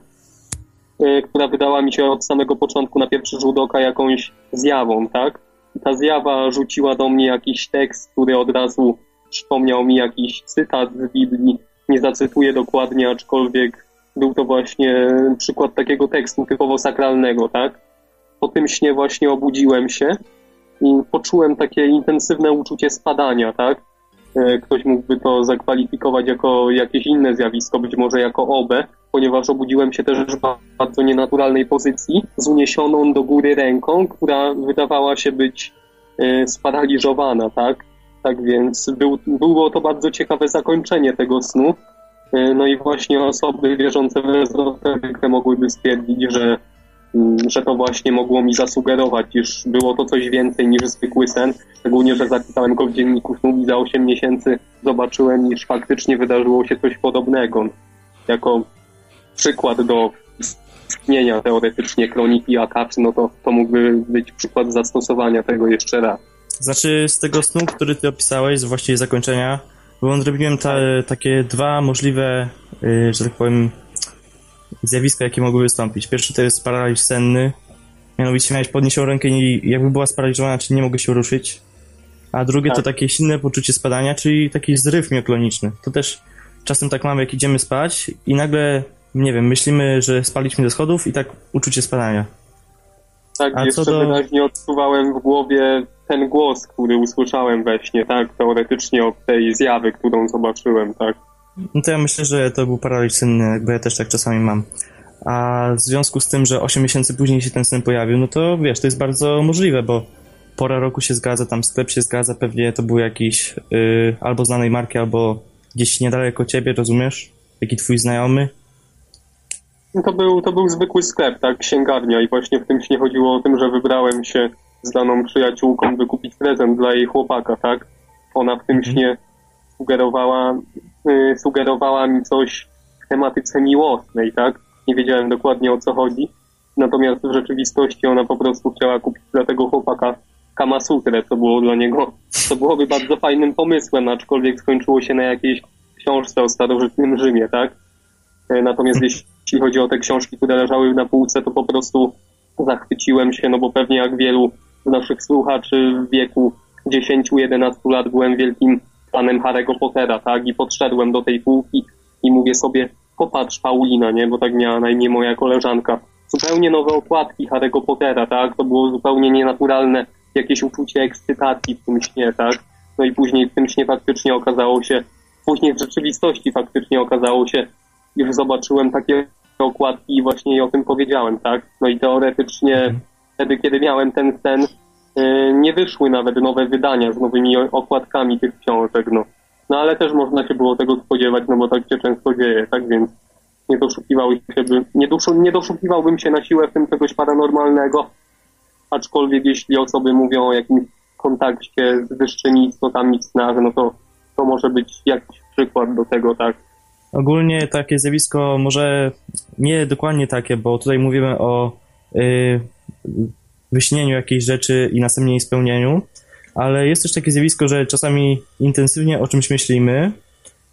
y, która wydała mi się od samego początku na pierwszy rzut oka jakąś zjawą, tak? Ta zjawa rzuciła do mnie jakiś tekst, który od razu przypomniał mi jakiś cytat z Biblii. Nie zacytuję dokładnie, aczkolwiek był to właśnie przykład takiego tekstu typowo sakralnego, tak? Po tym śnie właśnie obudziłem się i poczułem takie intensywne uczucie spadania, tak? E, Ktoś mógłby to zakwalifikować jako jakieś inne zjawisko, być może jako obę, ponieważ obudziłem się też w bardzo nienaturalnej pozycji, z uniesioną do góry ręką, która wydawała się być e, sparaliżowana, tak? Tak więc był, było to bardzo ciekawe zakończenie tego snu. E, No i właśnie osoby wierzące w ezoterykę mogłyby stwierdzić, że mm, że to właśnie mogło mi zasugerować, iż było to coś więcej niż zwykły sen, szczególnie, że zapisałem go w dzienniku snów i za 8 miesięcy zobaczyłem, iż faktycznie wydarzyło się coś podobnego. Jako przykład do istnienia teoretycznie kroniki Akaczy, no to, to mógłby być przykład zastosowania tego jeszcze raz. Znaczy, z tego snu, który ty opisałeś, z właściwie zakończenia, bo ta, takie dwa możliwe, y, że tak powiem, zjawiska, jakie mogły wystąpić. Pierwszy to jest paraliż senny, mianowicie miałeś podniesioną rękę i jakby była sparaliżowana, czyli nie mogę się ruszyć. A drugie to Tak. takie silne poczucie spadania, czyli taki zryw miokloniczny. To też czasem tak mamy, jak idziemy spać i nagle, nie wiem, myślimy, że spaliśmy ze schodów i tak uczucie spadania. Tak, A jeszcze do- wyraźnie odczuwałem w głowie ten głos, który usłyszałem we śnie, tak, teoretycznie od tej zjawy, którą zobaczyłem, tak. No to ja myślę, że to był paraliż senny, jakby ja też tak czasami mam. a w związku z tym, że 8 miesięcy później się ten sen pojawił, no to wiesz, to jest bardzo możliwe, bo pora roku się zgadza, tam sklep się zgadza, pewnie to był jakiś yy, albo znanej marki, albo gdzieś niedaleko ciebie, rozumiesz? Jaki twój znajomy. No to był, to był zwykły sklep, tak, księgarnia i właśnie w tym śnie chodziło o tym, że wybrałem się z daną przyjaciółką, by kupić prezent dla jej chłopaka, tak? Ona w tym śnie sugerowała, y, sugerowała mi coś w tematyce miłosnej, tak? Nie wiedziałem dokładnie o co chodzi. Natomiast w rzeczywistości ona po prostu chciała kupić dla tego chłopaka Kamasutrę, co było dla niego, co byłoby bardzo fajnym pomysłem, aczkolwiek skończyło się na jakiejś książce o starożytnym Rzymie, tak? E, Natomiast jeśli chodzi o te książki, które leżały na półce, to po prostu zachwyciłem się, no bo pewnie jak wielu z naszych słuchaczy w wieku 10-11 lat byłem wielkim fanem Harry'ego Pottera, tak? I podszedłem do tej półki i mówię sobie, popatrz Paulina, nie? Bo tak miała na imię moja koleżanka. Zupełnie nowe okładki Harry'ego Pottera, tak? To było zupełnie nienaturalne jakieś uczucie ekscytacji w tym śnie, tak? No i później w tym śnie faktycznie okazało się, później w rzeczywistości faktycznie okazało się, już zobaczyłem takie okładki i właśnie o tym powiedziałem, tak? No i teoretycznie wtedy, kiedy miałem ten sen, yy, nie wyszły nawet nowe wydania z nowymi okładkami tych książek, no. No ale też można się było tego spodziewać, no bo tak się często dzieje, tak więc nie doszukiwał się, nie, doszu, nie doszukiwałbym się na siłę w tym czegoś paranormalnego, aczkolwiek jeśli osoby mówią o jakimś kontakcie z wyższymi istotami w snach, no to to może być jakiś przykład do tego, tak? Ogólnie takie zjawisko może nie dokładnie takie, bo tutaj mówimy o y, wyśnieniu jakiejś rzeczy i następnie jej spełnieniu, ale jest też takie zjawisko, że czasami intensywnie o czymś myślimy,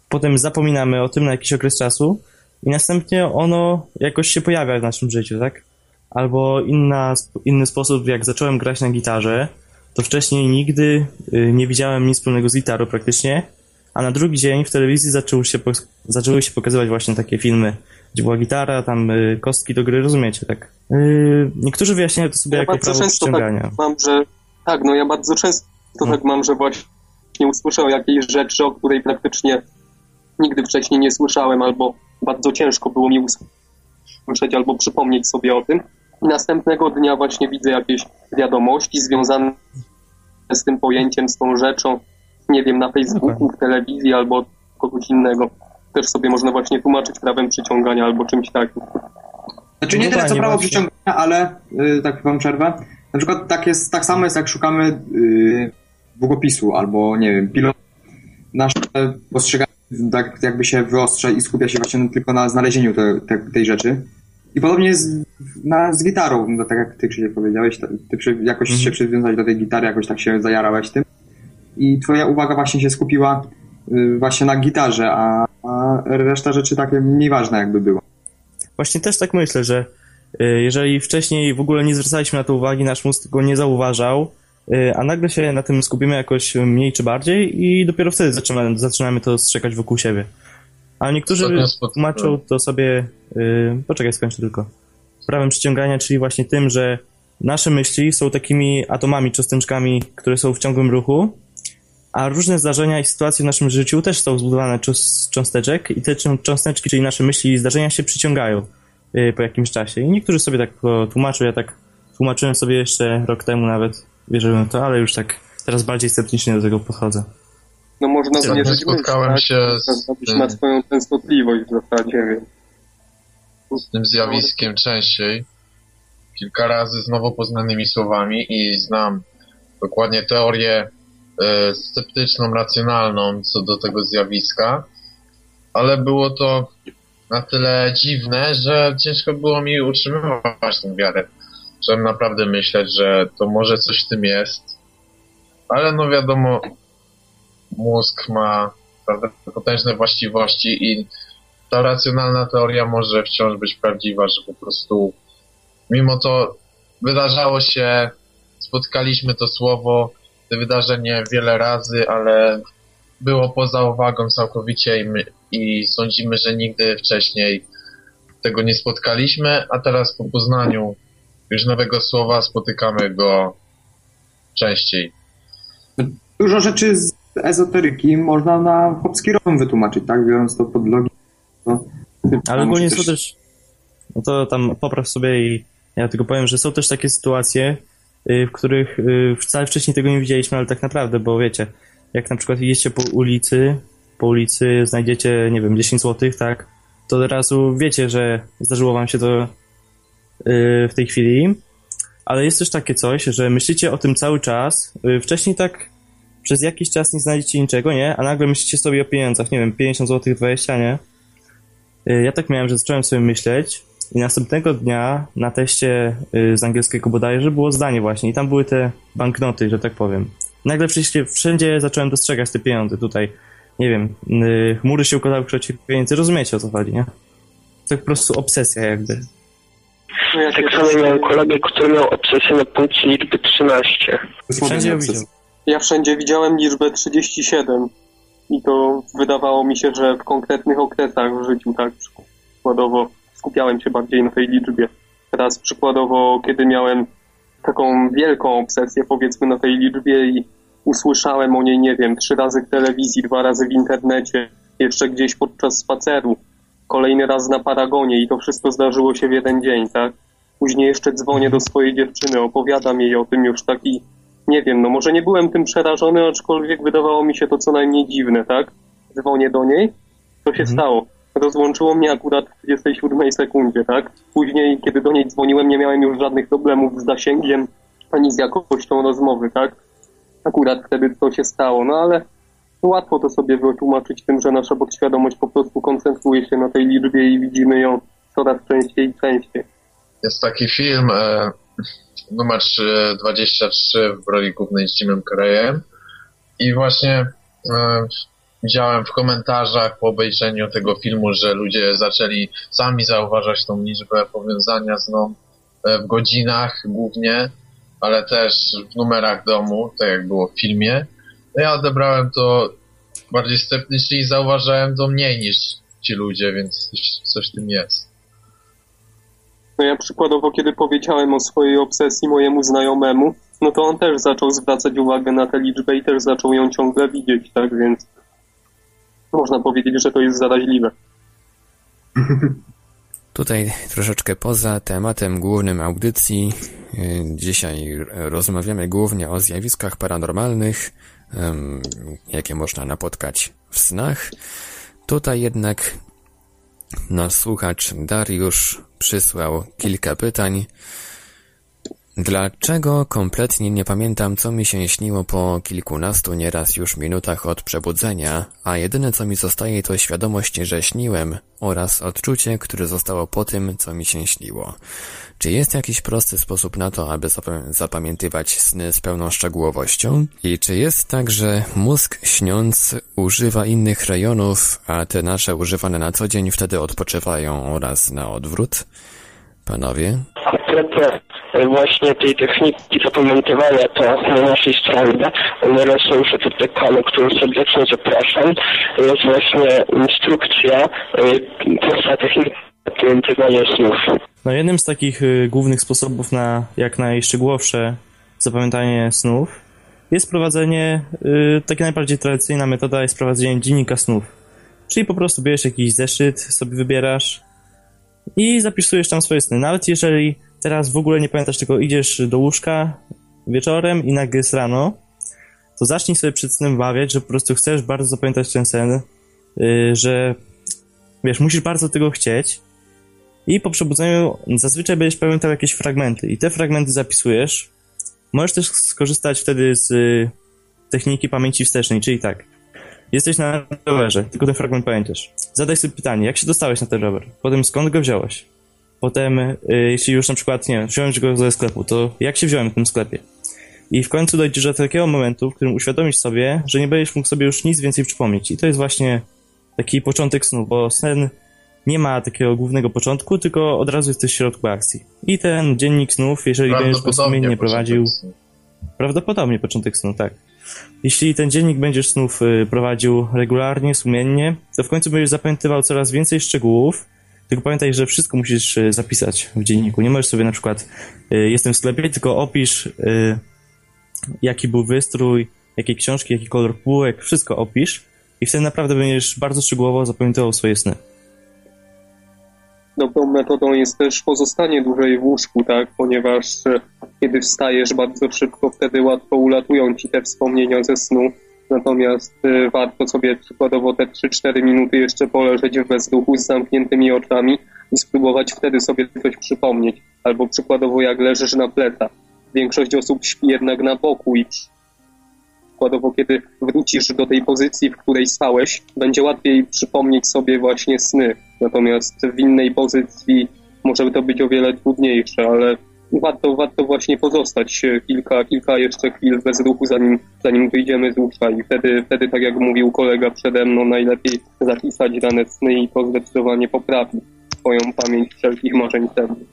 potem zapominamy o tym na jakiś okres czasu i następnie ono jakoś się pojawia w naszym życiu, tak? Albo inna, inny sposób, jak zacząłem grać na gitarze, to wcześniej nigdy y, nie widziałem nic wspólnego z gitarą praktycznie, a na drugi dzień w telewizji zaczęły się, zaczęły się pokazywać właśnie takie filmy, gdzie była gitara, tam y, kostki do gry, rozumiecie, tak? Y, niektórzy wyjaśniają to sobie Ja jako prawo przyciągania. tak mam, że tak, no ja bardzo często tak mam, że właśnie usłyszę jakiejś rzeczy, o której praktycznie nigdy wcześniej nie słyszałem, albo bardzo ciężko było mi usłyszeć, albo przypomnieć sobie o tym. I następnego dnia właśnie widzę jakieś wiadomości związane z tym pojęciem, z tą rzeczą, nie wiem, na Facebooku, w telewizji, albo od kogoś innego. Też sobie można właśnie tłumaczyć prawem przyciągania albo czymś takim. Znaczy nie No tyle co fajnie, prawo właśnie. przyciągania, ale y, tak wam przerwę. Na przykład tak, jest, tak samo jest jak szukamy y, długopisu albo nie wiem, pilot. Nasze postrzeganie tak jakby się wyostrza i skupia się właśnie tylko na znalezieniu te, te, tej rzeczy. I podobnie jest na, z gitarą, no, tak jak ty Krzysiek powiedziałeś, ty- przy, jakoś się przywiązałeś do tej gitary, jakoś tak się zajarałeś tym. I twoja uwaga właśnie się skupiła y, właśnie na gitarze, a, a reszta rzeczy takie mniej ważne jakby było. Właśnie też tak myślę, że y, jeżeli wcześniej w ogóle nie zwracaliśmy na to uwagi, nasz mózg tego nie zauważał, y, a nagle się na tym skupimy jakoś mniej czy bardziej i dopiero wtedy zaczynamy, zaczynamy to strzekać wokół siebie. A niektórzy tłumaczą to sobie, y, poczekaj, skończę tylko, prawem przyciągania, czyli właśnie tym, że nasze myśli są takimi atomami, cząsteczkami, które są w ciągłym ruchu, a różne zdarzenia i sytuacje w naszym życiu też są zbudowane z cząsteczek i te czą- cząsteczki, czyli nasze myśli i zdarzenia się przyciągają y, po jakimś czasie. I niektórzy sobie tak to tłumaczą, ja tak tłumaczyłem sobie jeszcze rok temu nawet, wierzyłem w to, ale już tak teraz bardziej sceptycznie do tego podchodzę. No można Ostatnio zmierzyć spotkałem myśl, się tak? z tym- na swoją częstotliwość w zasadzie, więc z tym zjawiskiem częściej. Kilka razy z nowo poznanymi słowami i znam dokładnie teorię sceptyczną, racjonalną co do tego zjawiska, ale było to na tyle dziwne, że ciężko było mi utrzymywać tę wiarę. Zacząłem naprawdę myśleć, że to może coś w tym jest, ale no wiadomo, mózg ma prawda, potężne właściwości i ta racjonalna teoria może wciąż być prawdziwa, że po prostu mimo to wydarzało się, spotkaliśmy to słowo, wydarzenie wiele razy, ale było poza uwagą całkowicie i, my, i sądzimy, że nigdy wcześniej tego nie spotkaliśmy, a teraz po poznaniu już nowego słowa spotykamy go częściej. Dużo rzeczy z ezoteryki można na chłopski rozum wytłumaczyć, tak? Biorąc to pod logikę. To Ale ogólnie są też, no to tam popraw sobie i ja tylko powiem, że są też takie sytuacje, w których y, wcale wcześniej tego nie widzieliśmy, ale tak naprawdę, bo wiecie, jak na przykład idziecie po ulicy, po ulicy znajdziecie, nie wiem, 10 zł, tak, to od razu wiecie, że zdarzyło wam się to y, w tej chwili, ale jest też takie coś, że myślicie o tym cały czas, y, wcześniej tak przez jakiś czas nie znajdziecie niczego, nie, a nagle myślicie sobie o pieniądzach, nie wiem, 50 zł, 20, nie, Y, ja tak miałem, że zacząłem sobie myśleć i następnego dnia na teście y, z angielskiego bodajże było zdanie właśnie i tam były te banknoty, że tak powiem. Nagle wszędzie, wszędzie zacząłem dostrzegać te pieniądze tutaj. Nie wiem, y, chmury się układały w kształcie pieniędzy, rozumiecie o co chodzi, nie? To po prostu obsesja jakby. No ja tak samo miałem kolegę, który miał obsesję na punkcie liczby 13. Wszędzie ją widział. Ja wszędzie widziałem liczbę 37 i to wydawało mi się, że w konkretnych okresach w życiu, tak, przykładowo skupiałem się bardziej na tej liczbie. Teraz przykładowo, kiedy miałem taką wielką obsesję powiedzmy na tej liczbie i usłyszałem o niej, nie wiem, trzy razy w telewizji, dwa razy w internecie, jeszcze gdzieś podczas spaceru, kolejny raz na Paragonie i to wszystko zdarzyło się w jeden dzień, tak? Później jeszcze dzwonię do swojej dziewczyny, opowiadam jej o tym już taki nie wiem, no może nie byłem tym przerażony, aczkolwiek wydawało mi się to co najmniej dziwne, tak? Dzwonię do niej, co się stało? Rozłączyło mnie akurat w 27 sekundzie, tak? Później, kiedy do niej dzwoniłem, nie miałem już żadnych problemów z zasięgiem ani z jakością rozmowy, tak? Akurat wtedy to się stało, no ale łatwo to sobie wytłumaczyć tym, że nasza podświadomość po prostu koncentruje się na tej liczbie i widzimy ją coraz częściej i częściej. Jest taki film, e, numer 23 w roli głównej z Jimem i właśnie e, widziałem w komentarzach po obejrzeniu tego filmu, że ludzie zaczęli sami zauważać tą liczbę powiązania z nią e, w godzinach głównie, ale też w numerach domu, tak jak było w filmie. No ja odebrałem to bardziej sceptycznie i zauważałem to mniej niż ci ludzie, więc coś w tym jest. No ja przykładowo, kiedy powiedziałem o swojej obsesji mojemu znajomemu, no to on też zaczął zwracać uwagę na tę liczbę i też zaczął ją ciągle widzieć, tak więc można powiedzieć, że to jest zaraźliwe. Tutaj troszeczkę poza tematem głównym audycji. y, Dzisiaj rozmawiamy głównie o zjawiskach paranormalnych, jakie można napotkać w snach. Tutaj jednak nasz słuchacz Dariusz przysłał kilka pytań. Dlaczego kompletnie nie pamiętam, co mi się śniło po kilkunastu nieraz już minutach od przebudzenia, a jedyne co mi zostaje to świadomość, że śniłem oraz odczucie, które zostało po tym, co mi się śniło. Czy jest jakiś prosty sposób na to, aby zapamię- zapamiętywać sny z pełną szczegółowością? I czy jest tak, że mózg śniąc używa innych rejonów, a te nasze używane na co dzień wtedy odpoczywają oraz na odwrót? Panowie? Właśnie tej techniki zapamiętywania, to na naszej stronie już wytykane, którą serdecznie zapraszam. Jest właśnie instrukcja, prosta technika zapamiętywania snów. No jednym z takich y, głównych sposobów na jak najszczegółowsze zapamiętanie snów jest prowadzenie, y, taka najbardziej tradycyjna metoda jest prowadzenie dziennika snów. Czyli po prostu bierzesz jakiś zeszyt, sobie wybierasz i zapisujesz tam swoje sny. Nawet jeżeli teraz w ogóle nie pamiętasz, tylko idziesz do łóżka wieczorem i nagle jest rano, to zacznij sobie przed snem wmawiać, że po prostu chcesz bardzo zapamiętać ten sen, y, że wiesz, musisz bardzo tego chcieć i po przebudzeniu zazwyczaj będziesz pamiętał jakieś fragmenty i te fragmenty zapisujesz. Możesz też skorzystać wtedy z y, techniki pamięci wstecznej, czyli tak. Jesteś na rowerze, tylko ten fragment pamiętasz. Zadaj sobie pytanie, jak się dostałeś na ten rower? Potem skąd go wziąłeś? Potem, y, jeśli już na przykład, nie wiem, wziąłeś go ze sklepu, to jak się wziąłem w tym sklepie? I w końcu dojdziesz do takiego momentu, w którym uświadomisz sobie, że nie będziesz mógł sobie już nic więcej przypomnieć. I to jest właśnie taki początek snu, bo sen nie ma takiego głównego początku, tylko od razu jesteś w środku akcji. I ten dziennik snów, jeżeli będziesz go sumiennie prowadził, snu. prawdopodobnie początek snu, tak. Jeśli ten dziennik będziesz snów y, prowadził regularnie, sumiennie, to w końcu będziesz zapamiętywał coraz więcej szczegółów, tylko pamiętaj, że wszystko musisz y, zapisać w dzienniku. Nie możesz sobie na przykład y, jestem w sklepie, tylko opisz y, jaki był wystrój, jakie książki, jaki kolor półek, wszystko opisz i wtedy naprawdę będziesz bardzo szczegółowo zapamiętywał swoje sny. dobrą metodą jest też pozostanie dłużej w łóżku, tak? Ponieważ e, kiedy wstajesz bardzo szybko, wtedy łatwo ulatują ci te wspomnienia ze snu. Natomiast e, warto sobie przykładowo te 3-4 minuty jeszcze poleżeć w bezduchu z zamkniętymi oczami i spróbować wtedy sobie coś przypomnieć. Albo przykładowo jak leżysz na plecach. Większość osób śpi jednak na boku i przykładowo kiedy wrócisz do tej pozycji, w której stałeś, będzie łatwiej przypomnieć sobie właśnie sny. Natomiast w innej pozycji może to być o wiele trudniejsze, ale warto, warto właśnie pozostać kilka, kilka jeszcze chwil bez ruchu, zanim, zanim wyjdziemy z łóżka i wtedy, wtedy, tak jak mówił kolega przede mną, najlepiej zapisać dane sny i to zdecydowanie poprawi swoją pamięć wszelkich marzeń sennych.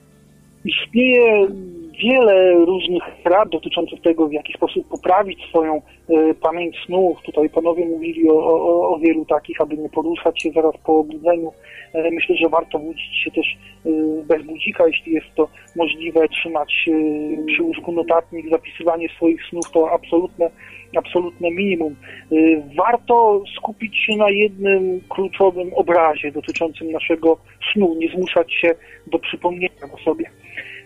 Istnieje wiele różnych rad dotyczących tego, w jaki sposób poprawić swoją e, pamięć snów. Tutaj panowie mówili o, o, o wielu takich, aby nie poruszać się zaraz po obudzeniu. E, myślę, że warto budzić się też e, bez budzika, jeśli jest to możliwe, trzymać przy łóżku notatnik, zapisywanie swoich snów to absolutne, absolutne minimum. Warto skupić się na jednym kluczowym obrazie dotyczącym naszego snu, nie zmuszać się do przypomnienia o sobie.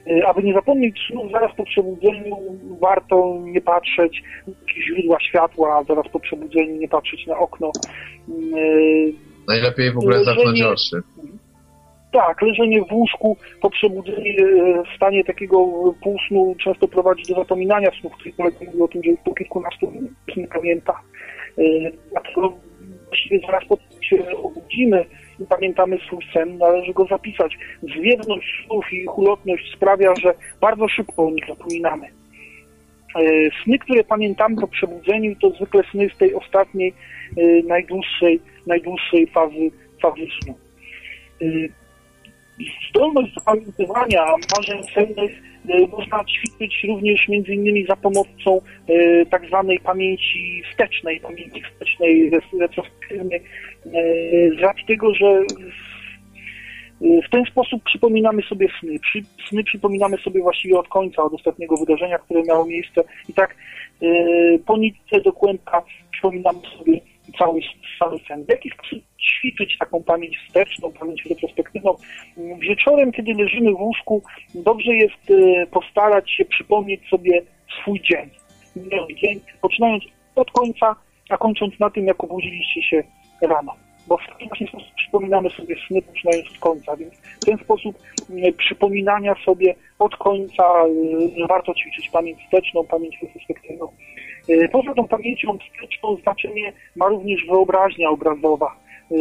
E, Aby nie zapomnieć snu zaraz po przebudzeniu, warto nie patrzeć na jakieś źródła światła, zaraz po przebudzeniu nie patrzeć na okno. E, Najlepiej w ogóle zamknąć oczy. Tak, leżenie w łóżku po przebudzeniu e, w stanie takiego półsnu często prowadzi do zapominania snów, który kolega mówił o tym, że już po kilkunastu minut nie pamięta. Dlatego właściwie zaraz po tym, się obudzimy pamiętamy swój sen, należy go zapisać. Zwiewność snów i ulotność sprawia, że bardzo szybko o nich zapominamy. E, Sny, które pamiętamy po przebudzeniu, to zwykle sny z tej ostatniej, e, najdłuższej, najdłuższej fazy, fazy snu. E, Zdolność zapamiętywania marzeń sennych można ćwiczyć również między innymi za pomocą tak zwanej pamięci wstecznej, pamięci wstecznej, retrospektywnej, z racji tego, że w- ten sposób przypominamy sobie sny. Przy, sny przypominamy sobie właściwie od końca, od ostatniego wydarzenia, które miało miejsce i tak e, po nitce do kłębka przypominamy sobie cały, cały sen. W jaki sposób ćwiczyć taką pamięć wsteczną, pamięć retrospektywną? Wieczorem, kiedy leżymy w łóżku, dobrze jest e, postarać się przypomnieć sobie swój dzień. Dzień, poczynając od końca, a kończąc na tym, jak obudziliście się rano. Bo w taki właśnie sposób przypominamy sobie sny, poczynając od końca. Więc w ten sposób e, przypominania sobie od końca e, warto ćwiczyć pamięć wsteczną, pamięć retrospektywną. E, Poza tą pamięcią wsteczną znaczenie ma również wyobraźnia obrazowa, e,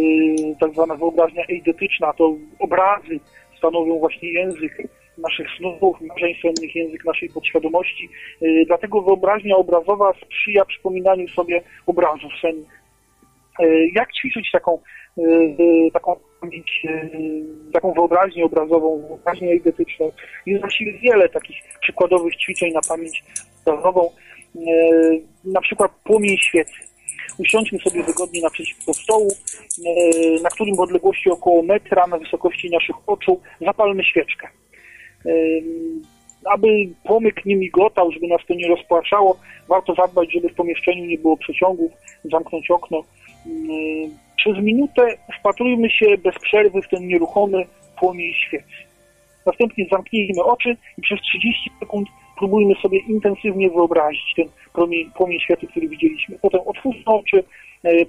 tak zwana wyobraźnia eidetyczna. To obrazy stanowią właśnie język naszych snów, marzeń sennych, język naszej podświadomości. Dlatego wyobraźnia obrazowa sprzyja przypominaniu sobie obrazów sennych. E, Jak ćwiczyć taką, e, e, taką taką wyobraźnię obrazową, wyobraźnię eidetyczną? Jest właściwie wiele takich przykładowych ćwiczeń na pamięć obrazową. Na przykład płomień świecy. Usiądźmy sobie wygodnie naprzeciwko stołu, na którym w odległości około metra na wysokości naszych oczu zapalmy świeczkę. Aby płomyk nie migotał, żeby nas to nie rozpłaczało, warto zadbać, żeby w pomieszczeniu nie było przeciągów, zamknąć okno. Przez minutę wpatrujmy się bez przerwy w ten nieruchomy płomień świecy. Następnie zamknijmy oczy i przez 30 sekund próbujmy sobie intensywnie wyobrazić ten płomień, płomień świecy, który widzieliśmy. Potem otwórzmy oczy,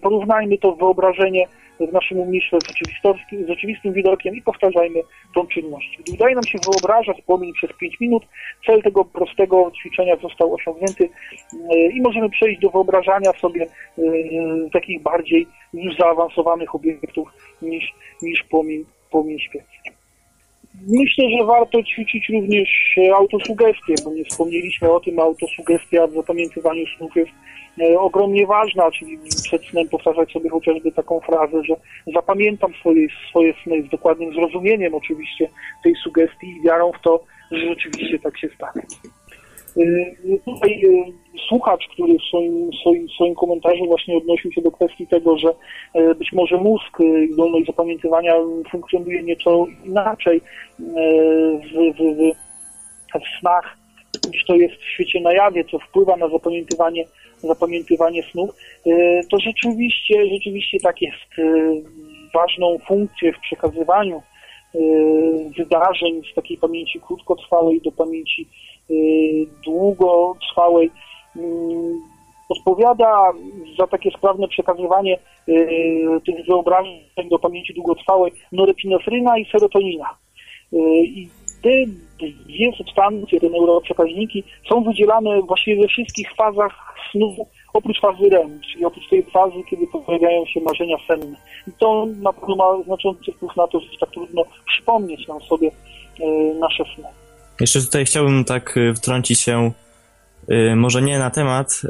porównajmy to wyobrażenie w naszym umyśle z z rzeczywistym widokiem i powtarzajmy tą czynność. Gdy udaje nam się wyobrażać płomień przez 5 minut, cel tego prostego ćwiczenia został osiągnięty e, i możemy przejść do wyobrażania sobie e, takich bardziej już zaawansowanych obiektów niż, niż płomień, płomień. Myślę, że warto ćwiczyć również e, autosugestię, bo nie wspomnieliśmy o tym, autosugestia w zapamiętywaniu snów jest e, ogromnie ważna, czyli przed snem powtarzać sobie chociażby taką frazę, że zapamiętam swoje, swoje sny z dokładnym zrozumieniem oczywiście tej sugestii i wiarą w to, że rzeczywiście tak się stanie. Y, Tutaj y, słuchacz, który w swoim, swoim, swoim komentarzu właśnie odnosił się do kwestii tego, że y, być może mózg zdolność zapamiętywania funkcjonuje nieco inaczej w, w, w, w snach niż to jest w świecie na jawie, co wpływa na zapamiętywanie, zapamiętywanie snów, to rzeczywiście, rzeczywiście tak jest. Ważną funkcję w przekazywaniu wydarzeń z takiej pamięci krótkotrwałej do pamięci długotrwałej. Mm, odpowiada za takie sprawne przekazywanie tych wyobrażeń do pamięci długotrwałej norepinefryna i serotonina. I te dwie substancje, te neuroprzekaźniki są wydzielane właściwie we wszystkich fazach snu, oprócz fazy REM, czyli oprócz tej fazy, kiedy pojawiają się marzenia senne. I to na pewno ma znaczący wpływ na to, że tak trudno przypomnieć nam sobie nasze sny. Jeszcze tutaj chciałbym tak e, wtrącić się, e, może nie na temat,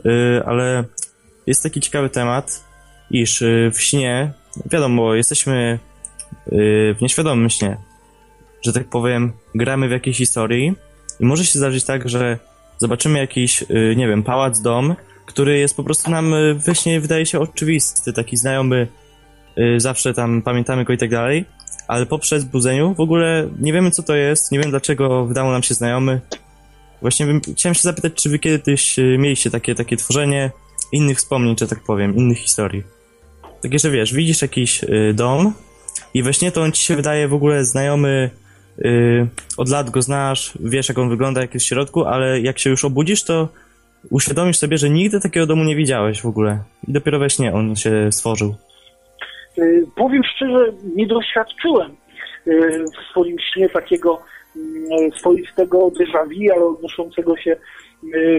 ale jest taki ciekawy temat, iż w śnie, wiadomo, jesteśmy w nieświadomym śnie, że tak powiem, gramy w jakiejś historii i może się zdarzyć tak, że zobaczymy jakiś, y, nie wiem, pałac, dom, który jest po prostu nam y, we śnie wydaje się oczywisty, taki znajomy, y, zawsze tam pamiętamy go i tak dalej, ale po przezbudzeniu w ogóle nie wiemy co to jest, nie wiem dlaczego wydało nam się znajomy. Właśnie bym, chciałem się zapytać, czy wy kiedyś mieliście takie, takie tworzenie innych wspomnień, że tak powiem, innych historii. Takie, że wiesz, widzisz jakiś dom i we śnie to on ci się wydaje w ogóle znajomy yy, od lat go znasz, wiesz jak on wygląda, jak jest w środku, ale jak się już obudzisz, to uświadomisz sobie, że nigdy takiego domu nie widziałeś w ogóle. I dopiero we śnie on się stworzył. Yy, powiem szczerze, nie doświadczyłem yy, w swoim śnie takiego yy, swoistego déjà vu, ale odnoszącego się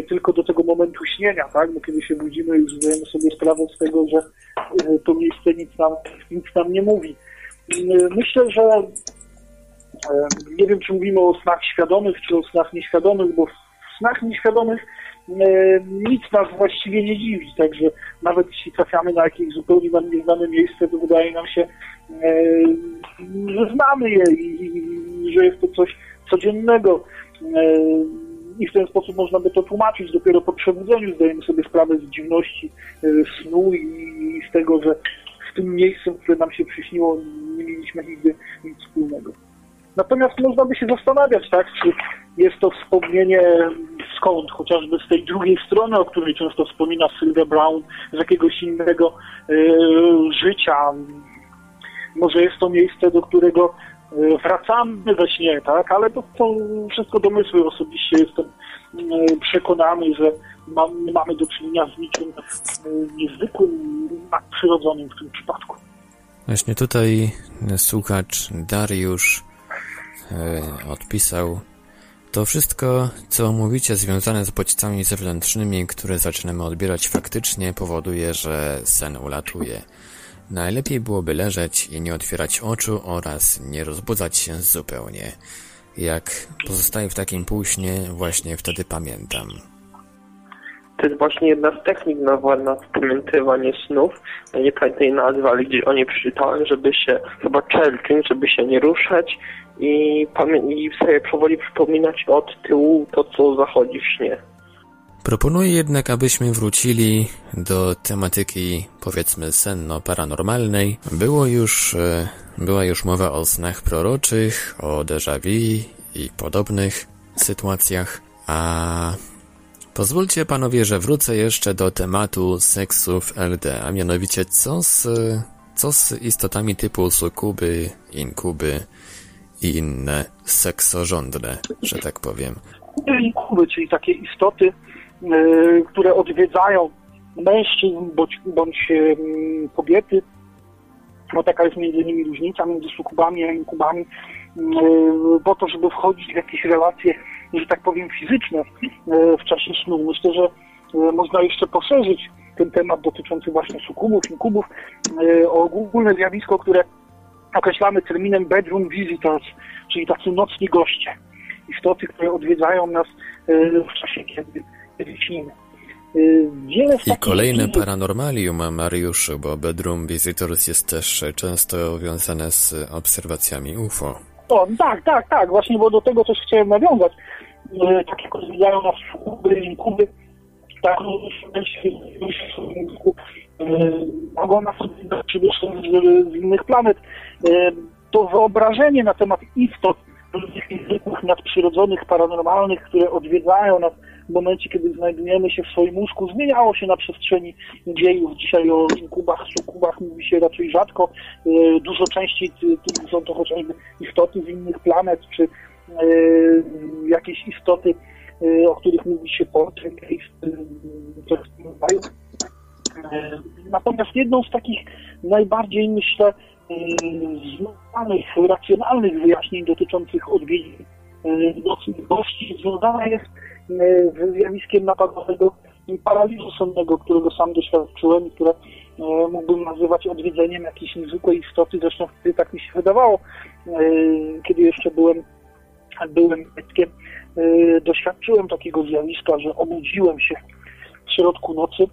tylko do tego momentu śnienia, tak? Bo kiedy się budzimy, już zdajemy sobie sprawę z tego, że to miejsce nic nam, nic nam nie mówi. Myślę, że nie wiem, czy mówimy o snach świadomych, czy o snach nieświadomych, bo w snach nieświadomych nic nas właściwie nie dziwi, także nawet jeśli trafiamy na jakieś zupełnie nam nieznane miejsce, to wydaje nam się, że znamy je i że jest to coś codziennego i w ten sposób można by to tłumaczyć. Dopiero po przebudzeniu zdajemy sobie sprawę z dziwności snu i z tego, że z tym miejscem, które nam się przyśniło, nie mieliśmy nigdy nic wspólnego. Natomiast można by się zastanawiać, tak, czy jest to wspomnienie skąd, chociażby z tej drugiej strony, o której często wspomina Sylvia Brown, z jakiegoś innego y, życia. Może jest to miejsce, do którego y, wracamy we śnie, tak, ale to są wszystko domysły. Osobiście jestem y, przekonany, że mam, mamy do czynienia z niczym niezwykłym, przyrodzonym w tym przypadku. Właśnie tutaj słuchacz Dariusz E, odpisał to wszystko, co mówicie związane z bodźcami zewnętrznymi, które zaczynamy odbierać faktycznie, powoduje, że sen ulatuje. Najlepiej byłoby leżeć i nie otwierać oczu oraz nie rozbudzać się zupełnie. Jak pozostaję w takim półśnie, właśnie wtedy pamiętam. To jest właśnie jedna z technik na, na zapamiętywanie snów. Ja nie pamiętam jej nazwy, ale gdzieś o niej przeczytałem, żeby się, chyba Chelkin, żeby się nie ruszać i, i sobie powoli przypominać od tyłu to, co zachodzi w śnie. Proponuję jednak, abyśmy wrócili do tematyki, powiedzmy, senno-paranormalnej. Było już, e, była już mowa o snach proroczych, o déjà vu i podobnych sytuacjach, a pozwólcie panowie, że wrócę jeszcze do tematu seksu w LD, a mianowicie co z, co z istotami typu sukuby, inkuby, i inne seksorządne, że tak powiem. Inkuby, czyli takie istoty, yy, które odwiedzają mężczyzn bądź, bądź kobiety. No taka jest między nimi różnica między sukubami a inkubami, yy, po to, żeby wchodzić w jakieś relacje, że tak powiem, fizyczne w czasie snu. Myślę, że można jeszcze poszerzyć ten temat dotyczący właśnie sukubów, inkubów, o ogólne zjawisko, które określamy terminem bedroom visitors, czyli tacy nocni goście. Istoty, które odwiedzają nas e, w czasie, kiedy, kiedy śnimy. E, I kolejne paranormalium, Mariuszu, bo Bedroom Visitors jest też często wiązane z obserwacjami UFO. O, tak, tak, tak, właśnie, bo do tego też chciałem nawiązać. E, tak jak odwiedzają nas kuby, inkuby, tak mogą nas odwiedzać z innych planet, E, to wyobrażenie na temat istot, różnych niezwykłych, nadprzyrodzonych, paranormalnych, które odwiedzają nas w momencie, kiedy znajdujemy się w swoim łóżku, zmieniało się na przestrzeni dziejów. Dzisiaj o inkubach, sukubach mówi się raczej rzadko. E, Dużo częściej są to chociażby istoty z innych planet, czy e, jakieś istoty, e, o których mówi się poltergeist, e, Natomiast jedną z takich najbardziej, myślę, znanych, racjonalnych wyjaśnień dotyczących odwiedzin e, nocnych gości związana jest e, ze zjawiskiem napadowego paraliżu sennego, którego sam doświadczyłem i które e, mógłbym nazywać odwiedzeniem jakiejś niezwykłej istoty. Zresztą wtedy tak mi się wydawało, kiedy jeszcze byłem, byłem dzieckiem. Doświadczyłem takiego zjawiska, że obudziłem się w środku nocy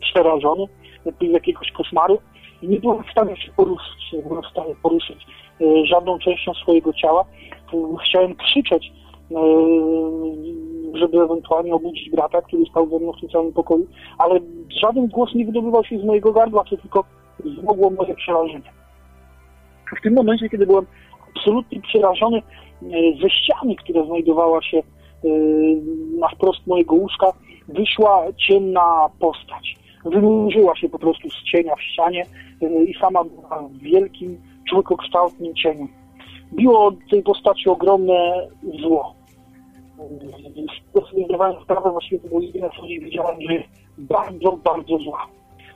przerażony, jakby jakiegoś koszmaru nie byłem w stanie się poruszyć, nie byłem w stanie poruszyć e, żadną częścią swojego ciała. E, Chciałem krzyczeć, e, żeby ewentualnie obudzić brata, który spał ze mną w tym samym pokoju, ale żaden głos nie wydobywał się z mojego gardła, co tylko zmogło moje przerażenie. W tym momencie, kiedy byłem absolutnie przerażony ze ściany, która znajdowała się na wprost mojego łóżka, wyszła ciemna postać. Wynurzyła się po prostu z cienia w ścianie e, i sama była wielkim, człowiekokształtnym cieniem. Biło tej postaci ogromne zło. Z tego sobie zdawałem sprawę, właściwie to było jedyne, co widziałem, że jest bardzo, bardzo zła.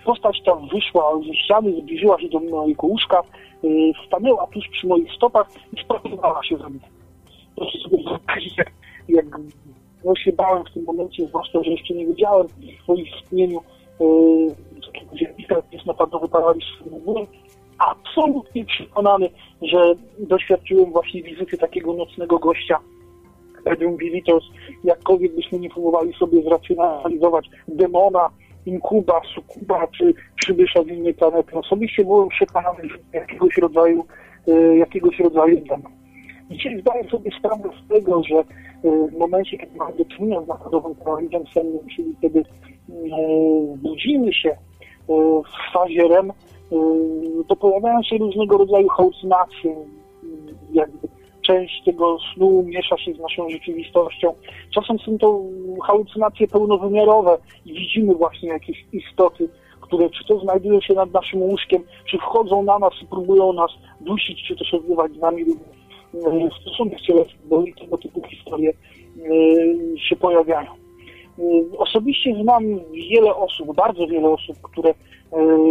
Postać ta wyszła ze ściany, zbliżyła się do mojego łóżka, yy, stanęła tuż przy moich stopach i spatrywała się ze mnie. Proszę sobie wyobrazić, jak, no się bałem w tym momencie, zwłaszcza, że jeszcze nie wiedziałem o istnieniu jest napadowy paraliż byłem absolutnie przekonany, że doświadczyłem właśnie wizyty takiego nocnego gościa, Medium Vilitos, jakkolwiek byśmy nie próbowali sobie zracjonalizować demona, inkuba, sukuba czy przybysza z innej planety. Osobiście byłem przekonany, że jakiegoś rodzaju, e, jakiegoś rodzaju demon. Dzisiaj zdaję sobie sprawę z tego, że e, w momencie, kiedy mamy do czynienia z nachodowym paraliżem sennym, czyli kiedy budzimy się e, w fazie REM, e, to pojawiają się różnego rodzaju halucynacje, m, jakby część tego snu miesza się z naszą rzeczywistością. Czasem są to halucynacje pełnowymiarowe i widzimy właśnie jakieś istoty, które czy to znajdują się nad naszym łóżkiem, czy wchodzą na nas i próbują nas dusić, czy też odbywać z nami e, stosunek cielesny, bo tego typu historie się pojawiają. E, Osobiście znam wiele osób, bardzo wiele osób, które e,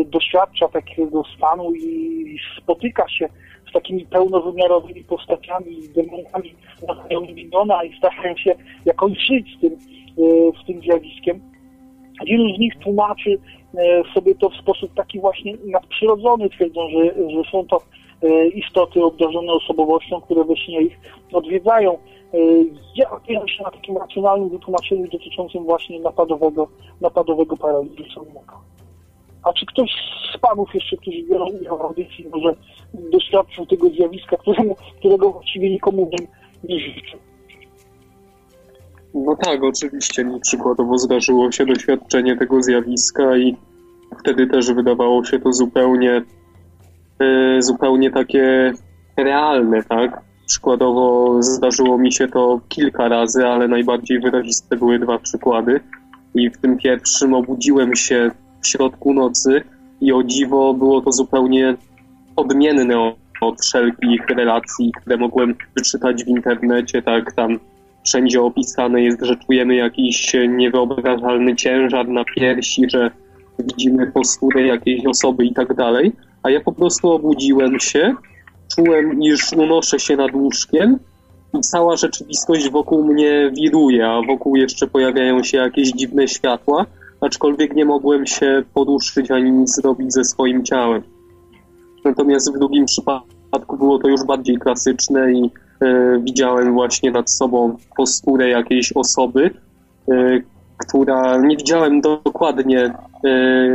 doświadcza takiego stanu i spotyka się z takimi pełnowymiarowymi postaciami, demonami na miliona i starają się jakoś żyć z tym, e, z tym zjawiskiem. Wielu z nich tłumaczy e, sobie to w sposób taki właśnie nadprzyrodzony, twierdzą, że, że są to istoty obdarzone osobowością, które we śnie ich odwiedzają. E, Ja opieram się na takim racjonalnym wytłumaczeniu dotyczącym właśnie napadowego, napadowego paraliżu sennego. A czy ktoś z panów jeszcze, którzy biorą udział w audycji, może doświadczył tego zjawiska, którego właściwie nikomu nie, nie życzę? No tak, oczywiście mi przykładowo zdarzyło się doświadczenie tego zjawiska i wtedy też wydawało się to zupełnie, e, zupełnie takie realne, tak? Przykładowo zdarzyło mi się to kilka razy, ale najbardziej wyraziste były dwa przykłady. I w tym pierwszym obudziłem się w środku nocy i o dziwo było to zupełnie odmienne od, od wszelkich relacji, które mogłem wyczytać w internecie, tak tam wszędzie opisane jest, że czujemy jakiś niewyobrażalny ciężar na piersi, że widzimy posturę jakiejś osoby i tak dalej. A ja po prostu obudziłem się, czułem, iż unoszę się nad łóżkiem i cała rzeczywistość wokół mnie wiruje, a wokół jeszcze pojawiają się jakieś dziwne światła, aczkolwiek nie mogłem się poruszyć ani nic zrobić ze swoim ciałem. Natomiast w drugim przypadku było to już bardziej klasyczne i e, widziałem właśnie nad sobą posturę jakiejś osoby, e, która nie widziałem dokładnie e,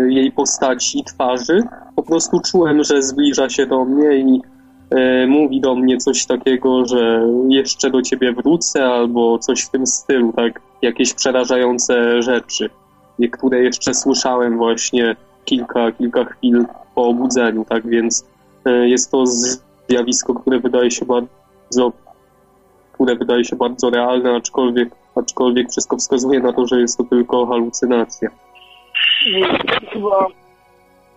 jej postaci i twarzy. Po prostu czułem, że zbliża się do mnie i e, mówi do mnie coś takiego, że jeszcze do ciebie wrócę albo coś w tym stylu, tak? Jakieś przerażające rzeczy, które jeszcze słyszałem właśnie kilka, kilka chwil po obudzeniu, tak? Więc e, jest to zjawisko, które wydaje się bardzo które wydaje się bardzo realne, aczkolwiek, aczkolwiek wszystko wskazuje na to, że jest to tylko halucynacja. Chyba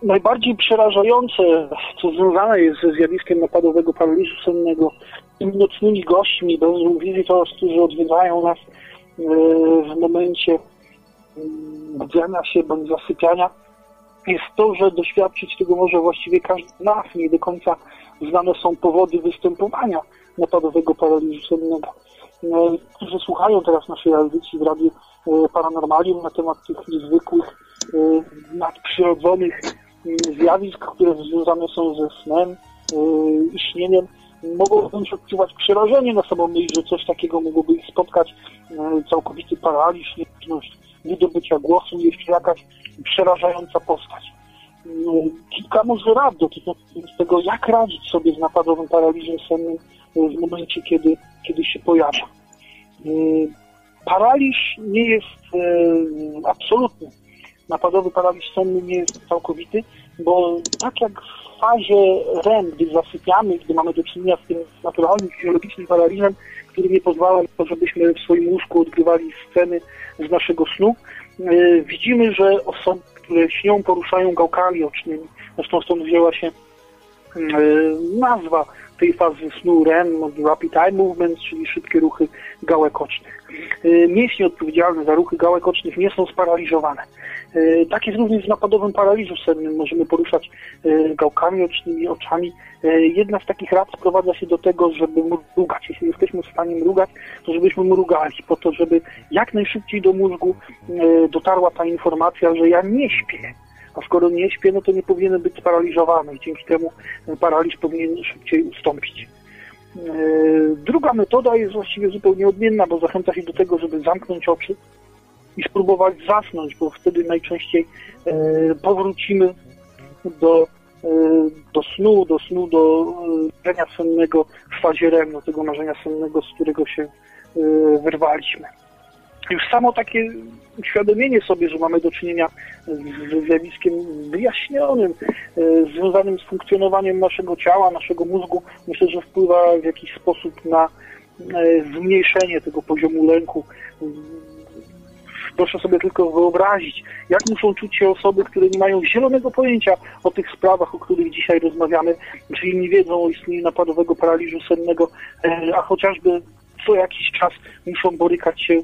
najbardziej przerażające, co związane jest ze zjawiskiem napadowego paraliżu sennego, tymi nocnymi gośćmi bez wizytors, którzy odwiedzają nas e, w momencie mm, budzenia się bądź zasypiania, jest to, że doświadczyć tego może właściwie każdy z nas. Nie do końca znane są powody występowania napadowego paraliżu sennego. E, Którzy słuchają teraz naszej audycji w Radiu e, Paranormalium na temat tych niezwykłych, e, nadprzyrodzonych m, zjawisk, które związane są ze snem i śnieniem, mogą bądź odczuwać przerażenie na samą myśl, że coś takiego mogłoby ich spotkać, całkowity paraliż, niemożność wydobycia głosu, jeszcze jakaś przerażająca postać. No, Kilka może rad dotyczących tego, jak radzić sobie z napadowym paraliżem sennym w momencie, kiedy, kiedy się pojawia. E, Paraliż nie jest e, absolutny. Napadowy paraliż senny nie jest całkowity, bo tak jak w fazie REM, gdy zasypiamy, gdy mamy do czynienia z tym naturalnym, fizjologicznym paraliżem, który nie pozwala to, żebyśmy w swoim łóżku odgrywali sceny z naszego snu, e, widzimy, że osoby, które śnią, poruszają gałkami ocznymi. Zresztą stąd wzięła się nazwa tej fazy snu REM, Rapid Eye Movement, czyli szybkie ruchy gałek ocznych. E, Mięśnie odpowiedzialne za ruchy gałek ocznych nie są sparaliżowane. E, Tak jest również w napadowym paraliżu sennym. Możemy poruszać e, gałkami ocznymi, oczami. Jedna z takich rad sprowadza się do tego, żeby mrugać. Jeśli jesteśmy w stanie mrugać, to żebyśmy mrugali, po to, żeby jak najszybciej do mózgu dotarła ta informacja, że ja nie śpię. A skoro nie śpię, no to nie powinienem być sparaliżowany i dzięki temu paraliż powinien szybciej ustąpić. E, Druga metoda jest właściwie zupełnie odmienna, bo zachęca się do tego, żeby zamknąć oczy i spróbować zasnąć, bo wtedy najczęściej e, powrócimy do, e, do snu, do snu, do marzenia sennego w fazie REM, do tego marzenia sennego, z którego się wyrwaliśmy. Już samo takie uświadomienie sobie, że mamy do czynienia z zjawiskiem wyjaśnionym, e, związanym z funkcjonowaniem naszego ciała, naszego mózgu, myślę, że wpływa w jakiś sposób na e, zmniejszenie tego poziomu lęku. Proszę sobie tylko wyobrazić, jak muszą czuć się osoby, które nie mają zielonego pojęcia o tych sprawach, o których dzisiaj rozmawiamy, czyli nie wiedzą o istnieniu napadowego paraliżu sennego, e, a chociażby co jakiś czas muszą borykać się e,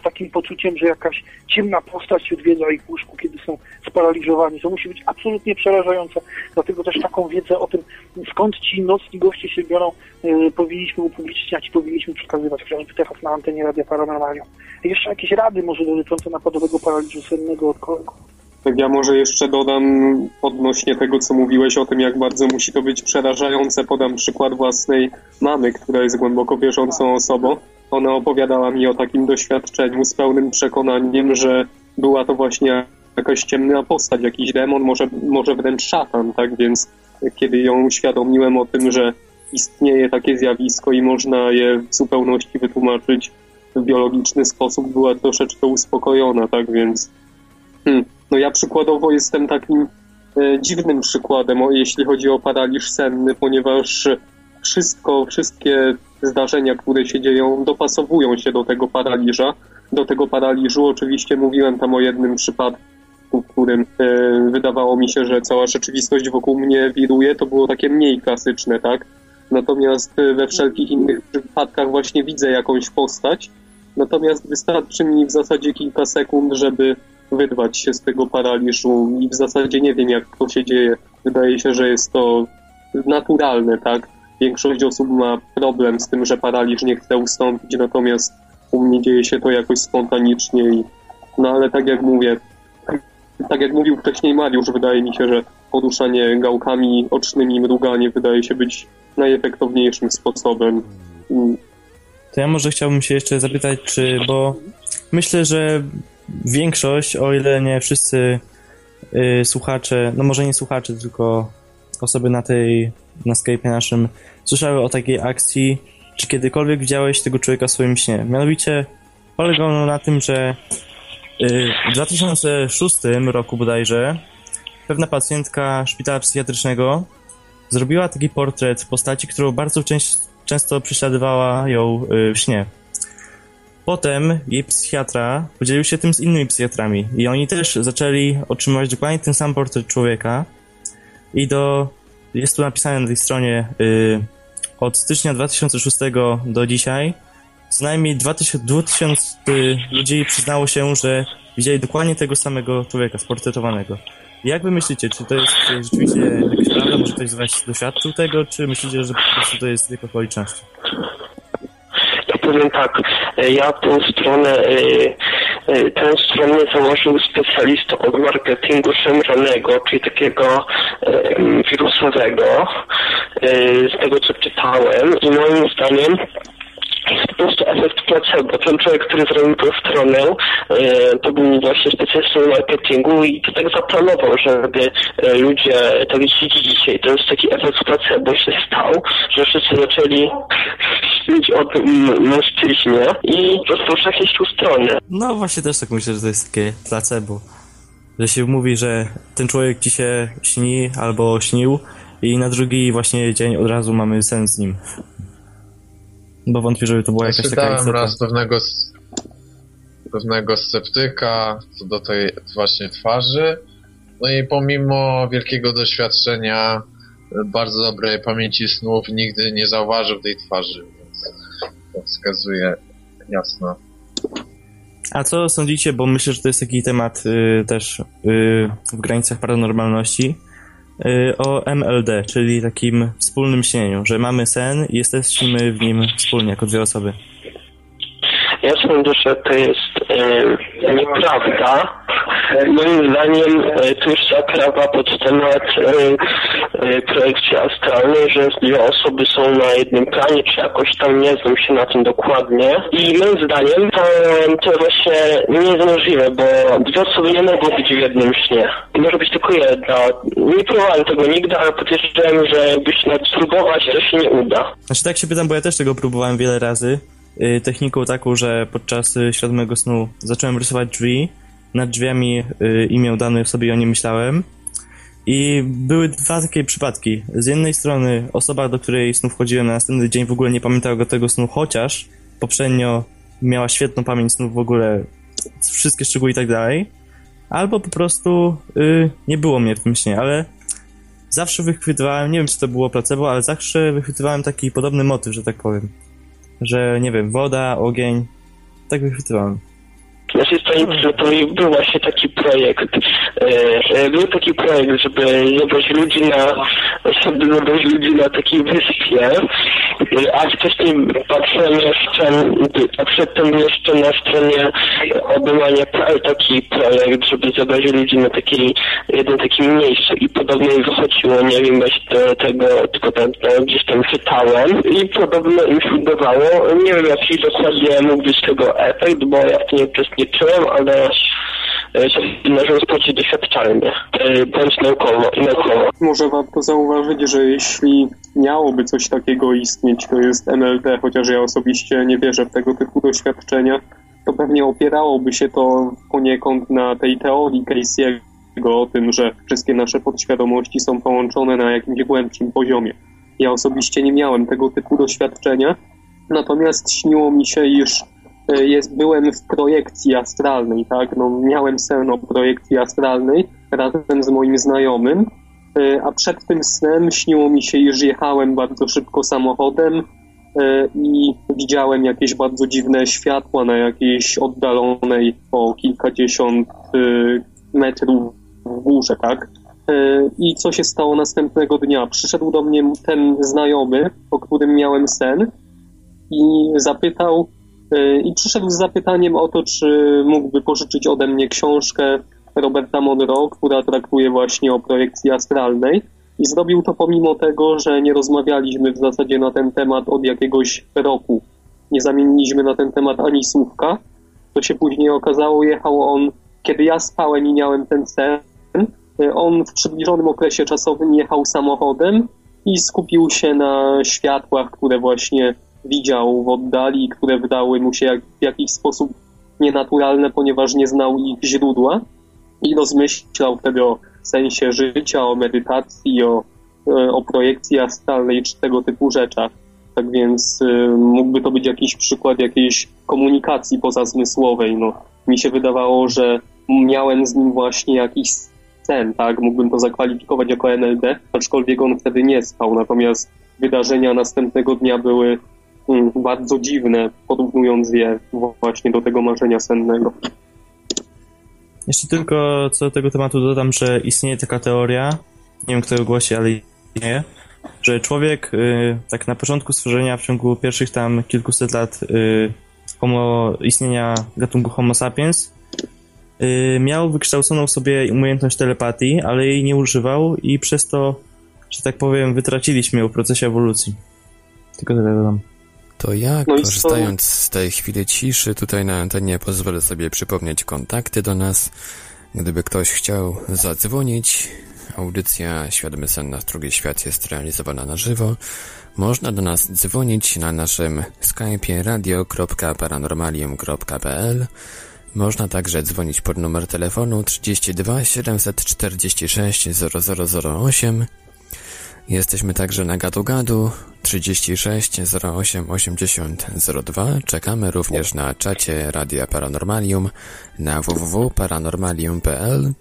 z takim poczuciem, że jakaś ciemna postać odwiedza ich łóżku, kiedy są sparaliżowani. To musi być absolutnie przerażające. Dlatego też taką wiedzę o tym, skąd ci nocni goście się biorą, e, powinniśmy upubliczniać i powinniśmy przekazywać chociażby teraz na antenie Radia Paranormalium. Jeszcze jakieś rady może dotyczące napadowego paraliżu sennego od kolegów. Tak ja może jeszcze dodam odnośnie tego, co mówiłeś o tym, jak bardzo musi to być przerażające. Podam przykład własnej mamy, która jest głęboko wierzącą osobą. Ona opowiadała mi o takim doświadczeniu z pełnym przekonaniem, że była to właśnie jakaś ciemna postać, jakiś demon, może, może wręcz szatan, tak? Więc kiedy ją uświadomiłem o tym, że istnieje takie zjawisko i można je w zupełności wytłumaczyć w biologiczny sposób, była troszeczkę uspokojona, tak? Więc hmm, no ja przykładowo jestem takim e, dziwnym przykładem, jeśli chodzi o paraliż senny, ponieważ wszystko, wszystkie zdarzenia, które się dzieją, dopasowują się do tego paraliża. Do tego paraliżu oczywiście mówiłem tam o jednym przypadku, w którym e, wydawało mi się, że cała rzeczywistość wokół mnie wiruje, to było takie mniej klasyczne, tak? Natomiast e, we wszelkich innych przypadkach właśnie widzę jakąś postać, natomiast wystarczy mi w zasadzie kilka sekund, żeby wydwać się z tego paraliżu i w zasadzie nie wiem, jak to się dzieje. Wydaje się, że jest to naturalne, tak? Większość osób ma problem z tym, że paraliż nie chce ustąpić, natomiast u mnie dzieje się to jakoś spontanicznie i no ale tak jak mówię, tak jak mówił wcześniej Mariusz, wydaje mi się, że poruszanie gałkami ocznymi, mruganie wydaje się być najefektowniejszym sposobem. To ja może chciałbym się jeszcze zapytać, czy, bo myślę, że większość, o ile nie wszyscy y, słuchacze, no może nie słuchacze, tylko osoby na tej, na Skype naszym, słyszały o takiej akcji, czy kiedykolwiek widziałeś tego człowieka w swoim śnie. Mianowicie polega ono na tym, że y, w 2006 roku bodajże pewna pacjentka szpitala psychiatrycznego zrobiła taki portret postaci, którą bardzo część, często prześladowała ją y, w śnie. Potem jej psychiatra podzielił się tym z innymi psychiatrami i oni też zaczęli otrzymywać dokładnie ten sam portret człowieka i do, jest tu napisane na tej stronie y, od stycznia 2006 do dzisiaj co najmniej 2000, 2000 ludzi przyznało się, że widzieli dokładnie tego samego człowieka sportretowanego. Jak wy myślicie, czy to jest rzeczywiście jakaś prawda, może ktoś z was doświadczył tego, czy myślicie, że po prostu to jest zbieg okoliczności? Powiem tak, e, ja tą stronę, e, e, tę stronę założył specjalista od marketingu szemranego, czyli takiego wirusowego, z tego co czytałem i moim zdaniem jest po prostu efekt placebo. Ten człowiek, który zrobił tę stronę, e, to był właśnie specjalistą marketingu i to tak zaplanował, żeby e, ludzie tak jeśli dzisiaj. To jest taki efekt placebo się stał, że wszyscy zaczęli myśleć o tym mężczyźnie i jakieś tu stronę. No właśnie też tak myślę, że to jest takie placebo. Że się mówi, że ten człowiek ci się śni albo śnił i na drugi właśnie dzień od razu mamy sen z nim. Bo wątpię, żeby to była jakaś taka Czytałem raz pewnego, pewnego sceptyka co do tej właśnie twarzy. No i pomimo wielkiego doświadczenia, bardzo dobrej pamięci snów, nigdy nie zauważył tej twarzy, więc to wskazuje jasno. A co sądzicie, bo myślę, że to jest taki temat y, też y, w granicach paranormalności, o MLD, czyli takim wspólnym śnieniu, że mamy sen i jesteśmy w nim wspólnie jako dwie osoby. Ja sądzę, że to jest e, nieprawda. Moim zdaniem e, już zakrawa pod temat e, e, projekcji astralnej, że dwie osoby są na jednym planie, czy jakoś tam nie znam się na tym dokładnie. I moim zdaniem to, to właśnie nie jest możliwe, bo dwie osoby nie mogą być w jednym śnie. Może być tylko jedna. Nie próbowałem tego nigdy, ale podejrzewam, że jakbyś nawet spróbować, to się nie uda. Znaczy tak się pytam, bo ja też tego próbowałem wiele razy. Y, techniką taką, że podczas y, świadomego snu zacząłem rysować drzwi, nad drzwiami y, imię dane sobie o nie myślałem. I były dwa takie przypadki. Z jednej strony osoba, do której snu wchodziłem na następny dzień w ogóle nie pamiętała tego snu, chociaż poprzednio miała świetną pamięć snów w ogóle, wszystkie szczegóły i tak dalej. Albo po prostu nie było mnie w tym śnie, ale zawsze wychwytywałem, nie wiem czy to było placebo, ale zawsze wychwytywałem taki podobny motyw, że tak powiem że nie wiem, woda, ogień, tak wychwytywałem. Znaczy to, to był właśnie taki projekt, e, był taki projekt, żeby zabrać ludzi na, żeby zabrać ludzi na takiej wyspie, e, a wcześniej patrzyłem jeszcze, a przedtem jeszcze na stronie Obymania taki projekt, żeby zabrać ludzi na takiej, jeden taki mniejszy i podobno im wychodziło, nie wiem, właśnie tego, tylko tam, gdzieś tam czytałem i podobno im się nie wiem jaki dokładnie mógł być tego efekt, bo ja w tym nie nie czułem, ale należy rozpocząć doświadczalnie, e, bądź naukowo naukowo. Może warto zauważyć, że jeśli miałoby coś takiego istnieć, to jest MLT, chociaż ja osobiście nie wierzę w tego typu doświadczenia, to pewnie opierałoby się to poniekąd na tej teorii Casey'ego o tym, że wszystkie nasze podświadomości są połączone na jakimś głębszym poziomie. Ja osobiście nie miałem tego typu doświadczenia, natomiast śniło mi się, iż E, jest, byłem w projekcji astralnej, tak? No, miałem sen o projekcji astralnej razem z moim znajomym, e, a przed tym snem śniło mi się, iż jechałem bardzo szybko samochodem e, i widziałem jakieś bardzo dziwne światła na jakiejś oddalonej o kilkadziesiąt metrów w górze, tak? I co się stało następnego dnia? Przyszedł do mnie ten znajomy, o którym miałem sen i zapytał, Y, i przyszedł z zapytaniem o to, czy mógłby pożyczyć ode mnie książkę Roberta Monroe, która traktuje właśnie o projekcji astralnej. I zrobił to pomimo tego, że nie rozmawialiśmy w zasadzie na ten temat od jakiegoś roku. Nie zamieniliśmy na ten temat ani słówka. To się później okazało, jechał on, kiedy ja spałem i miałem ten sen, y, on w przybliżonym okresie czasowym jechał samochodem i skupił się na światłach, które właśnie widział w oddali, które wydały mu się jak, w jakiś sposób nienaturalne, ponieważ nie znał ich źródła i rozmyślał wtedy o sensie życia, o medytacji, o, e, o projekcji astralnej czy tego typu rzeczach. Tak więc y, mógłby to być jakiś przykład jakiejś komunikacji pozazmysłowej. No, mi się wydawało, że miałem z nim właśnie jakiś sen, tak? Mógłbym to zakwalifikować jako NLD, aczkolwiek on wtedy nie spał. Natomiast wydarzenia następnego dnia były bardzo dziwne, porównując je właśnie do tego marzenia sennego. Jeszcze tylko co do tego tematu dodam, że istnieje taka teoria, nie wiem kto ją głosi, ale istnieje, że człowiek y, tak na początku stworzenia, w ciągu pierwszych tam kilkuset lat y, homo, istnienia gatunku Homo sapiens, y, miał wykształconą sobie umiejętność telepatii, ale jej nie używał i przez to, że tak powiem, wytraciliśmy ją w procesie ewolucji. Tylko tyle dodam. To ja, No korzystając z tej chwili ciszy tutaj na antenie, pozwolę sobie przypomnieć kontakty do nas. Gdyby ktoś chciał zadzwonić, audycja Świadomy Sen na drugi świat jest realizowana na żywo. Można do nas dzwonić na naszym skype'ie radio.paranormalium.pl Można także dzwonić pod numer telefonu 32 746 0008 Jesteśmy także na gadu gadu 36 08 80 02. Czekamy również na czacie Radia Paranormalium na www.paranormalium.pl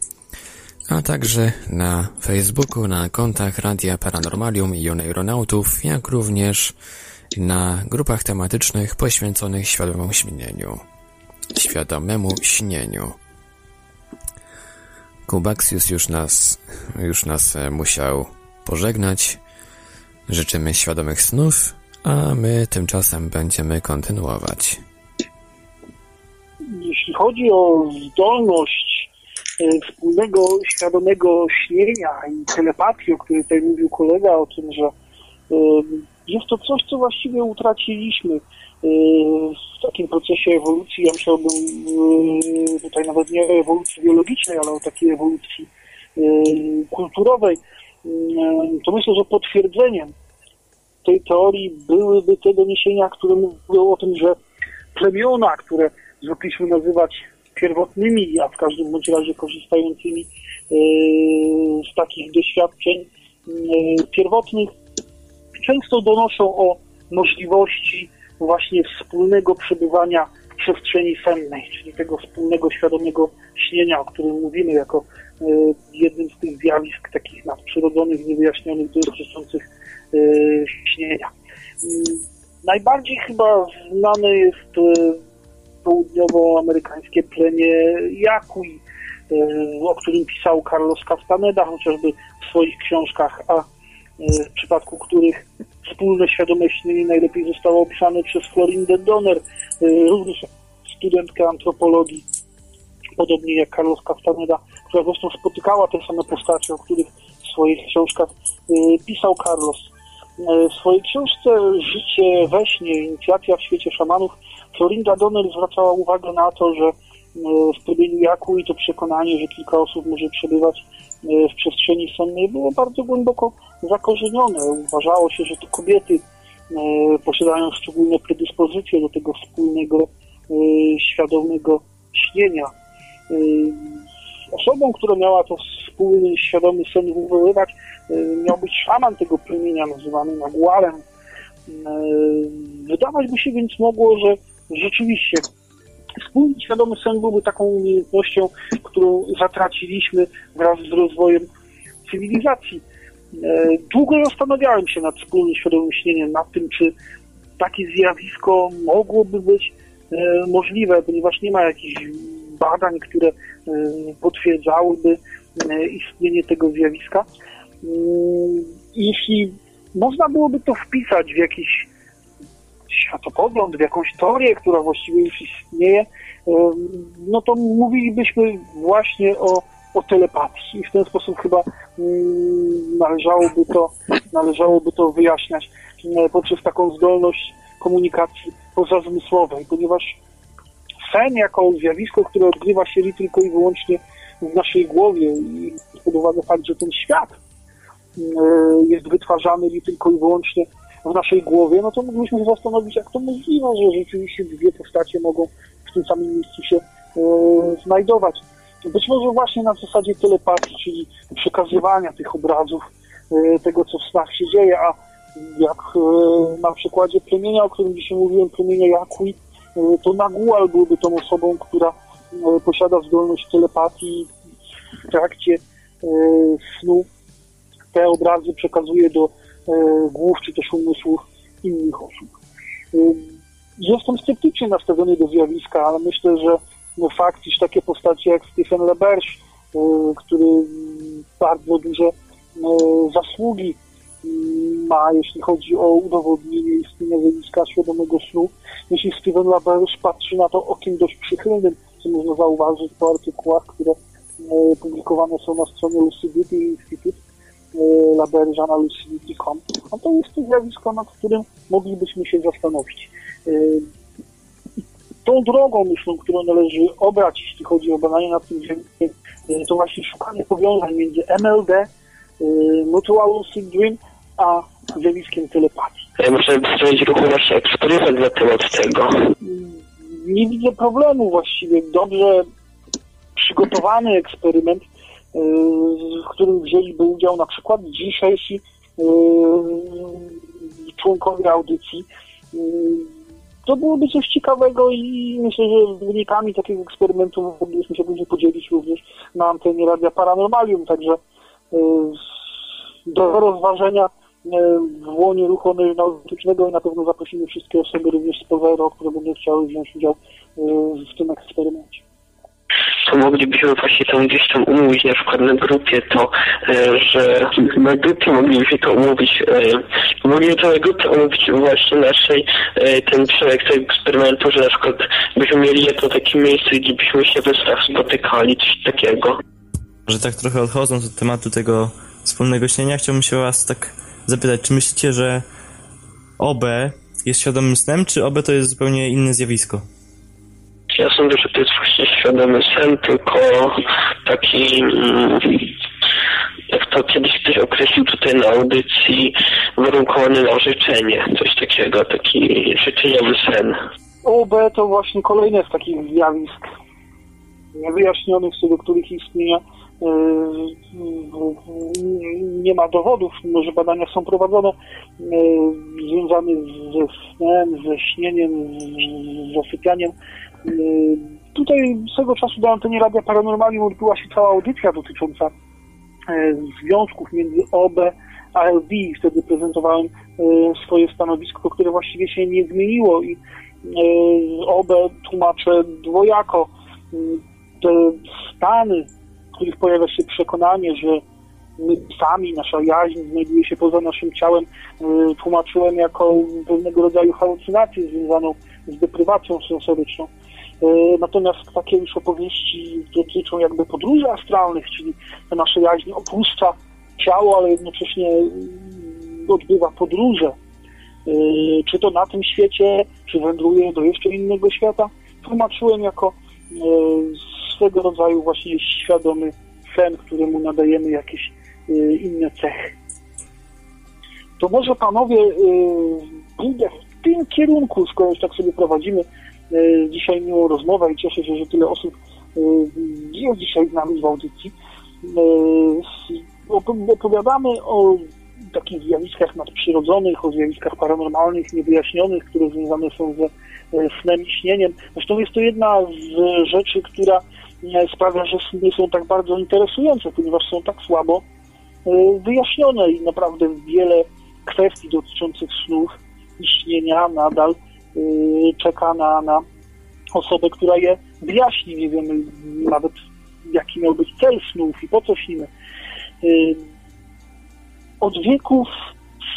a także na Facebooku, na kontach Radia Paranormalium i Oneironautów, jak również na grupach tematycznych poświęconych świadomemu śnieniu. Świadomemu śnieniu. Kubaksius już nas, już nas e, musiał pożegnać. Życzymy świadomych snów, a my tymczasem będziemy kontynuować. Jeśli chodzi o zdolność e, wspólnego, świadomego śnienia i telepatii, o której tutaj mówił kolega, o tym, że e, jest to coś, co właściwie utraciliśmy e, w takim procesie ewolucji. Ja myślałbym tutaj nawet nie o ewolucji biologicznej, ale o takiej ewolucji kulturowej. E, To myślę, że potwierdzeniem tej teorii byłyby te doniesienia, które mówią o tym, że plemiona, które zwykliśmy nazywać pierwotnymi, a w każdym bądź razie korzystającymi e, z takich doświadczeń e, pierwotnych, często donoszą o możliwości właśnie wspólnego przebywania w przestrzeni sennej, czyli tego wspólnego świadomego śnienia, o którym mówimy jako jednym z tych zjawisk takich nadprzyrodzonych, niewyjaśnionych, dotyczących e, śnienia. Mm, Najbardziej chyba znane jest e, południowoamerykańskie plemię Yakui, e, o którym pisał Carlos Castaneda, chociażby w swoich książkach, a e, w przypadku których wspólne świadome śnienie najlepiej zostało opisane przez Florindę Donner, e, również studentkę antropologii, podobnie jak Carlos Castaneda, która zresztą spotykała te same postacie, o których w swoich książkach e, pisał Carlos. E, W swojej książce Życie we śnie, inicjacja w świecie szamanów, Florinda Donner zwracała uwagę na to, że e, w plemieniu Jaku i to przekonanie, że kilka osób może przebywać w przestrzeni sennej było bardzo głęboko zakorzenione. Uważało się, że to kobiety posiadają szczególne predyspozycje do tego wspólnego, świadomego śnienia. E, Osobą, która miała to wspólny, świadomy sen wywoływać, e, miał być szaman tego plemienia, nazywany Nagualem. E, Wydawać by się więc mogło, że rzeczywiście wspólny, świadomy sen byłby taką umiejętnością, którą zatraciliśmy wraz z rozwojem cywilizacji. Długo zastanawiałem się nad wspólnym świadomym śnieniem, nad tym, czy takie zjawisko mogłoby być możliwe, ponieważ nie ma jakichś badań, które e, potwierdzałyby e, istnienie tego zjawiska. Mm, Jeśli można byłoby to wpisać w jakiś światopogląd, w jakąś teorię, która właściwie już istnieje, no to mówilibyśmy właśnie o, o telepatii i w ten sposób chyba należałoby to, należałoby to wyjaśniać poprzez taką zdolność komunikacji pozazmysłowej, ponieważ sen jako zjawisko, które odgrywa się tylko i wyłącznie w naszej głowie i pod uwagę fakt, że ten świat e, jest wytwarzany tylko i wyłącznie w naszej głowie, no to moglibyśmy się zastanowić, jak to możliwe, że rzeczywiście dwie postacie mogą w tym samym miejscu się e, znajdować. Być może właśnie na zasadzie telepatii, czyli przekazywania tych obrazów, e, tego, co w snach się dzieje, a Jak na przykładzie plemienia, o którym dzisiaj mówiłem, plemienia Jakui, to Nagual byłby tą osobą, która e, posiada zdolność telepatii w trakcie e, snu. Te obrazy przekazuje do e, głów czy też umysłów innych osób. Jestem sceptycznie nastawiony do zjawiska, ale myślę, że no, fakt, iż takie postacie jak Stephen LeBerge, który mm, bardzo duże zasługi mm, ma, jeśli chodzi o udowodnienie istnienia zjawiska świadomego snu. Jeśli Stephen LaBerge patrzy na to okiem dość przychylnym, co można zauważyć po artykułach, które e, publikowane są na stronie Lucidity Institute, e, LaBerge'a na lucidity.com, no to jest to zjawisko, nad którym moglibyśmy się zastanowić. E, tą drogą, myślę, którą należy obrać, jeśli chodzi o badanie nad tym zjawiskiem, e, to właśnie szukanie powiązań między MLD, e, Mutual Lucid Dream, a zjawiskiem telepatii. Ja muszę zrobić ruchu właśnie eksperyment na temat tego. Nie widzę problemu właściwie. Dobrze przygotowany eksperyment, e, w którym wzięliby udział na przykład dzisiejsi e, członkowie audycji. E, To byłoby coś ciekawego i myślę, że wynikami takiego eksperymentu moglibyśmy się później podzielić również na antenie Radia Paranormalium, także do rozważenia w łonie ruchu aeronautycznego i na pewno zaprosimy wszystkie osoby również z Powero, które będą chciały wziąć udział e, w tym eksperymencie. To moglibyśmy właśnie tam gdzieś tam umówić, na przykład na grupie to, e, że na grupie moglibyśmy to umówić, e, moglibyśmy na grupie omówić właśnie naszej, e, ten przebieg tego eksperymentu, że na przykład byśmy mieli jedno takie miejsce, gdzie byśmy się we snach spotykali, coś takiego. Że tak trochę odchodząc od tematu tego wspólnego śnienia, chciałbym się was tak zapytać, czy myślicie, że OB jest świadomym snem, czy OB to jest zupełnie inne zjawisko? Ja sądzę, że to jest właśnie świadomy sen, tylko taki, mm, jak to kiedyś ktoś określił tutaj na audycji, warunkowany na życzenie, coś takiego, taki życzeniowy sen. OB to właśnie kolejne z takich zjawisk niewyjaśnionych, co do których istnienia e, nie ma dowodów, że badania są prowadzone, e, związane ze snem, ze śnieniem, z zasypianiem. E, Tutaj swego czasu do antenie Radia Paranormalium odbyła się cała audycja dotycząca związków między OB a LD. Wtedy prezentowałem swoje stanowisko, które właściwie się nie zmieniło i OB tłumaczę dwojako. Te stany, których pojawia się przekonanie, że my sami, nasza jaźń znajduje się poza naszym ciałem, e, tłumaczyłem jako pewnego rodzaju halucynację związaną z deprywacją sensoryczną. E, Natomiast takie już opowieści dotyczą jakby podróży astralnych, czyli to nasze jaźń opuszcza ciało, ale jednocześnie mm, odbywa podróże. Czy to na tym świecie, czy wędruje do jeszcze innego świata, tłumaczyłem jako swego rodzaju właśnie świadomy sen, któremu nadajemy jakieś e, inne cechy. To może panowie e, pójdę w tym kierunku, skoro już tak sobie prowadzimy e, dzisiaj miłą rozmowę i cieszę się, że tyle osób jest dzisiaj z nami w audycji. Op- Opowiadamy o takich zjawiskach nadprzyrodzonych, o zjawiskach paranormalnych, niewyjaśnionych, które związane są ze snem i śnieniem. Zresztą jest to jedna z rzeczy, która sprawia, że sny są tak bardzo interesujące, ponieważ są tak słabo e, wyjaśnione i naprawdę wiele kwestii dotyczących snów i śnienia nadal e, czeka na, na osobę, która je wyjaśni. Nie wiemy nawet jaki miał być cel snów i po co śnimy. E, Od wieków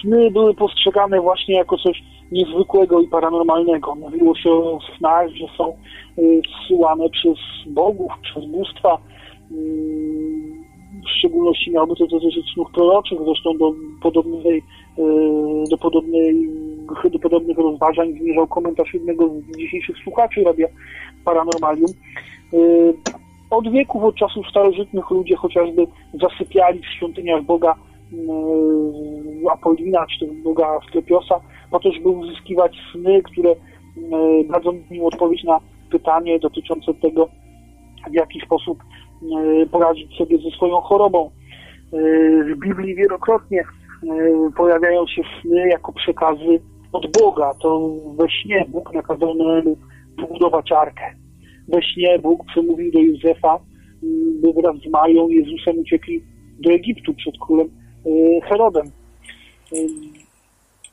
sny były postrzegane właśnie jako coś niezwykłego i paranormalnego. Mówiło się o snach, że są y, zsyłane przez bogów, przez bóstwa. Mm, W szczególności miałoby to dotyczyć snów proroczych, zresztą do podobnej, y, do podobnej, do podobnych rozważań zmierzał komentarz jednego z dzisiejszych słuchaczy Radia Paranormalium. Y, Od wieków, od czasów starożytnych ludzie chociażby zasypiali w świątyniach Boga Apollina, czy Boga Asklepiosa, po to, żeby uzyskiwać sny, które y, dadzą im odpowiedź na pytanie dotyczące tego, w jaki sposób y, poradzić sobie ze swoją chorobą. Y, W Biblii wielokrotnie pojawiają się sny jako przekazy od Boga. To we śnie Bóg nakazał Noemu budować arkę. We śnie Bóg przemówił do Józefa, mm, by wraz z Mają Jezusem uciekli do Egiptu przed królem Herodem.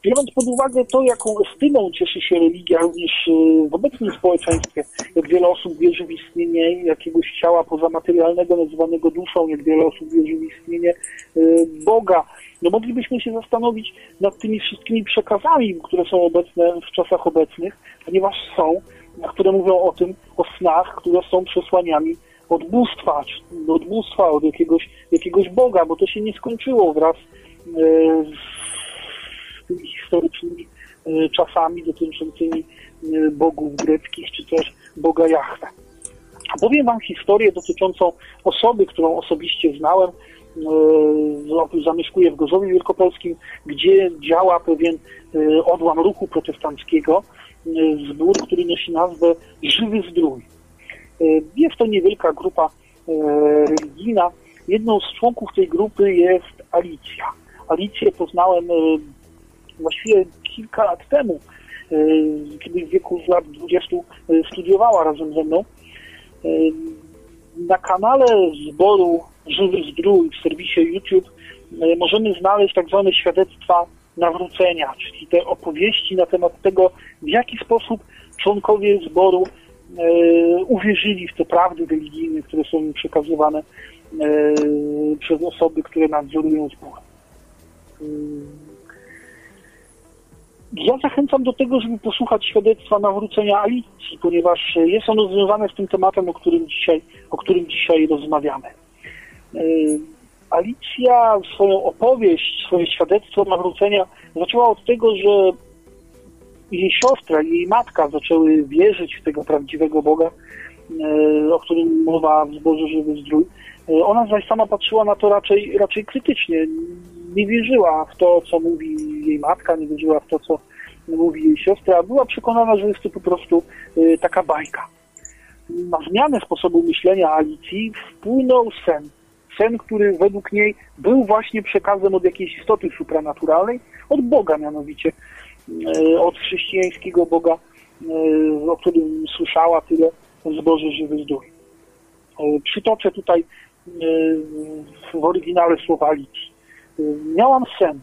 Y, Biorąc pod uwagę to, jaką estymą cieszy się religia również y, w obecnym społeczeństwie, jak wiele osób wierzy w istnienie jakiegoś ciała pozamaterialnego nazywanego duszą, jak wiele osób wierzy w istnienie Boga, no moglibyśmy się zastanowić nad tymi wszystkimi przekazami, które są obecne w czasach obecnych, ponieważ są, które mówią o tym, o snach, które są przesłaniami od bóstwa, od bóstwa, od jakiegoś, jakiegoś Boga, bo to się nie skończyło wraz e, z tymi historycznymi e, czasami dotyczącymi e, bogów greckich, czy też Boga Jahwe. Powiem Wam historię dotyczącą osoby, którą osobiście znałem, zamieszkuje w Gorzowie Wielkopolskim, gdzie działa pewien odłam ruchu protestanckiego, zbór, który nosi nazwę Żywy Zdrój. Jest to niewielka grupa religijna. Jedną z członków tej grupy jest Alicja. Alicję poznałem właściwie kilka lat temu, kiedy w wieku lat 20 studiowała razem ze mną. Na kanale zboru Żywy Zdrój w serwisie YouTube możemy znaleźć tak zwane świadectwa nawrócenia, czyli te opowieści na temat tego, w jaki sposób członkowie zboru uwierzyli w te prawdy religijne, które są im przekazywane przez osoby, które nadzorują zbór. E, ja zachęcam do tego, żeby posłuchać świadectwa nawrócenia Alicji, ponieważ jest ono związane z tym tematem, o którym dzisiaj, o którym dzisiaj rozmawiamy. E, Alicja swoją opowieść, swoje świadectwo nawrócenia zaczęła od tego, że jej siostra i jej matka zaczęły wierzyć w tego prawdziwego Boga, e, o którym mowa w zborze Żywy Zdrój. E, ona zaś sama patrzyła na to raczej, raczej krytycznie. Nie wierzyła w to, co mówi jej matka, nie wierzyła w to, co mówi jej siostra. Była przekonana, że jest to po prostu e, taka bajka. Na zmianę sposobu myślenia Alicji wpłynął sen sen, który według niej był właśnie przekazem od jakiejś istoty supranaturalnej, od Boga mianowicie, e, od chrześcijańskiego Boga, e, o którym słyszała tyle w zborze Żywy Zdrój. E, przytoczę tutaj w oryginale słowa Alicji. Miałam sen.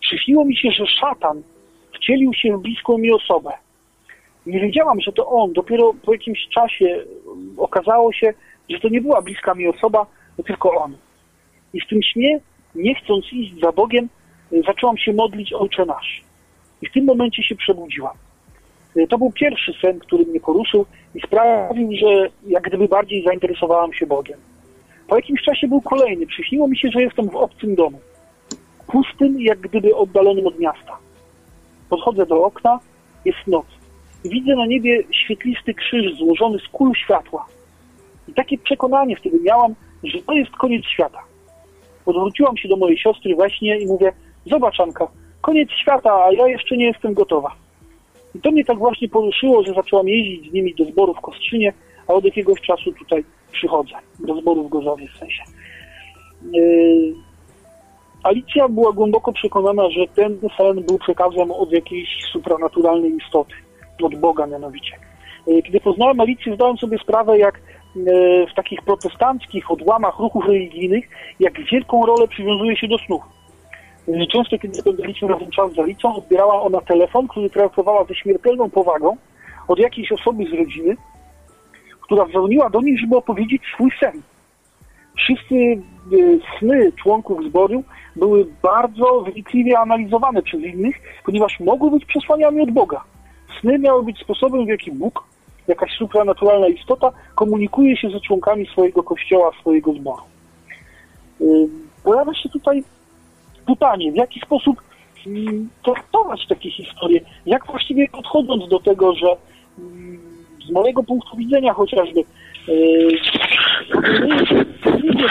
Przyśniło mi się, że szatan wcielił się w bliską mi osobę. Nie wiedziałam, że to on. Dopiero po jakimś czasie okazało się, że to nie była bliska mi osoba, tylko On. I w tym śnie, nie chcąc iść za Bogiem, zaczęłam się modlić Ojcze Nasz. I w tym momencie się przebudziłam. To był pierwszy sen, który mnie poruszył i sprawił, że jak gdyby bardziej zainteresowałam się Bogiem. Po jakimś czasie był kolejny. Przyśniło mi się, że jestem w obcym domu. Pustym, jak gdyby oddalonym od miasta. Podchodzę do okna, jest noc. Widzę na niebie świetlisty krzyż złożony z kul światła. I takie przekonanie wtedy miałam, że to jest koniec świata. Odwróciłam się do mojej siostry właśnie i mówię, zobacz Anka, koniec świata, a ja jeszcze nie jestem gotowa. I to mnie tak właśnie poruszyło, że zaczęłam jeździć z nimi do zboru w Kostrzynie, a od jakiegoś czasu tutaj przychodzę, do zboru w Gorzowie w sensie. Yy... Alicja była głęboko przekonana, że ten sen był przekazem od jakiejś supranaturalnej istoty, od Boga mianowicie. Yy, kiedy poznałem Alicję, zdałem sobie sprawę, jak E, w takich protestanckich odłamach ruchów religijnych, jak wielką rolę przywiązuje się do snów. E, często, kiedy spędzaliśmy razem czas z Alicą, odbierała ona telefon, który traktowała ze śmiertelną powagą od jakiejś osoby z rodziny, która dzwoniła do niej, żeby opowiedzieć swój sen. Wszystkie e, sny członków zboru były bardzo wynikliwie analizowane przez innych, ponieważ mogły być przesłaniami od Boga. Sny miały być sposobem, w jaki Bóg jakaś supranaturalna istota komunikuje się ze członkami swojego kościoła, swojego zboru. Pojawia się tutaj pytanie, w jaki sposób mm, traktować takie historie, jak właściwie podchodząc do tego, że mm, z mojego punktu widzenia chociażby y,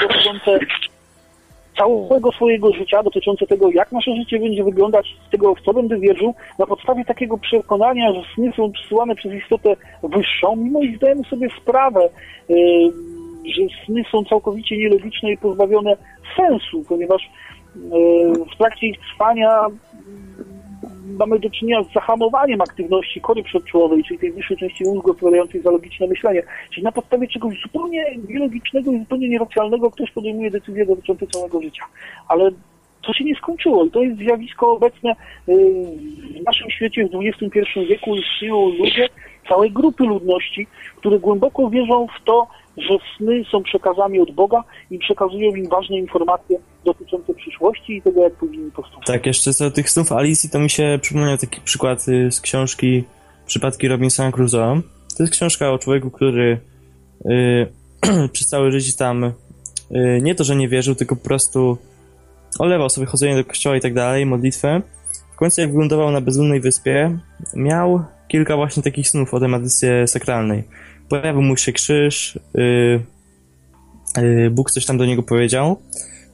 dotyczące całego swojego życia, dotyczące tego, jak nasze życie będzie wyglądać, tego, w co będę wierzył, na podstawie takiego przekonania, że sny są przysyłane przez istotę wyższą, mimo iż zdajemy sobie sprawę, yy, że sny są całkowicie nielogiczne i pozbawione sensu, ponieważ w trakcie ich trwania mamy do czynienia z zahamowaniem aktywności kory przedczołowej, czyli tej wyższej części mózgu odpowiadającej za logiczne myślenie. Czyli na podstawie czegoś zupełnie nielogicznego i zupełnie nieracjonalnego ktoś podejmuje decyzje dotyczące całego życia. Ale to się nie skończyło i to jest zjawisko obecne w naszym świecie w XXI wieku istnieją ludzie, całe grupy ludności, które głęboko wierzą w to, że sny są przekazami od Boga i przekazują im ważne informacje dotyczące przyszłości i tego, jak powinni postąpić. Tak, jeszcze co do tych snów Alicji, to mi się przypomniał taki przykład y, z książki Przypadki Robinsona Crusoe. To jest książka o człowieku, który y, przez całe życie tam y, nie to, że nie wierzył, tylko po prostu olewał sobie chodzenie do kościoła i tak dalej, modlitwę. W końcu jak wylądował na bezludnej wyspie, miał kilka właśnie takich snów o tematyce sakralnej. Pojawił mu się krzyż, yy, yy, Bóg coś tam do niego powiedział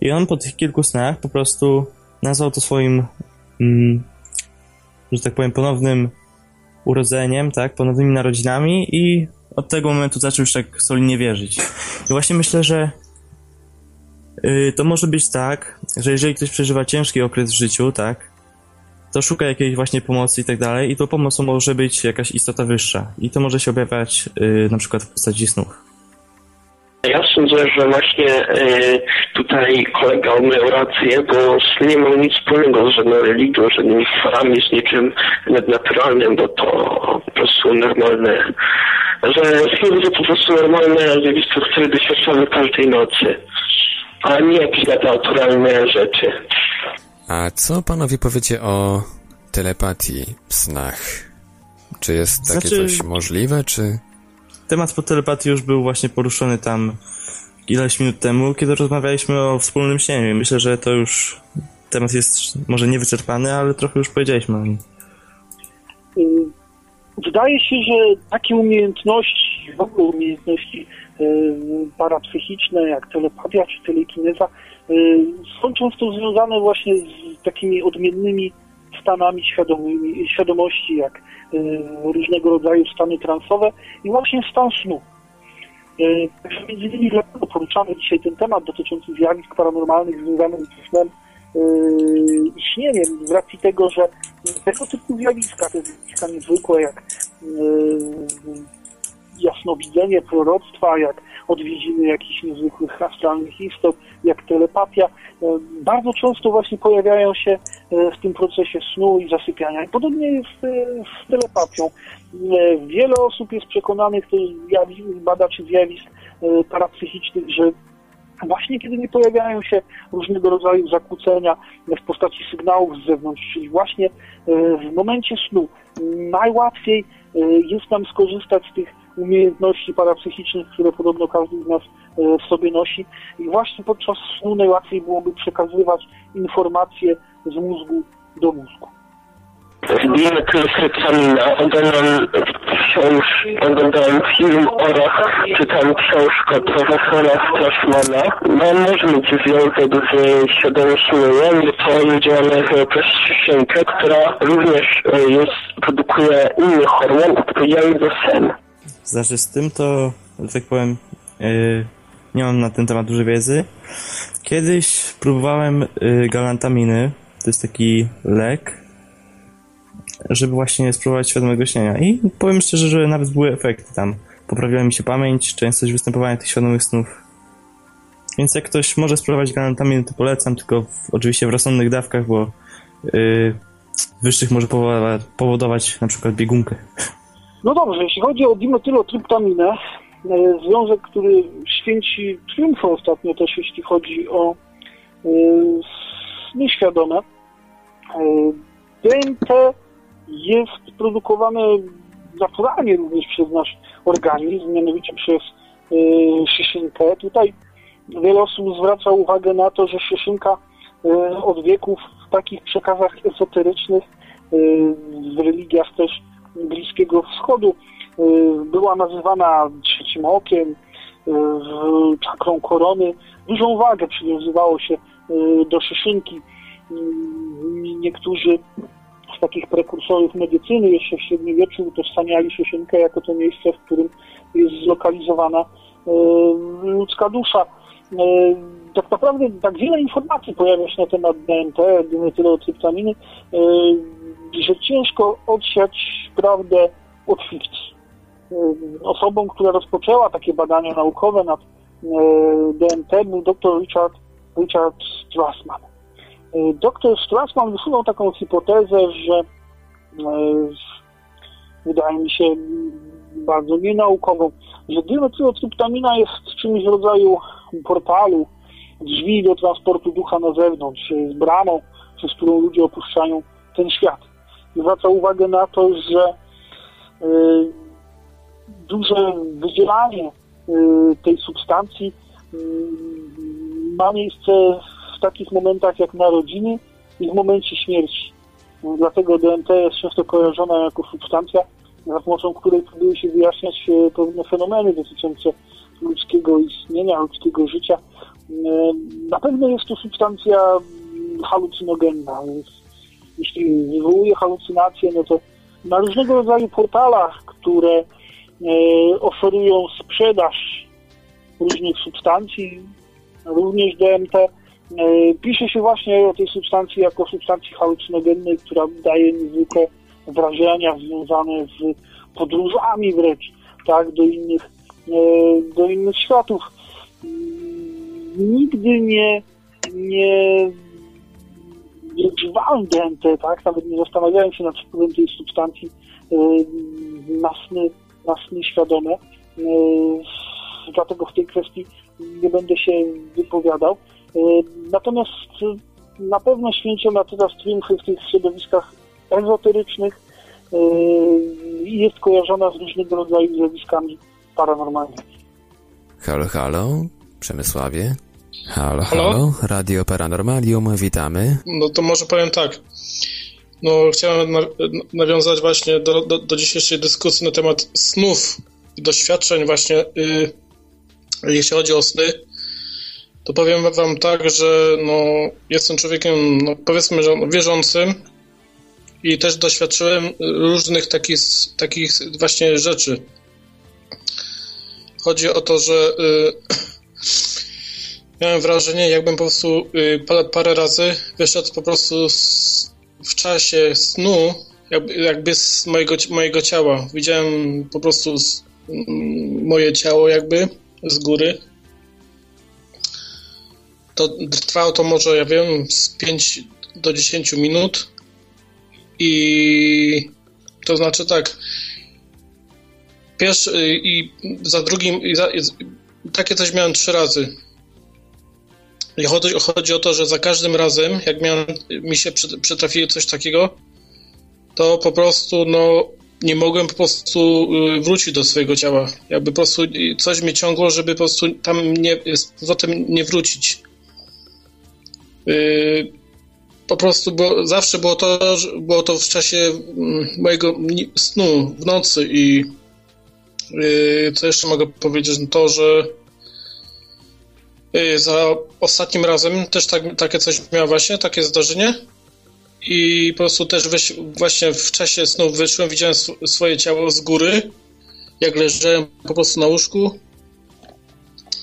i on po tych kilku snach po prostu nazwał to swoim, mm, że tak powiem, ponownym urodzeniem, tak, ponownymi narodzinami i od tego momentu zaczął już tak solidnie wierzyć. I właśnie myślę, że yy, to może być tak, że jeżeli ktoś przeżywa ciężki okres w życiu, tak, to szuka jakiejś właśnie pomocy i tak dalej i tą pomocą może być jakaś istota wyższa i to może się objawiać yy, na przykład w postaci snów. Ja sądzę, że właśnie y, tutaj kolega miał rację, bo nie ma nic wspólnego z żadną religią, żadnymi stworami, z niczym nadnaturalnym, bo to po prostu normalne, że sny to po prostu normalne zjawisko, które doświadczamy każdej nocy, a nie jakieś nadnaturalne rzeczy. A co panowie powiecie o telepatii w snach? Czy jest takie znaczy, coś możliwe, czy... Temat po telepatii już był właśnie poruszony tam ileś minut temu, kiedy rozmawialiśmy o wspólnym śnieniu. Myślę, że to już temat jest może niewyczerpany, ale trochę już powiedzieliśmy o nim. Wydaje się, że takie umiejętności, w ogóle umiejętności parapsychiczne, jak telepatia czy telekineza, są często związane właśnie z takimi odmiennymi stanami świadomości, jak różnego rodzaju stany transowe i właśnie stan snu. Także między innymi dlatego poruszamy dzisiaj ten temat dotyczący zjawisk paranormalnych związanych z snem i śnieniem, z racji tego, że tego typu zjawiska, te zjawiska niezwykłe jak jasnowidzenie, proroctwa, jak odwiedziny jakichś niezwykłych astralnych istot, jak telepatia, e, bardzo często właśnie pojawiają się e, w tym procesie snu i zasypiania. I podobnie jest e, z telepatią. Wiele osób jest przekonanych, to badaczy zjawisk parapsychicznych, że właśnie kiedy nie pojawiają się różnego rodzaju zakłócenia w postaci sygnałów z zewnątrz, czyli właśnie w momencie snu najłatwiej jest nam skorzystać z tych umiejętności parapsychicznych, które podobno każdy z nas e, w sobie nosi. I właśnie podczas snu najłatwiej byłoby przekazywać informacje z mózgu do mózgu. Wbijmy Krystianina, oglądam książ, oglądałem film o Rach, czytam książkę profesora Strasmana. No może mieć związek z świadomością to działamy przez ścieżkę, która również e, jest, produkuje inny hormon odpowiedzialny za sen. Znaczy z tym to, że tak powiem, yy, nie mam na ten temat dużej wiedzy. Kiedyś próbowałem yy, galantaminy, to jest taki lek, żeby właśnie spróbować świadomego śnienia. I powiem szczerze, że nawet były efekty tam. Poprawiła mi się pamięć, częstość występowania tych świadomych snów. Więc jak ktoś może spróbować galantaminy, to polecam, tylko w, oczywiście w rozsądnych dawkach, bo yy, wyższych może powodować, powodować na przykład biegunkę. No dobrze, jeśli chodzi o dimetylotryptaminę, e, związek, który święci triumfy ostatnio też, jeśli chodzi o e, sny świadome, e, DMT jest produkowane naturalnie również przez nasz organizm, mianowicie przez szyszynkę. Tutaj wiele osób zwraca uwagę na to, że szyszynka od wieków w takich przekazach esoterycznych, w religiach też Bliskiego Wschodu y, była nazywana trzecim okiem, y, czakrą korony. Dużą wagę przywiązywało się y, do szyszynki. Niektórzy z takich prekursorów medycyny jeszcze w średniowieczu utożsamiali szyszynkę jako to miejsce, w którym jest zlokalizowana ludzka dusza. tak naprawdę tak wiele informacji pojawia się na temat DMT, dimetylotryptaminy, że ciężko odsiać prawdę od fikcji. Osobą, która rozpoczęła takie badania naukowe nad DMT był dr Richard, Richard Strassman. Dr Strassman wysunął taką hipotezę, że wydaje mi się bardzo nienaukową, że dimetylotryptamina jest czymś w rodzaju portalu, drzwi do transportu ducha na zewnątrz, z bramą, przez którą ludzie opuszczają ten świat. Zwraca uwagę na to, że y, duże wydzielanie y, tej substancji y, ma miejsce w takich momentach jak narodziny i w momencie śmierci. Dlatego DMT jest często kojarzona jako substancja, za pomocą której próbuje się wyjaśniać pewne fenomeny dotyczące ludzkiego istnienia, ludzkiego życia. Na pewno jest to substancja halucynogenna, więc jeśli wywołuje halucynacje, no to na różnego rodzaju portalach, które e, oferują sprzedaż różnych substancji, również DMT, e, pisze się właśnie o tej substancji jako substancji halucynogennej, która daje niezwykłe wrażenia związane z podróżami wręcz, tak, do innych, e, do innych światów. Nigdy nie, nie nie używałem DMT, tak? Nawet nie zastanawiałem się nad wpływem tej substancji na sny, na sny świadome. Dlatego w tej kwestii nie będę się wypowiadał. Natomiast na pewno święcie ma teraz triumfy w tych środowiskach ezoterycznych i jest kojarzona z różnego rodzaju zjawiskami paranormalnymi. Halo, halo, Przemysławie? Halo, halo, halo, Radio Paranormalium, witamy. No to może powiem tak. No, chciałem na, nawiązać właśnie do, do, do, dzisiejszej dyskusji na temat snów i doświadczeń właśnie, yy, jeśli chodzi o sny, to powiem wam tak, że no, jestem człowiekiem, no, powiedzmy, że wierzącym i też doświadczyłem różnych takich, takich właśnie rzeczy. Chodzi o to, że yy, miałem wrażenie, jakbym po prostu y, parę, razy wyszedł po prostu z, w czasie snu, jakby, jakby z mojego, mojego ciała. Widziałem po prostu z, mm, moje ciało jakby z góry. To trwało to może, ja wiem, z 5 do 10 minut i to znaczy tak pierwszy y, i za drugim i za, i, takie coś miałem trzy razy i chodzi, chodzi o to, że za każdym razem, jak mi się przytrafiło coś takiego, to po prostu no, nie mogłem po prostu y, wrócić do swojego ciała. Jakby po prostu coś mnie ciągło, żeby po prostu tam nie, z powrotem nie wrócić. Y, po prostu bo zawsze było to, było to w czasie mm, mojego snu w nocy i y, co jeszcze mogę powiedzieć, no to, że Y, za ostatnim razem też tak, takie coś miało właśnie, takie zdarzenie. I po prostu też właśnie w czasie snu wyszłem, widziałem sw swoje ciało z góry, jak leżałem po prostu na łóżku.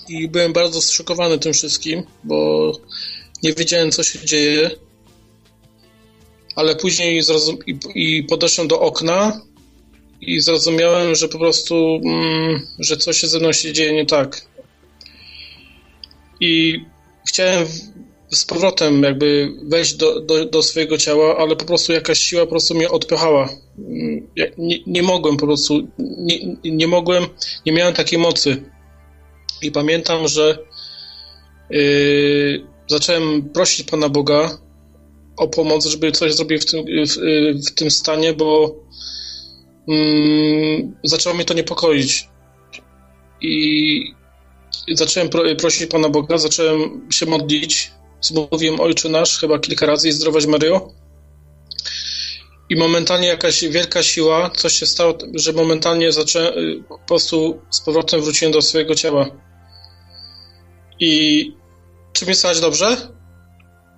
I byłem bardzo zszokowany tym wszystkim, bo nie wiedziałem, co się dzieje. Ale później i, i podeszłem do okna i zrozumiałem, że po prostu, mm, że coś się ze mną się dzieje nie tak i chciałem z powrotem jakby wejść do, do, do swojego ciała, ale po prostu jakaś siła po prostu mnie odpychała. Nie, nie mogłem po prostu, nie, nie mogłem, nie miałem takiej mocy. I pamiętam, że yy, zacząłem prosić Pana Boga o pomoc, żeby coś zrobił w tym, w, w tym stanie, bo yy, zaczęło mnie to niepokoić. I zacząłem prosić Pana Boga, zacząłem się modlić. Zmówiłem Ojcze Nasz chyba kilka razy i zdrować Maryjo. I momentalnie jakaś wielka siła, coś się stało, że momentalnie zacząłem, po prostu z powrotem wróciłem do swojego ciała. I czy mi słychać dobrze?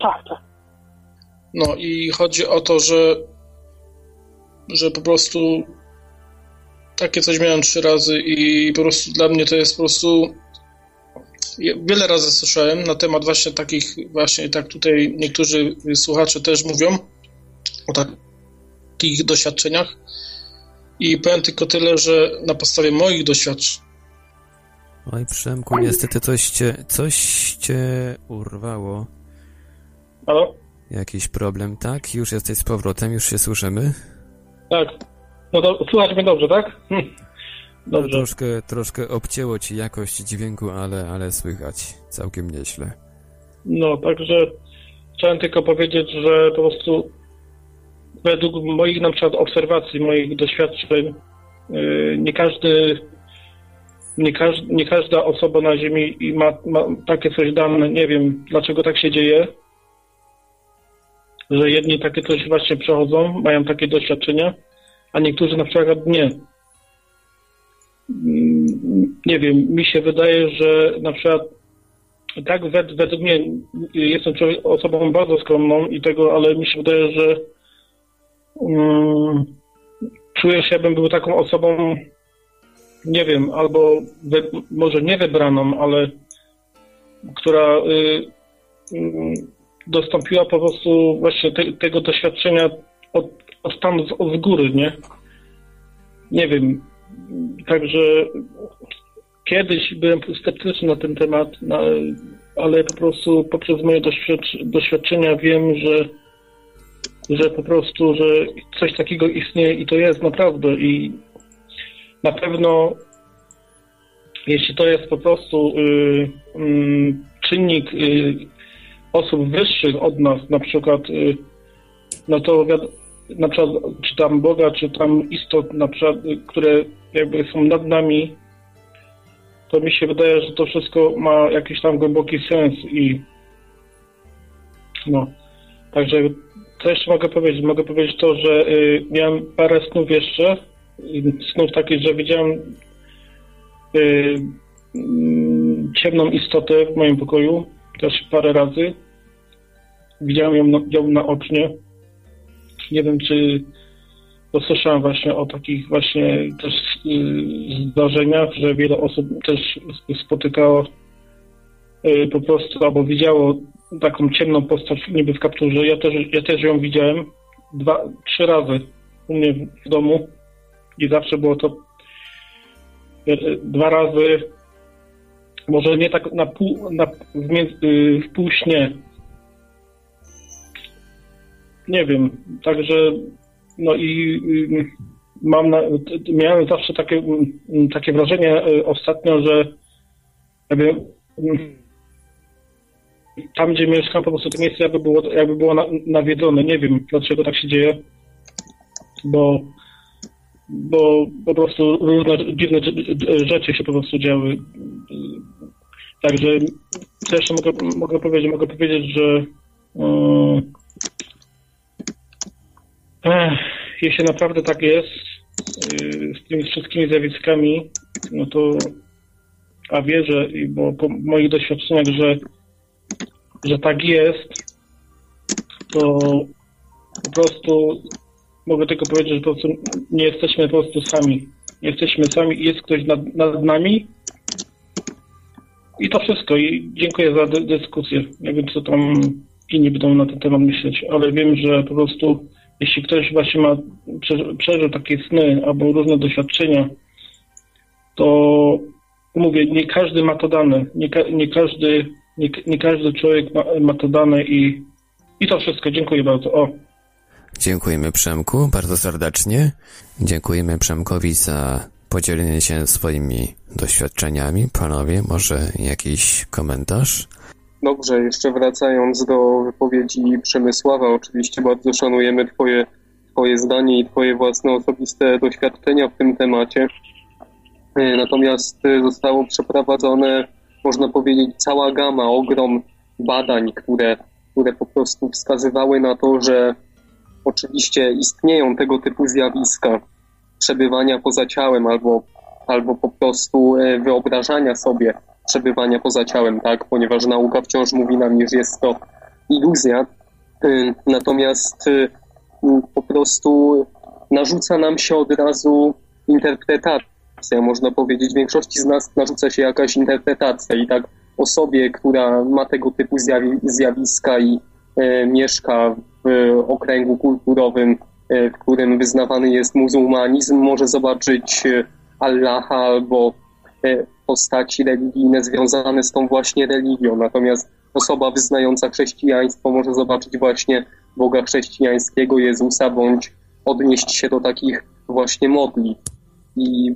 Tak, tak. No i chodzi o to, że że po prostu takie coś miałem trzy razy i po prostu dla mnie to jest po prostu wiele razy słyszałem na temat właśnie takich, właśnie tak tutaj niektórzy słuchacze też mówią o takich doświadczeniach. I powiem tylko tyle, że na podstawie moich doświadczeń. Oj, Przemku, niestety coś cię, coś cię urwało. Halo? Jakiś problem, tak? Już jesteś z powrotem, już się słyszymy? Tak. No to słuchać mnie dobrze, tak? Hm. Dobrze. No, troszkę, troszkę obcięło ci jakość dźwięku, ale, ale słychać całkiem nieźle. No, także chciałem tylko powiedzieć, że po prostu według moich na przykład obserwacji, moich doświadczeń, yy, nie każdy, nie, każ, nie każda osoba na Ziemi ma, ma takie coś dane. Nie wiem, dlaczego tak się dzieje, że jedni takie coś właśnie przechodzą, mają takie doświadczenia, a niektórzy na przykład nie. Nie wiem, mi się wydaje, że na przykład tak wed, według mnie jestem osobą bardzo skromną i tego, ale mi się wydaje, że um, czuję się, jakbym był taką osobą, nie wiem, albo wy, może nie wybraną, ale która y, y, dostąpiła po prostu właśnie te, tego doświadczenia od, od tam z, od z góry, nie? Nie wiem. Także kiedyś byłem sceptyczny na ten temat, ale po prostu poprzez moje doświadcz doświadczenia wiem, że, że po prostu, że coś takiego istnieje i to jest naprawdę i na pewno jeśli to jest po prostu y, y, czynnik y, osób wyższych od nas, na przykład, y, no to na przykład, czy tam Boga, czy tam istot, na przykład, które jakby są nad nami, to mi się wydaje, że to wszystko ma jakiś tam głęboki sens i no, także co jeszcze mogę powiedzieć? Mogę powiedzieć to, że y, miałem parę snów jeszcze, snów takich, że widziałem y, ciemną istotę w moim pokoju, też parę razy. Widziałem ją na, ją na oknie. Nie wiem, czy bo słyszałem właśnie o takich właśnie też y, zdarzeniach, że wiele osób też spotykało y, po prostu albo widziało taką ciemną postać niby w kapturze. Ja też, ja też ją widziałem dwa, trzy razy u mnie w domu i zawsze było to y, dwa razy może nie tak na pół, na, w, w pół śnie. Nie wiem, także no i y, mam na, miałem zawsze takie, takie wrażenie y, ostatnio, że jakby tam, gdzie mieszkam, po prostu to miejsce jakby było, jakby było na, nawiedzone. Nie wiem, dlaczego tak się dzieje, bo, bo po prostu różne dziwne rzeczy się po prostu działy. Także jeszcze mogę, mogę powiedzieć? Mogę powiedzieć, że y, Jeśli naprawdę tak jest yy, z tymi wszystkimi zjawiskami, no to a wierzę, bo po moich doświadczeniach, że, że tak jest, to po prostu mogę tylko powiedzieć, że po prostu nie jesteśmy po prostu sami. Nie jesteśmy sami jest ktoś nad, nad nami. I to wszystko. I dziękuję za dy dyskusję. Nie wiem, co tam inni będą na ten temat myśleć, ale wiem, że po prostu jeśli ktoś właśnie ma, prze- przeżył takie sny albo różne doświadczenia, to mówię, nie każdy ma to dane. Nie, ka- nie, każdy, nie, nie każdy człowiek ma, ma to dane i, i to wszystko. Dziękuję bardzo. O. Dziękujemy Przemku bardzo serdecznie. Dziękujemy Przemkowi za podzielenie się swoimi doświadczeniami. Panowie, może jakiś komentarz? Dobrze, jeszcze wracając do wypowiedzi Przemysława, oczywiście bardzo szanujemy twoje, twoje zdanie i Twoje własne osobiste doświadczenia w tym temacie. E, Natomiast e, zostało przeprowadzone, można powiedzieć, cała gama, ogrom badań, które, które po prostu wskazywały na to, że oczywiście istnieją tego typu zjawiska przebywania poza ciałem albo, albo po prostu e, wyobrażania sobie przebywania poza ciałem, tak? Ponieważ nauka wciąż mówi nam, iż jest to iluzja. Y, Natomiast y, po prostu narzuca nam się od razu interpretacja, można powiedzieć. Większości z nas narzuca się jakaś interpretacja i tak osobie, która ma tego typu zjawi- zjawiska i e, mieszka w okręgu kulturowym, e, w którym wyznawany jest muzułmanizm, może zobaczyć e, Allaha albo e, postaci religijne związane z tą właśnie religią. Natomiast osoba wyznająca chrześcijaństwo może zobaczyć właśnie Boga chrześcijańskiego, Jezusa, bądź odnieść się do takich właśnie modli. I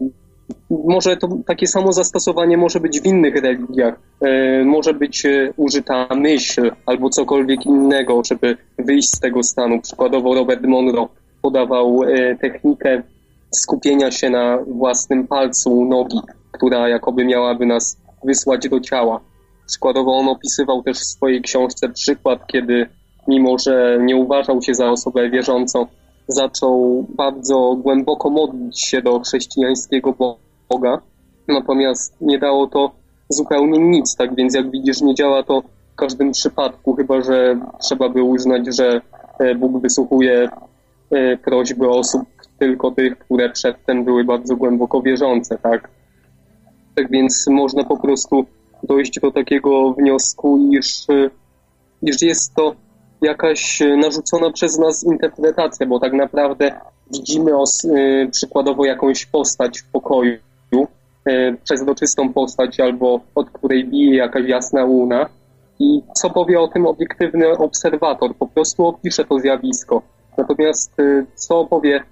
może to takie samo zastosowanie może być w innych religiach. E, może być e, użyta myśl albo cokolwiek innego, żeby wyjść z tego stanu. Przykładowo Robert Monroe podawał e, technikę skupienia się na własnym palcu nogi, która jakoby miałaby nas wysłać do ciała. Przykładowo on opisywał też w swojej książce przykład, kiedy mimo, że nie uważał się za osobę wierzącą, zaczął bardzo głęboko modlić się do chrześcijańskiego Boga, natomiast nie dało to zupełnie nic, tak więc jak widzisz, nie działa to w każdym przypadku, chyba że trzeba by uznać, że e, Bóg wysłuchuje e, prośby osób tylko tych, które przedtem były bardzo głęboko wierzące, tak? Tak więc można po prostu dojść do takiego wniosku, iż, iż jest to jakaś narzucona przez nas interpretacja, bo tak naprawdę widzimy os, y, przykładowo jakąś postać w pokoju, y, przezroczystą postać albo od której bije jakaś jasna łuna i co powie o tym obiektywny obserwator, po prostu opisze to zjawisko. Natomiast y, co powie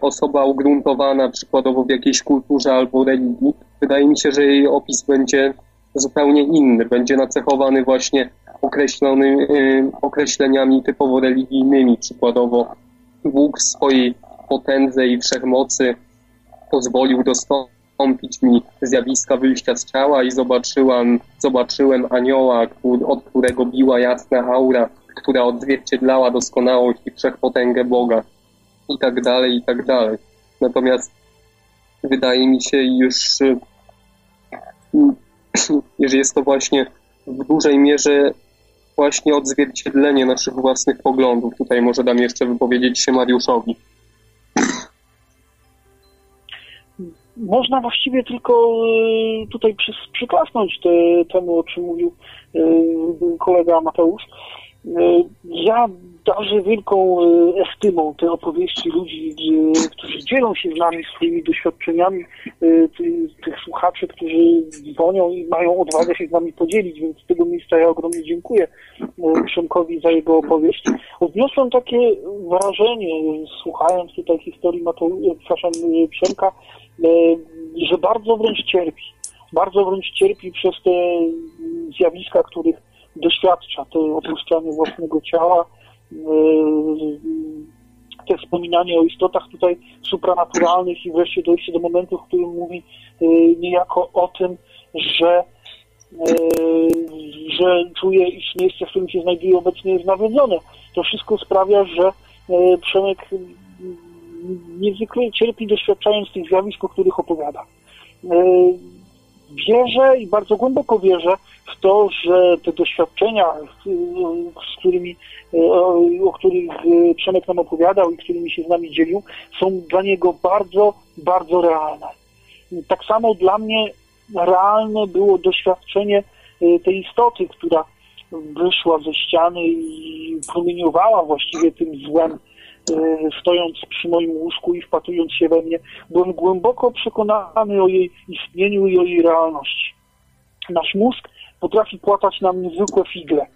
osoba ugruntowana przykładowo w jakiejś kulturze albo religii, wydaje mi się, że jej opis będzie zupełnie inny, będzie nacechowany właśnie y, określeniami typowo religijnymi. Przykładowo Bóg w swojej potędze i wszechmocy pozwolił dostąpić mi zjawiska wyjścia z ciała i zobaczyłam, zobaczyłem anioła, od którego biła jasna aura, która odzwierciedlała doskonałość i wszechpotęgę Boga i tak dalej, i tak dalej. Natomiast wydaje mi się, iż, iż jest to właśnie w dużej mierze właśnie odzwierciedlenie naszych własnych poglądów. Tutaj może dam jeszcze wypowiedzieć się Mariuszowi. Można właściwie tylko y, tutaj przy, przyklasnąć te, temu, o czym mówił y, kolega Mateusz. Y, ja darzę wielką estymą te opowieści ludzi, którzy dzielą się z nami swoimi doświadczeniami, tych słuchaczy, którzy dzwonią i mają odwagę się z nami podzielić, więc z tego miejsca ja ogromnie dziękuję Przemkowi za jego opowieść. Odniosłem takie wrażenie, słuchając tutaj historii Przemka, że bardzo wręcz cierpi. Bardzo wręcz cierpi przez te zjawiska, których doświadcza, to opuszczanie własnego ciała, te wspominanie o istotach tutaj supranaturalnych i wreszcie dojście do momentu, w którym mówi niejako o tym, że że czuje, iż miejsce, w którym się znajduje obecnie jest nawiedzone. To wszystko sprawia, że Przemek niezwykle cierpi doświadczając tych zjawisk, o których opowiada. Wierzę i bardzo głęboko wierzę w to, że te doświadczenia, z którymi, o których Przemek nam opowiadał i którymi się z nami dzielił, są dla niego bardzo, bardzo realne. Tak samo dla mnie realne było doświadczenie tej istoty, która wyszła ze ściany i promieniowała właściwie tym złem, stojąc przy moim łóżku i wpatrując się we mnie. Byłem głęboko przekonany o jej istnieniu i o jej realności. Nasz mózg potrafi płatać nam niezwykłe figle.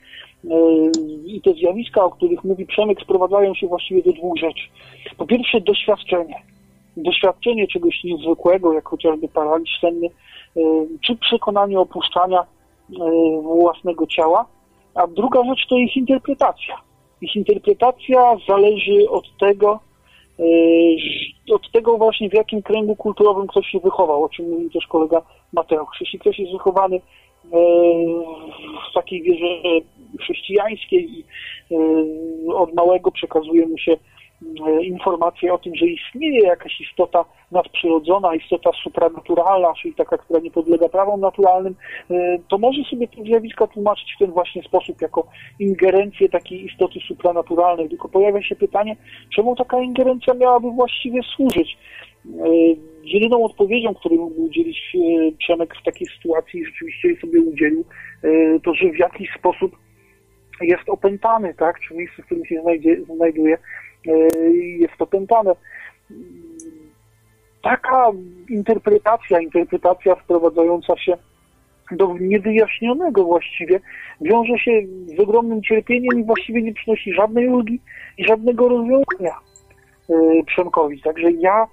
I te zjawiska, o których mówi Przemek, sprowadzają się właściwie do dwóch rzeczy. Po pierwsze, doświadczenie. Doświadczenie czegoś niezwykłego, jak chociażby paraliż senny, czy przekonanie opuszczania własnego ciała. A druga rzecz to ich interpretacja. Ich interpretacja zależy od tego, od tego właśnie w jakim kręgu kulturowym ktoś się wychował, o czym mówił też kolega Mateusz. Jeśli ktoś jest wychowany w takiej wierze chrześcijańskiej i od małego przekazuje mu się informacje o tym, że istnieje jakaś istota nadprzyrodzona, istota supranaturalna, czyli taka, która nie podlega prawom naturalnym, to może sobie te zjawiska tłumaczyć w ten właśnie sposób, jako ingerencję takiej istoty supranaturalnej. Tylko pojawia się pytanie, czemu taka ingerencja miałaby właściwie służyć? Jedyną odpowiedzią, której mógł udzielić Przemek w takiej sytuacji, rzeczywiście jej sobie udzielił, to że w jakiś sposób jest opętany, tak, czy miejsce, w którym się znajdzie, znajduje, jest opętane. Taka interpretacja, interpretacja wprowadzająca się do niewyjaśnionego właściwie, wiąże się z ogromnym cierpieniem i właściwie nie przynosi żadnej ulgi i żadnego rozwiązania yy, Przemkowi. Także ja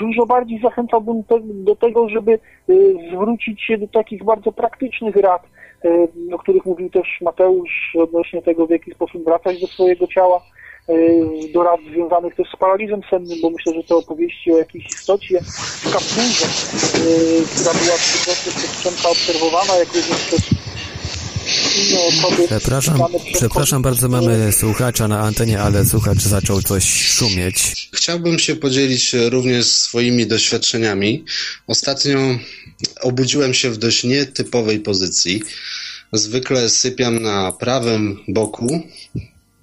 dużo bardziej zachęcałbym te, do tego, żeby yy, zwrócić się do takich bardzo praktycznych rad, o których mówił też Mateusz odnośnie tego, w jaki sposób wracać do swojego ciała, do rad związanych też z paraliżem sennym, bo myślę, że te opowieści o jakiejś istocie w kapturze, która była przez Przemka obserwowana, jak również przez Przepraszam, przepraszam bardzo, mamy słuchacza na antenie, ale słuchacz zaczął coś szumieć. Chciałbym się podzielić również swoimi doświadczeniami. Ostatnio obudziłem się w dość nietypowej pozycji. Zwykle sypiam na prawym boku,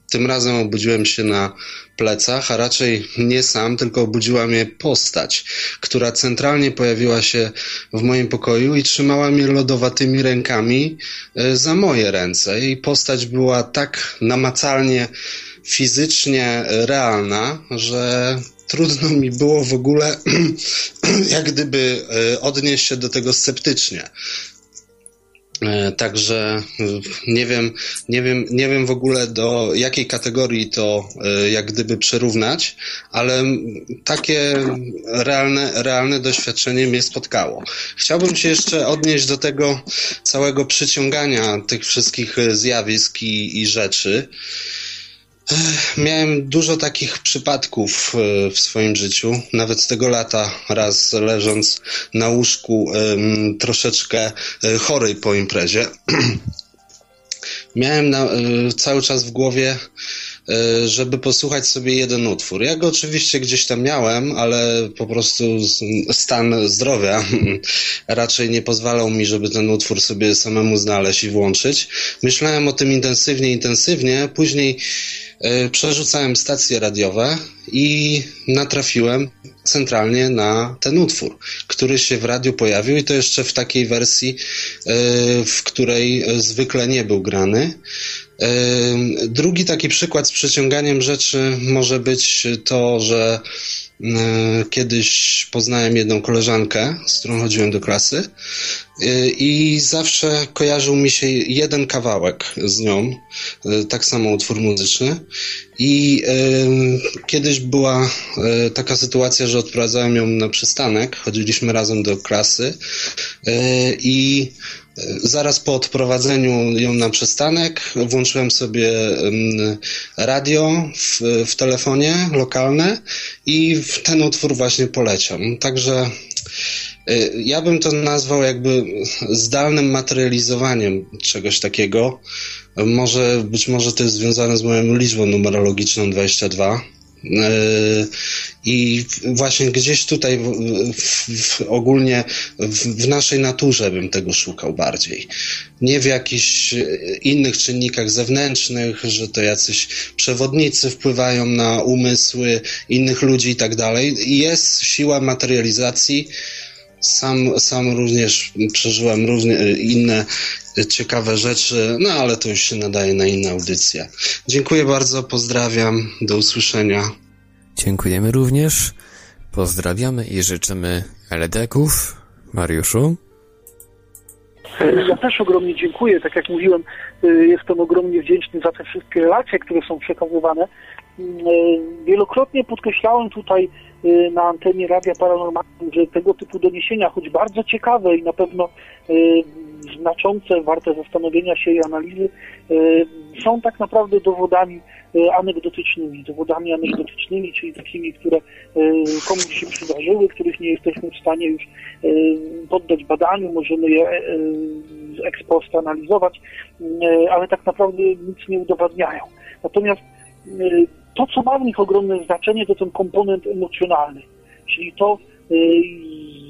tym razem obudziłem się na plecach, a raczej nie sam, tylko obudziła mnie postać, która centralnie pojawiła się w moim pokoju i trzymała mnie lodowatymi rękami e, za moje ręce. I postać była tak namacalnie, fizycznie realna, że trudno mi było w ogóle jak gdyby e, odnieść się do tego sceptycznie. E, także e, nie wiem, nie wiem, nie wiem w ogóle do jakiej kategorii to e, jak gdyby przyrównać, ale takie realne, realne doświadczenie mnie spotkało. Chciałbym się jeszcze odnieść do tego całego przyciągania tych wszystkich zjawisk i, i rzeczy. Miałem dużo takich przypadków e, w swoim życiu. Nawet tego lata, raz leżąc na łóżku, troszeczkę e, chory po imprezie. Miałem na, e, cały czas w głowie, żeby posłuchać sobie jeden utwór. Ja go oczywiście gdzieś tam miałem, ale po prostu stan zdrowia raczej nie pozwalał mi, żeby ten utwór sobie samemu znaleźć i włączyć. Myślałem o tym intensywnie, intensywnie. Później przerzucałem stacje radiowe i natrafiłem centralnie na ten utwór, który się w radiu pojawił i to jeszcze w takiej wersji, e, w której zwykle nie był grany. E, drugi taki przykład z przeciąganiem rzeczy może być to, że kiedyś poznałem jedną koleżankę, z którą chodziłem do klasy i zawsze kojarzył mi się jeden kawałek z nią, e, tak samo utwór muzyczny. I y, kiedyś była y, taka sytuacja, że odprowadzałem ją na przystanek, chodziliśmy razem do klasy y, i zaraz po odprowadzeniu ją na przystanek włączyłem sobie radio w, w telefonie lokalne i ten utwór właśnie poleciał. Także Y, ja bym to nazwał jakby zdalnym materializowaniem czegoś takiego. Może, być może to jest związane z moją liczbą numerologiczną 22. Y, I właśnie gdzieś tutaj w, w, ogólnie w, w, naszej naturze bym tego szukał bardziej. Nie w jakichś innych czynnikach zewnętrznych, że to jacyś przewodnicy wpływają na umysły innych ludzi i tak dalej. Jest siła materializacji sam, sam również przeżyłem różne inne ciekawe rzeczy, no ale to już się nadaje na inne audycje. Dziękuję bardzo, pozdrawiam, do usłyszenia. Dziękujemy również, pozdrawiamy i życzymy LDK-ów. Mariuszu? Ja też ogromnie dziękuję. Tak jak mówiłem, jestem ogromnie wdzięczny za te wszystkie relacje, które są przekazywane. Wielokrotnie podkreślałem tutaj Y, na antenie Radia Paranormalnego, że tego typu doniesienia, choć bardzo ciekawe i na pewno y, znaczące, warte zastanowienia się i analizy, są tak naprawdę dowodami anegdotycznymi, dowodami anegdotycznymi, czyli takimi, które komuś się przydarzyły, których nie jesteśmy w stanie już poddać badaniu, możemy je z ex post analizować, ale tak naprawdę nic nie udowadniają. Natomiast to, co ma w nich ogromne znaczenie, to ten komponent emocjonalny, czyli to, y,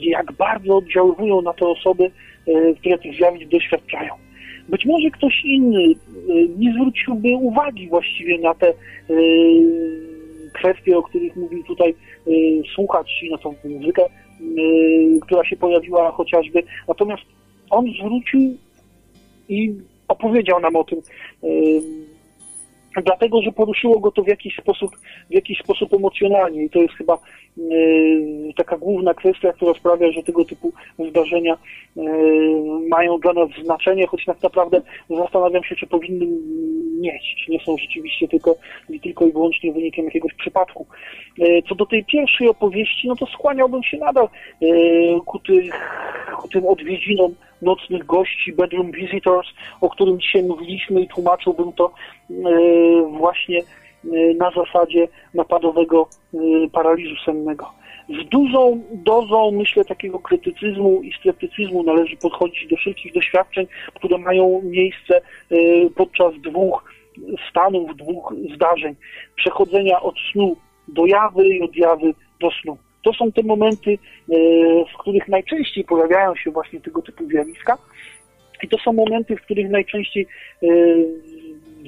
jak bardzo oddziałują na te osoby, y, które tych zjawisk doświadczają. Być może ktoś inny y, nie zwróciłby uwagi właściwie na te kwestie, o których mówił tutaj słuchacz, na tą muzykę, która się pojawiła chociażby. Natomiast on zwrócił i opowiedział nam o tym, dlatego, że poruszyło go to w jakiś sposób, w jakiś sposób emocjonalnie i to jest chyba taka główna kwestia, która sprawia, że tego typu zdarzenia y, mają dla nas znaczenie, choć tak naprawdę zastanawiam się, czy powinny mieć, czy nie są rzeczywiście tylko, tylko i wyłącznie wynikiem jakiegoś przypadku. Y, co do tej pierwszej opowieści, no to skłaniałbym się nadal ku, tych, ku tym odwiedzinom nocnych gości, bedroom visitors, o którym dzisiaj mówiliśmy i tłumaczyłbym to właśnie na zasadzie napadowego e, paraliżu sennego. Z dużą dozą, myślę, takiego krytycyzmu i sceptycyzmu należy podchodzić do wszelkich doświadczeń, które mają miejsce podczas dwóch stanów, dwóch zdarzeń. Przechodzenia od snu do jawy i od jawy do snu. To są te momenty, w których najczęściej pojawiają się właśnie tego typu zjawiska i to są momenty, w których najczęściej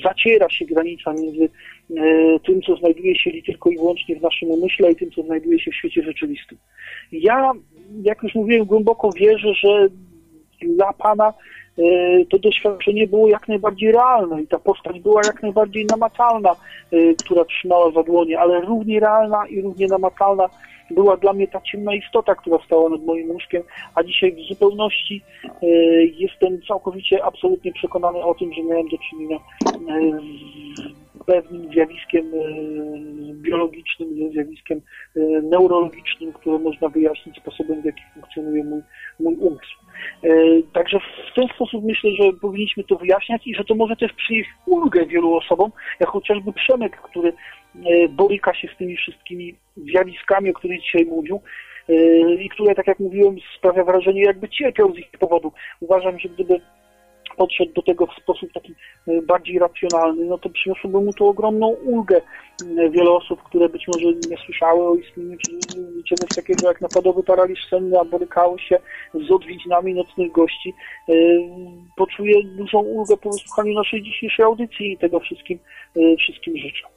zaciera się granica między tym, co znajduje się tylko i wyłącznie w naszym umyśle i tym, co znajduje się w świecie rzeczywistym. Ja, jak już mówiłem, głęboko wierzę, że dla Pana to doświadczenie było jak najbardziej realne i ta postać była jak najbardziej namacalna, która trzymała za dłonie, ale równie realna i równie namacalna była dla mnie ta ciemna istota, która stała nad moim łóżkiem, a dzisiaj w zupełności e, jestem całkowicie, absolutnie przekonany o tym, że miałem do czynienia e, z pewnym zjawiskiem e, biologicznym, zjawiskiem neurologicznym, które można wyjaśnić sposobem, w jaki funkcjonuje mój, mój umysł. Także w ten sposób myślę, że powinniśmy to wyjaśniać i że to może też przynieść ulgę wielu osobom, jak chociażby Przemek, który E, boryka się z tymi wszystkimi zjawiskami, o których dzisiaj mówił e, i które, tak jak mówiłem, sprawia wrażenie, jakby cierpiał z ich powodu. Uważam, że gdyby podszedł do tego w sposób taki e, bardziej racjonalny, no to przyniosłoby mu to ogromną ulgę. Wiele osób, które być może nie słyszały o istnieniu czegoś takiego jak napadowy paraliż senny, a borykały się z odwiedzinami nocnych gości, poczuje dużą ulgę po wysłuchaniu naszej dzisiejszej audycji i tego wszystkim, wszystkim życzę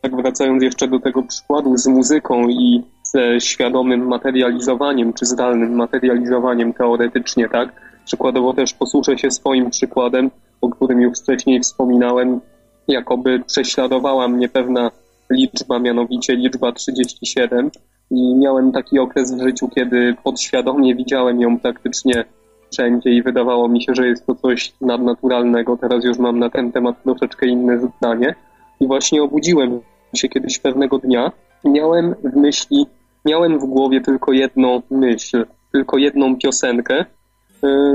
tak wracając jeszcze do tego przykładu z muzyką i ze świadomym materializowaniem, czy zdalnym materializowaniem teoretycznie, tak? Przykładowo też posłużę się swoim przykładem, o którym już wcześniej wspominałem, jakoby prześladowała mnie pewna liczba, mianowicie liczba 37 i miałem taki okres w życiu, kiedy podświadomie widziałem ją praktycznie wszędzie i wydawało mi się, że jest to coś nadnaturalnego. Teraz już mam na ten temat troszeczkę inne zdanie. I właśnie obudziłem się kiedyś pewnego dnia i miałem w myśli, miałem w głowie tylko jedną myśl, tylko jedną piosenkę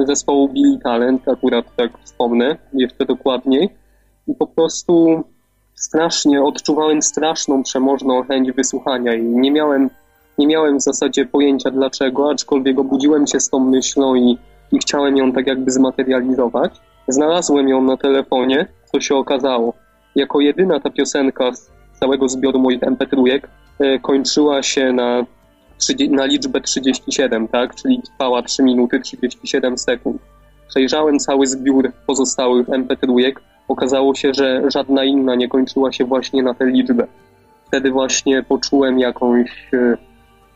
zespołu Billy Talent, akurat tak wspomnę jeszcze dokładniej. I po prostu strasznie odczuwałem straszną, przemożną chęć wysłuchania i nie miałem, nie miałem w zasadzie pojęcia dlaczego, aczkolwiek obudziłem się z tą myślą i, i chciałem ją tak jakby zmaterializować. Znalazłem ją na telefonie, co się okazało jako jedyna ta piosenka z całego zbioru moich mp3 e, kończyła się na, na liczbę 37, tak? Czyli trwała 3 minuty 37 sekund. Przejrzałem cały zbiór pozostałych mp3. Okazało się, że żadna inna nie kończyła się właśnie na tę liczbę. Wtedy właśnie poczułem jakąś e,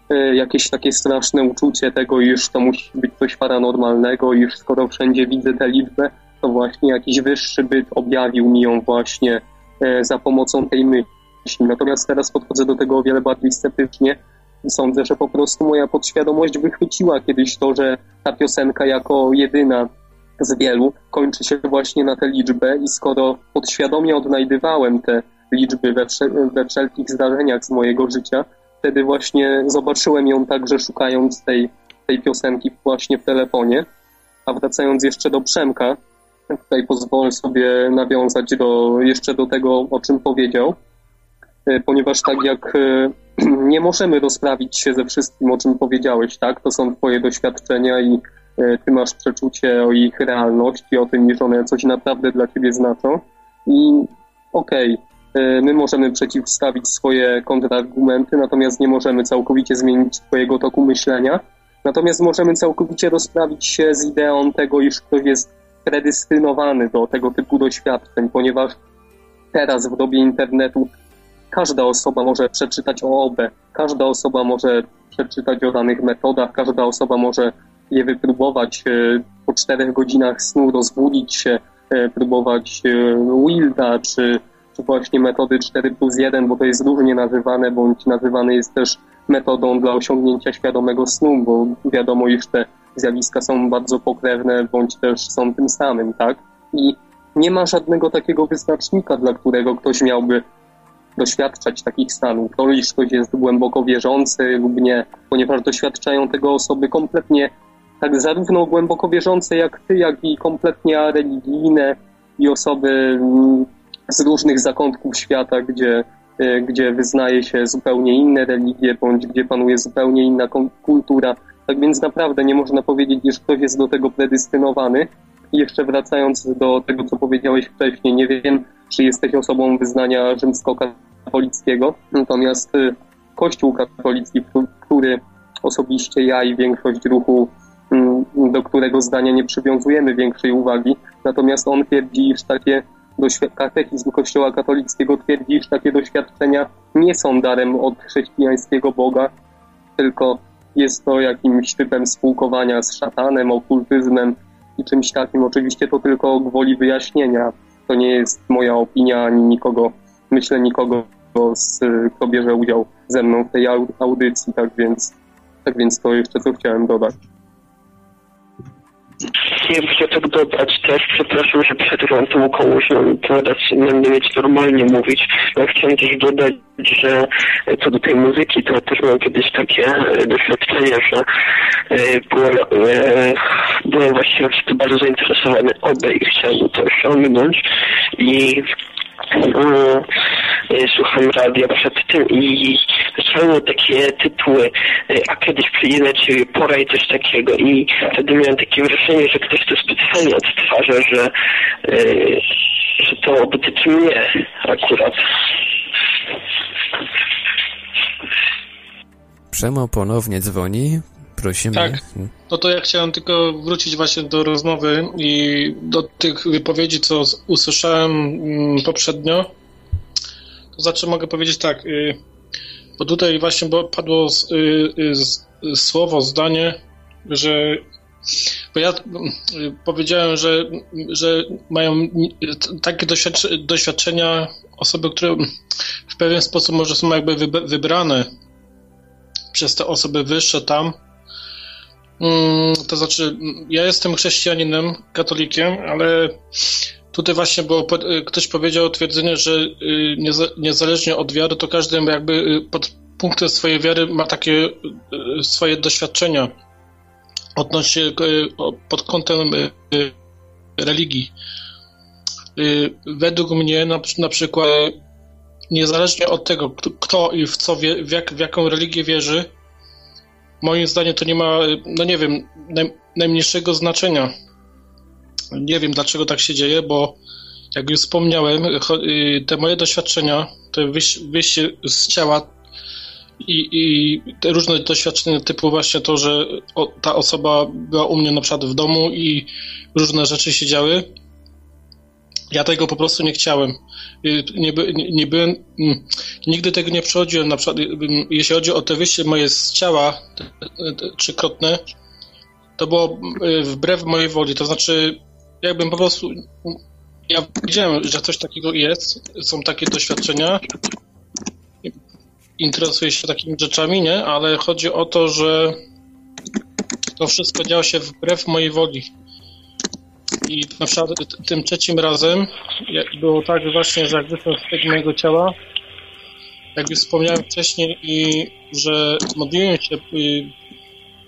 e, jakieś takie straszne uczucie tego, iż to musi być coś paranormalnego, iż skoro wszędzie widzę tę liczbę, to właśnie jakiś wyższy byt objawił mi ją właśnie e, za pomocą tej myśli. Natomiast teraz podchodzę do tego o wiele bardziej sceptycznie sądzę, że po prostu moja podświadomość wychwyciła kiedyś to, że ta piosenka jako jedyna z wielu kończy się właśnie na tę liczbę i skoro podświadomie odnajdywałem te liczby we, we wszelkich zdarzeniach z mojego życia, wtedy właśnie zobaczyłem ją także szukając tej, tej piosenki właśnie w telefonie. A wracając jeszcze do Przemka, Tutaj pozwolę sobie nawiązać do, jeszcze do tego, o czym powiedział, ponieważ tak jak e, nie możemy rozprawić się ze wszystkim, o czym powiedziałeś, tak? To są twoje doświadczenia i e, ty masz przeczucie o ich realności, o tym, że one coś naprawdę dla ciebie znaczą. I okej, okay, my możemy przeciwstawić swoje kontrargumenty, natomiast nie możemy całkowicie zmienić swojego toku myślenia. Natomiast możemy całkowicie rozprawić się z ideą tego, iż ktoś jest predystynowany do tego typu doświadczeń, ponieważ teraz w dobie internetu każda osoba może przeczytać o OB, każda osoba może przeczytać o danych metodach, każda osoba może je wypróbować e, po czterech godzinach snu, rozbudzić się, e, próbować e, Wilda, czy, czy właśnie metody 4 plus 1, bo to jest różnie nazywane, bądź nazywane jest też metodą dla osiągnięcia świadomego snu, bo wiadomo, iż te zjawiska są bardzo pokrewne, bądź też są tym samym, tak? I nie ma żadnego takiego wyznacznika, dla którego ktoś miałby doświadczać takich stanów. To, iż ktoś jest głęboko wierzący lub nie, ponieważ doświadczają tego osoby kompletnie tak zarówno głęboko wierzące jak ty, jak i kompletnie religijne i osoby mm, z różnych zakątków świata, gdzie, y, gdzie wyznaje się zupełnie inne religie, bądź gdzie panuje zupełnie inna kultura. Tak więc naprawdę nie można powiedzieć, iż ktoś jest do tego predystynowany. Jeszcze wracając do tego, co powiedziałeś wcześniej, nie wiem, czy jesteś osobą wyznania rzymskokatolickiego, natomiast y, Kościół katolicki, który osobiście ja i większość ruchu, mm, do którego zdania nie przywiązujemy większej uwagi, natomiast on twierdzi, iż takie katechizm Kościoła katolickiego twierdzi, iż takie doświadczenia nie są darem od chrześcijańskiego Boga, tylko jest to jakimś typem spółkowania z szatanem, okultyzmem i czymś takim. Oczywiście to tylko gwoli wyjaśnienia. To nie jest moja opinia ani nikogo, myślę nikogo, z, kto bierze udział ze mną w tej audycji, tak więc, tak więc to jeszcze co chciałem dodać. Nie chcę tak dodać też, przepraszam, że przerwam temu komuś, no teraz będę mieć normalnie mówić. Ja chciałem też dodać, że co do tej muzyki, to też miałem kiedyś takie e, doświadczenie, że e, byłem, e, byłem właściwie bardzo zainteresowany obej i chciałem to osiągnąć i słucham radia przed tym i zaczęły takie tytuły, a kiedyś przyjdzie na ciebie pora i coś takiego i wtedy miałem takie wrażenie, że ktoś to specjalnie odtwarza, że, że to dotyczy mnie akurat. Przemo ponownie dzwoni. Prosimy. Tak. No to ja chciałem tylko wrócić właśnie do rozmowy i do tych wypowiedzi, co usłyszałem mm, poprzednio. To znaczy mogę powiedzieć tak, y, bo tutaj właśnie padło y, y, słowo, zdanie, że bo ja powiedziałem, że, że mają takie doświadczenia osoby, które w pewien sposób może są jakby wybrane przez te osoby wyższe tam, Mm, to znaczy, ja jestem chrześcijaninem, katolikiem, ale tutaj właśnie było, ktoś powiedział twierdzenie, że y, niezależnie od wiary, to każdy jakby y, pod punktem swojej wiary ma takie y, swoje doświadczenia odnośnie, pod kątem religii. Według mnie na, na przykład niezależnie od tego, kto i w co w, jak, w jaką religię wierzy, moim zdaniem to nie ma, no nie wiem, naj, najmniejszego znaczenia. Nie wiem dlaczego tak się dzieje, bo jak już wspomniałem, y, te moje doświadczenia, te wyjście z ciała i, i te różne doświadczenia typu właśnie to, że ta osoba była u mnie na przykład w domu i różne rzeczy się działy, ja tego po prostu nie chciałem. Y, nie, nie, nie byłem, mm, nigdy tego nie przechodziłem. Na przykład, y, jeśli chodzi o te wyjście moje z ciała trzykrotne, to było y, wbrew mojej woli. To znaczy, jakbym po prostu. Ja wiedziałem, że coś takiego jest, są takie doświadczenia. Interesuję się takimi rzeczami, nie? Ale chodzi o to, że to wszystko działo się wbrew mojej woli. I na przykład tym trzecim razem było tak właśnie, że jak wyszłem z tego mojego ciała, jak już wspomniałem wcześniej, że modliłem się y,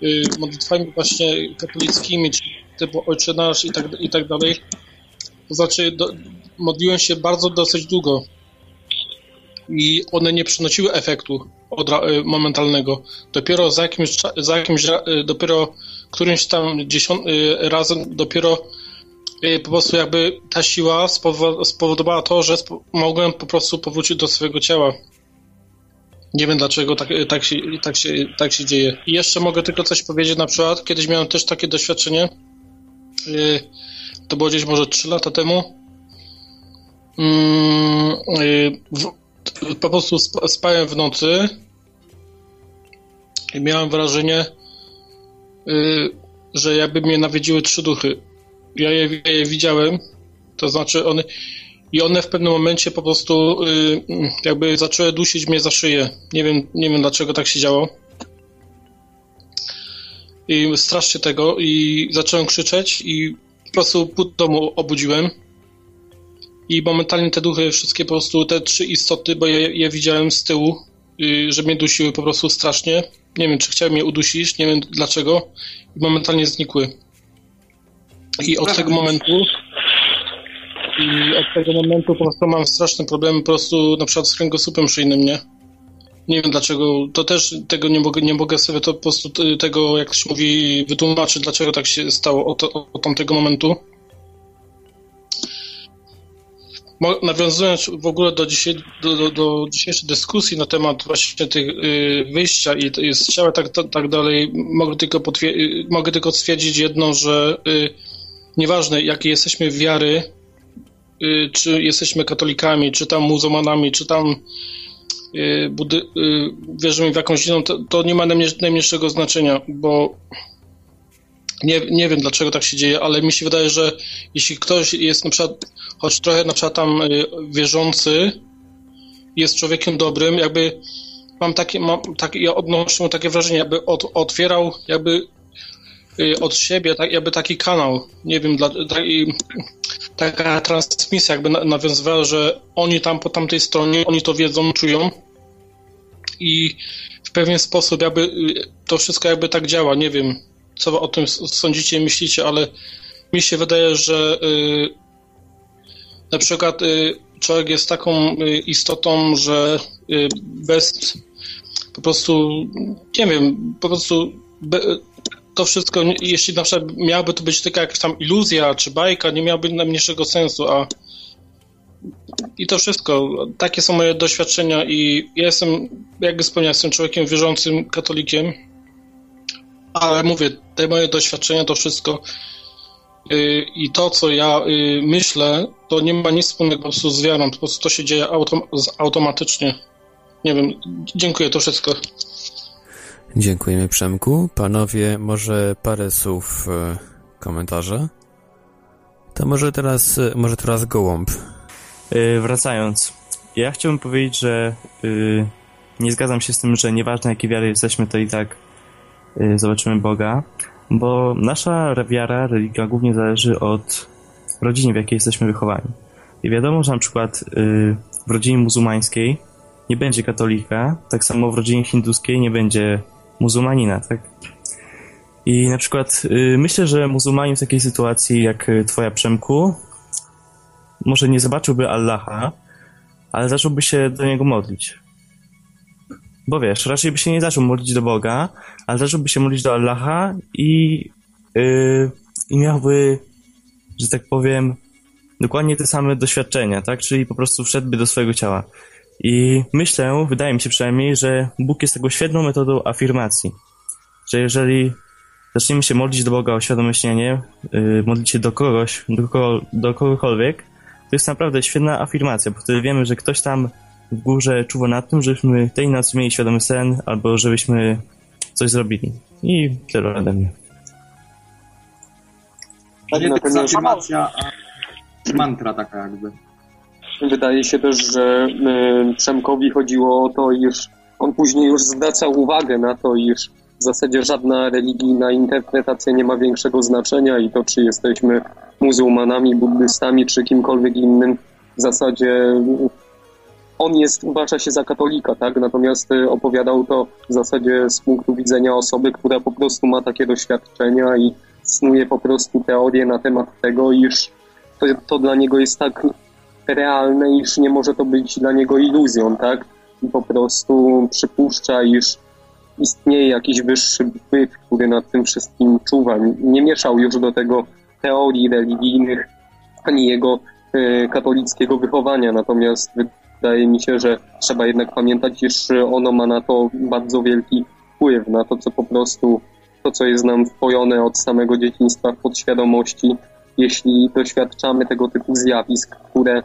y, modlitwami właśnie katolickimi, typu Ojcze Nasz i tak, i tak dalej, to znaczy do, modliłem się bardzo dosyć długo i one nie przynosiły efektu y, momentalnego. Dopiero za jakimś, za jakimś dopiero którymś tam dziesiąt, razem dopiero po prostu jakby ta siła spowodowała to, że mogłem po prostu powrócić do swojego ciała. Nie wiem dlaczego tak, y, tak, się, tak, się, tak się dzieje. I jeszcze mogę tylko coś powiedzieć, na przykład kiedyś miałem też takie doświadczenie, y, to było gdzieś może 3 lata temu. Mm, po prostu sp- spałem w nocy i miałem wrażenie, y, że jakby mnie nawiedziły trzy duchy. Ja je, ja je widziałem, to znaczy one i one w pewnym momencie po prostu y, jakby zaczęły dusić mnie za szyję. Nie wiem, nie wiem dlaczego tak się działo. I strasznie tego i zacząłem krzyczeć i po prostu pół domu obudziłem. I momentalnie te duchy, wszystkie po prostu, te trzy istoty, bo je, je widziałem z tyłu, y, że mnie dusiły po prostu strasznie. Nie wiem, czy chciały mnie udusić, nie wiem dlaczego. I momentalnie znikły. I od tego momentu i od tego momentu po prostu mam straszne problemy po prostu na przykład z kręgosłupem szyjnym, nie? Nie wiem dlaczego, to też tego nie mogę, nie mogę sobie to po prostu tego, jak się mówi, wytłumaczyć, dlaczego tak się stało od, od tamtego momentu. Mo- Nawiązując w ogóle do, dzisiaj, do, do, do dzisiejszej dyskusji na temat właśnie tych y, wyjścia i, i ciała tak, tak, tak dalej, mogę tylko, y, mogę tylko stwierdzić jedno, że y, nieważne jakie jesteśmy wiary, y, czy jesteśmy katolikami, czy tam muzułmanami, czy tam y, budy, y, wierzymy w jakąś inną, to, to nie ma najmniej- najmniejszego znaczenia, bo nie, nie wiem dlaczego tak się dzieje, ale mi się wydaje, że jeśli ktoś jest na przykład, choć trochę na przykład tam wierzący, jest człowiekiem dobrym, jakby mam takie, mam takie ja odnoszę takie wrażenie, jakby od, otwierał jakby od siebie, tak, jakby taki kanał, nie wiem, dla, taka transmisja jakby na, nawiązywała, że oni tam po tamtej stronie, oni to wiedzą, czują. I w pewien sposób jakby y, to wszystko jakby tak działa, nie wiem, co o tym sądzicie, myślicie, ale mi się wydaje, że y, na przykład y, człowiek jest taką y, istotą, że y, bez po prostu, nie wiem, po prostu be, to wszystko, jeśli na przykład miałaby to być tylko jakaś tam iluzja czy bajka, nie miałoby najmniejszego sensu, a i to wszystko. Takie są moje doświadczenia i ja jestem, jak wspomniałem, jestem człowiekiem wierzącym katolikiem, ale mówię, te moje doświadczenia, to wszystko yy, i to, co ja yy, myślę, to nie ma nic wspólnego po prostu z wiarą, po prostu to się dzieje autom automatycznie. Nie wiem, dziękuję, to wszystko. Dziękujemy Przemku. Panowie, może parę słów e, komentarza? To może teraz, e, może teraz Gołąb. Yy, wracając, ja chciałbym powiedzieć, że yy, nie zgadzam się z tym, że nieważne jakiej wiary jesteśmy, to i tak yy, zobaczymy Boga, bo nasza wiara, religia głównie zależy od rodziny, w jakiej jesteśmy wychowani. I wiadomo, że na przykład w rodzinie muzułmańskiej nie będzie katolika, tak samo w rodzinie hinduskiej nie będzie muzułmanina, tak? I na przykład yy, myślę, że muzułmanin w takiej sytuacji jak y, twoja Przemku może nie zobaczyłby Allaha, ale zacząłby się do niego modlić. Bo wiesz, raczej by się nie zaczął modlić do Boga, ale zacząłby się modlić do Allaha i, yy, i miałby, że tak powiem, dokładnie te same doświadczenia, tak? Czyli po prostu wszedłby do swojego ciała. I myślę, wydaje mi się przynajmniej, że Bóg jest tego świetną metodą afirmacji. Że jeżeli zaczniemy się modlić do Boga o świadomyślenie, yy, modlić się do kogoś, do, kogo, do kogokolwiek, to jest naprawdę świetna afirmacja, bo wtedy wiemy, że ktoś tam w górze czuwa nad tym, żebyśmy tej nocy mieli świadomy sen, albo żebyśmy coś zrobili. I tyle ode mnie. Tak, Nie tylko natomiast afirmacja, a mantra taka jakby. Wydaje się też, że y, Przemkowi chodziło o to, iż on później już zwracał uwagę na to, iż w zasadzie żadna religijna interpretacja nie ma większego znaczenia i to, czy jesteśmy muzułmanami, buddystami, czy kimkolwiek innym, w zasadzie on jest, uważa się za katolika, tak? Natomiast y, opowiadał to w zasadzie z punktu widzenia osoby, która po prostu ma takie doświadczenia i snuje po prostu teorię na temat tego, iż to, to dla niego jest tak realne, iż nie może to być dla niego iluzją, tak? I po prostu przypuszcza, iż istnieje jakiś wyższy byt, który nad tym wszystkim czuwa. Nie mieszał już do tego teorii religijnych ani jego e, katolickiego wychowania, natomiast wydaje mi się, że trzeba jednak pamiętać, iż ono ma na to bardzo wielki wpływ, na to, co po prostu, to, co jest nam wpojone od samego dzieciństwa w podświadomości, jeśli doświadczamy tego typu zjawisk, które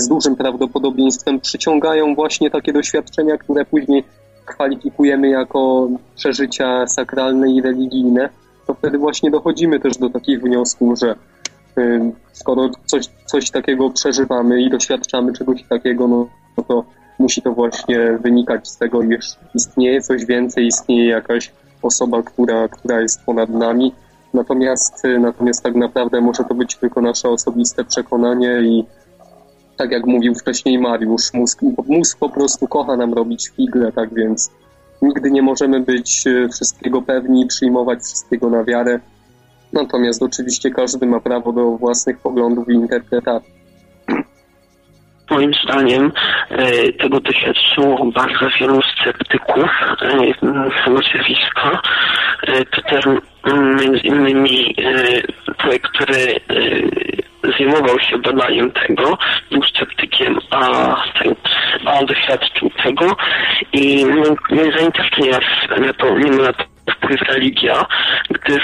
z dużym prawdopodobieństwem przyciągają właśnie takie doświadczenia, które później kwalifikujemy jako przeżycia sakralne i religijne, to wtedy właśnie dochodzimy też do takich wniosków, że y, skoro coś, coś takiego przeżywamy i doświadczamy czegoś takiego, no, no to musi to właśnie wynikać z tego, iż istnieje coś więcej, istnieje jakaś osoba, która, która jest ponad nami. Natomiast, y, natomiast tak naprawdę może to być tylko nasze osobiste przekonanie i tak jak mówił wcześniej Mariusz, mózg, mózg po prostu kocha nam robić figle, tak więc nigdy nie możemy być y, wszystkiego pewni, przyjmować wszystkiego na wiarę. Natomiast oczywiście każdy ma prawo do własnych poglądów i interpretacji. Moim zdaniem e, tego doświadczyło bardzo wielu sceptyków zjawiska. E, to też między innymi e, człowiek, zajmował się badaniem tego, był sceptykiem, a, a doświadczył tego i mnie zainteresuje na to, nie na to wpływ religia, gdyż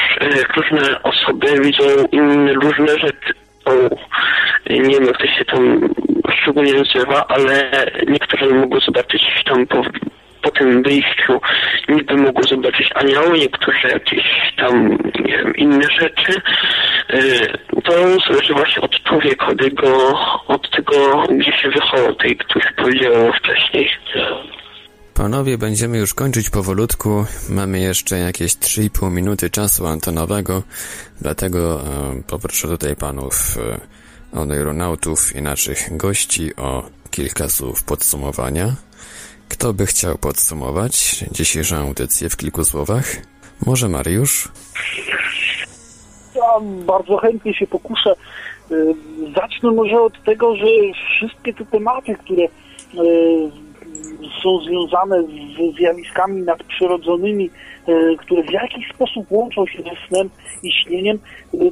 różne osoby widzą różne rzeczy nie wiem jak to się tam szczególnie nazywa, ale niektóre mogą zobaczyć tam po, po tym wyjściu niby mogą zobaczyć anioły, niektórzy jakieś tam nie wiem, inne rzeczy. To zależy właśnie od człowieka, od tego, od tego gdzie się wychował, tej, który powiedział wcześniej. Panowie, będziemy już kończyć powolutku. Mamy jeszcze jakieś 3,5 minuty czasu antonowego, dlatego e, poproszę tutaj panów e, oneironautów i naszych gości o kilka słów podsumowania. Kto by chciał podsumować dzisiejszą audycję w kilku słowach? Może Mariusz? Bardzo chętnie się pokuszę. E, zacznę może od tego, że wszystkie te tematy, które e, są związane z zjawiskami nadprzyrodzonymi, e, które w jakiś sposób łączą się ze snem i śnieniem.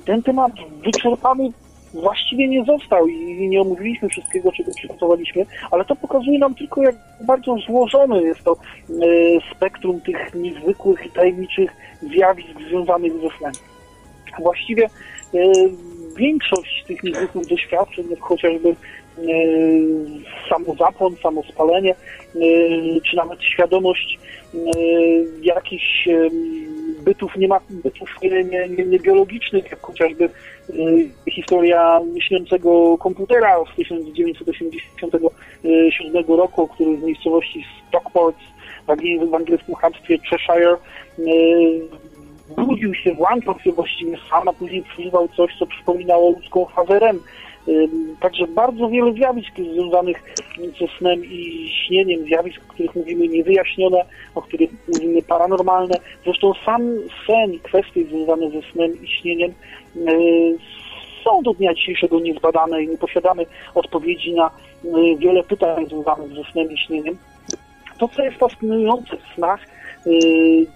Ten temat wyczerpany właściwie nie został i nie omówiliśmy wszystkiego, czego przygotowaliśmy, ale to pokazuje nam tylko, jak bardzo złożone jest to spektrum tych niezwykłych i tajemniczych zjawisk związanych ze snem. Właściwie większość tych niezwykłych doświadczeń, chociażby samozapłon, samospalenie, czy nawet świadomość jakichś bytów, nie ma, bytów nie, nie, nie biologicznych, jak chociażby historia myślącego komputera z 1987 roku, który w miejscowości Stockport w angielskim hrabstwie Cheshire budził się, włączał się właściwie sam, a później przeżywał coś, co przypominało ludzką fazę REM. Także bardzo wiele zjawisk związanych ze snem i śnieniem, zjawisk, o których mówimy niewyjaśnione, o których mówimy paranormalne. Zresztą sam sen i kwestie związane ze snem i śnieniem są do dnia dzisiejszego niezbadane i nie posiadamy odpowiedzi na wiele pytań związanych ze snem i śnieniem. To, co jest fascynujące w snach,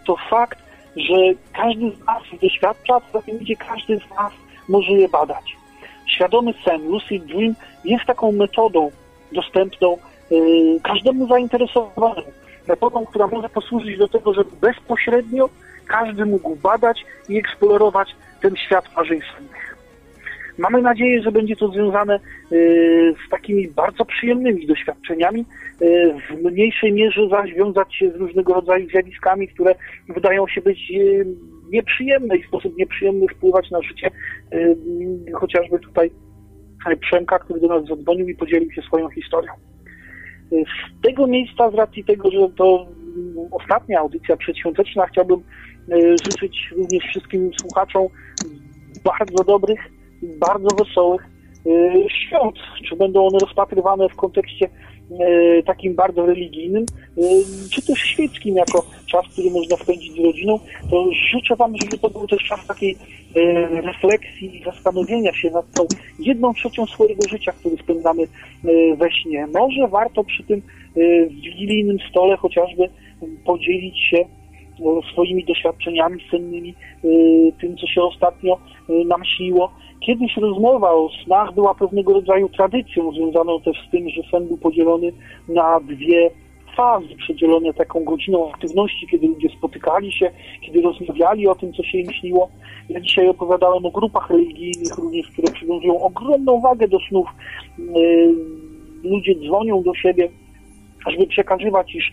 to fakt, że każdy z nas doświadcza, a idzie każdy z nas może je badać. Świadomy sen, lucid dream jest taką metodą dostępną yy, każdemu zainteresowanemu. Metodą, która może posłużyć do tego, żeby bezpośrednio każdy mógł badać i eksplorować ten świat marzeń. Mamy nadzieję, że będzie to związane yy, z takimi bardzo przyjemnymi doświadczeniami, yy, w mniejszej mierze zaś wiązać się z różnego rodzaju zjawiskami, które wydają się być yy, nieprzyjemne i w sposób nieprzyjemny wpływać na życie y, chociażby tutaj Przemka, który do nas zadzwonił i podzielił się swoją historią. Y, z tego miejsca, z racji tego, że to ostatnia audycja przedświąteczna, chciałbym y, życzyć również wszystkim słuchaczom bardzo dobrych, bardzo wesołych świąt. Czy będą one rozpatrywane w kontekście E, takim bardzo religijnym, e, czy też świeckim, jako czas, który można spędzić z rodziną, to życzę Wam, żeby to był też czas takiej refleksji i zastanowienia się nad tą jedną trzecią swojego życia, który spędzamy we śnie. Może warto przy tym wigilijnym stole chociażby podzielić się swoimi doświadczeniami sennymi, tym, co się ostatnio nam śniło, Kiedyś rozmowa o snach była pewnego rodzaju tradycją, związaną też z tym, że sen był podzielony na dwie fazy, przedzielone taką godziną aktywności, kiedy ludzie spotykali się, kiedy rozmawiali o tym, co się im śniło. Ja dzisiaj opowiadałem o grupach religijnych również, które przywiązują ogromną wagę do snów. Yy, ludzie dzwonią do siebie, żeby przekazywać, iż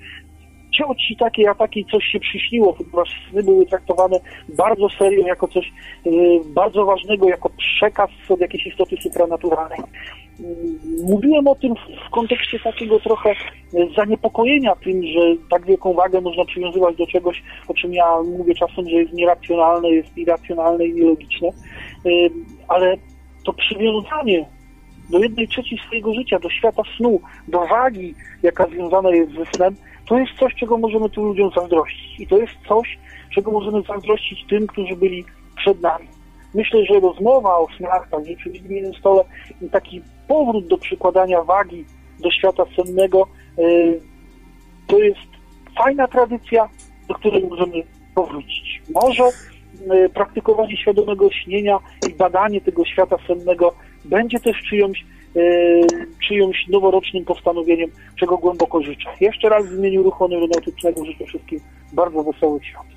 cioci takiej, a takiej coś się przyśniło, ponieważ sny były traktowane bardzo serio, jako coś y, bardzo ważnego, jako przekaz od jakiejś istoty supranaturalnej. Y, Mówiłem o tym w- w kontekście takiego trochę y, zaniepokojenia tym, że tak wielką wagę można przywiązywać do czegoś, o czym ja mówię czasem, że jest nieracjonalne, jest irracjonalne i nielogiczne, Y, ale to przywiązanie do jednej trzeciej swojego życia, do świata snu, do wagi, jaka związana jest ze snem, to jest coś, czego możemy tym ludziom zazdrościć. I to jest coś, czego możemy zazdrościć tym, którzy byli przed nami. Myślę, że rozmowa o snach, przy wigilijnym stole, i taki powrót do przykładania wagi do świata sennego, y, to jest fajna tradycja, do której możemy powrócić. Może y, praktykowanie świadomego śnienia i badanie tego świata sennego będzie też czyjąś, czyjąś noworocznym postanowieniem, czego głęboko życzę. Jeszcze raz w imieniu Ruchu Neuronautycznego życzę wszystkim bardzo wesołych świąt.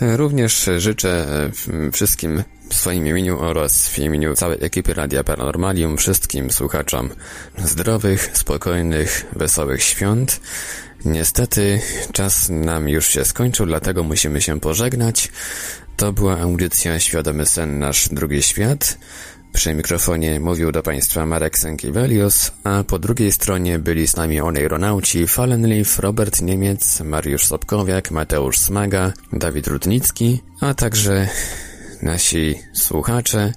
Również życzę e, wszystkim w swoim imieniu oraz w imieniu całej ekipy Radia Paranormalium wszystkim słuchaczom zdrowych, spokojnych, wesołych świąt. Niestety czas nam już się skończył, dlatego musimy się pożegnać. To była audycja Świadomy Sen Nasz Drugi Świat. Przy mikrofonie mówił do Państwa Marek Sękiewelios, a po drugiej stronie byli z nami oneironauci Fallenleaf, Robert Niemiec, Mariusz Sobkowiak, Mateusz Smaga, Dawid Rudnicki, a także nasi słuchacze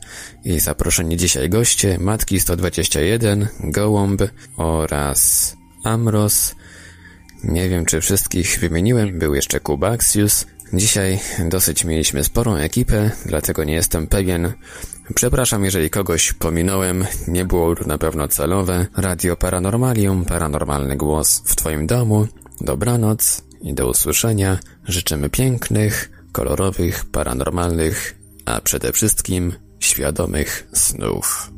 i zaproszeni dzisiaj goście Matki 121, Gołąb oraz Amros. Nie wiem, czy wszystkich wymieniłem, był jeszcze Kubaxius. Dzisiaj dosyć mieliśmy sporą ekipę, dlatego nie jestem pewien. Przepraszam, jeżeli kogoś pominąłem, nie było to na pewno celowe. Radio Paranormalium, paranormalny głos w Twoim domu. Dobranoc i do usłyszenia. Życzymy pięknych, kolorowych, paranormalnych, a przede wszystkim świadomych snów.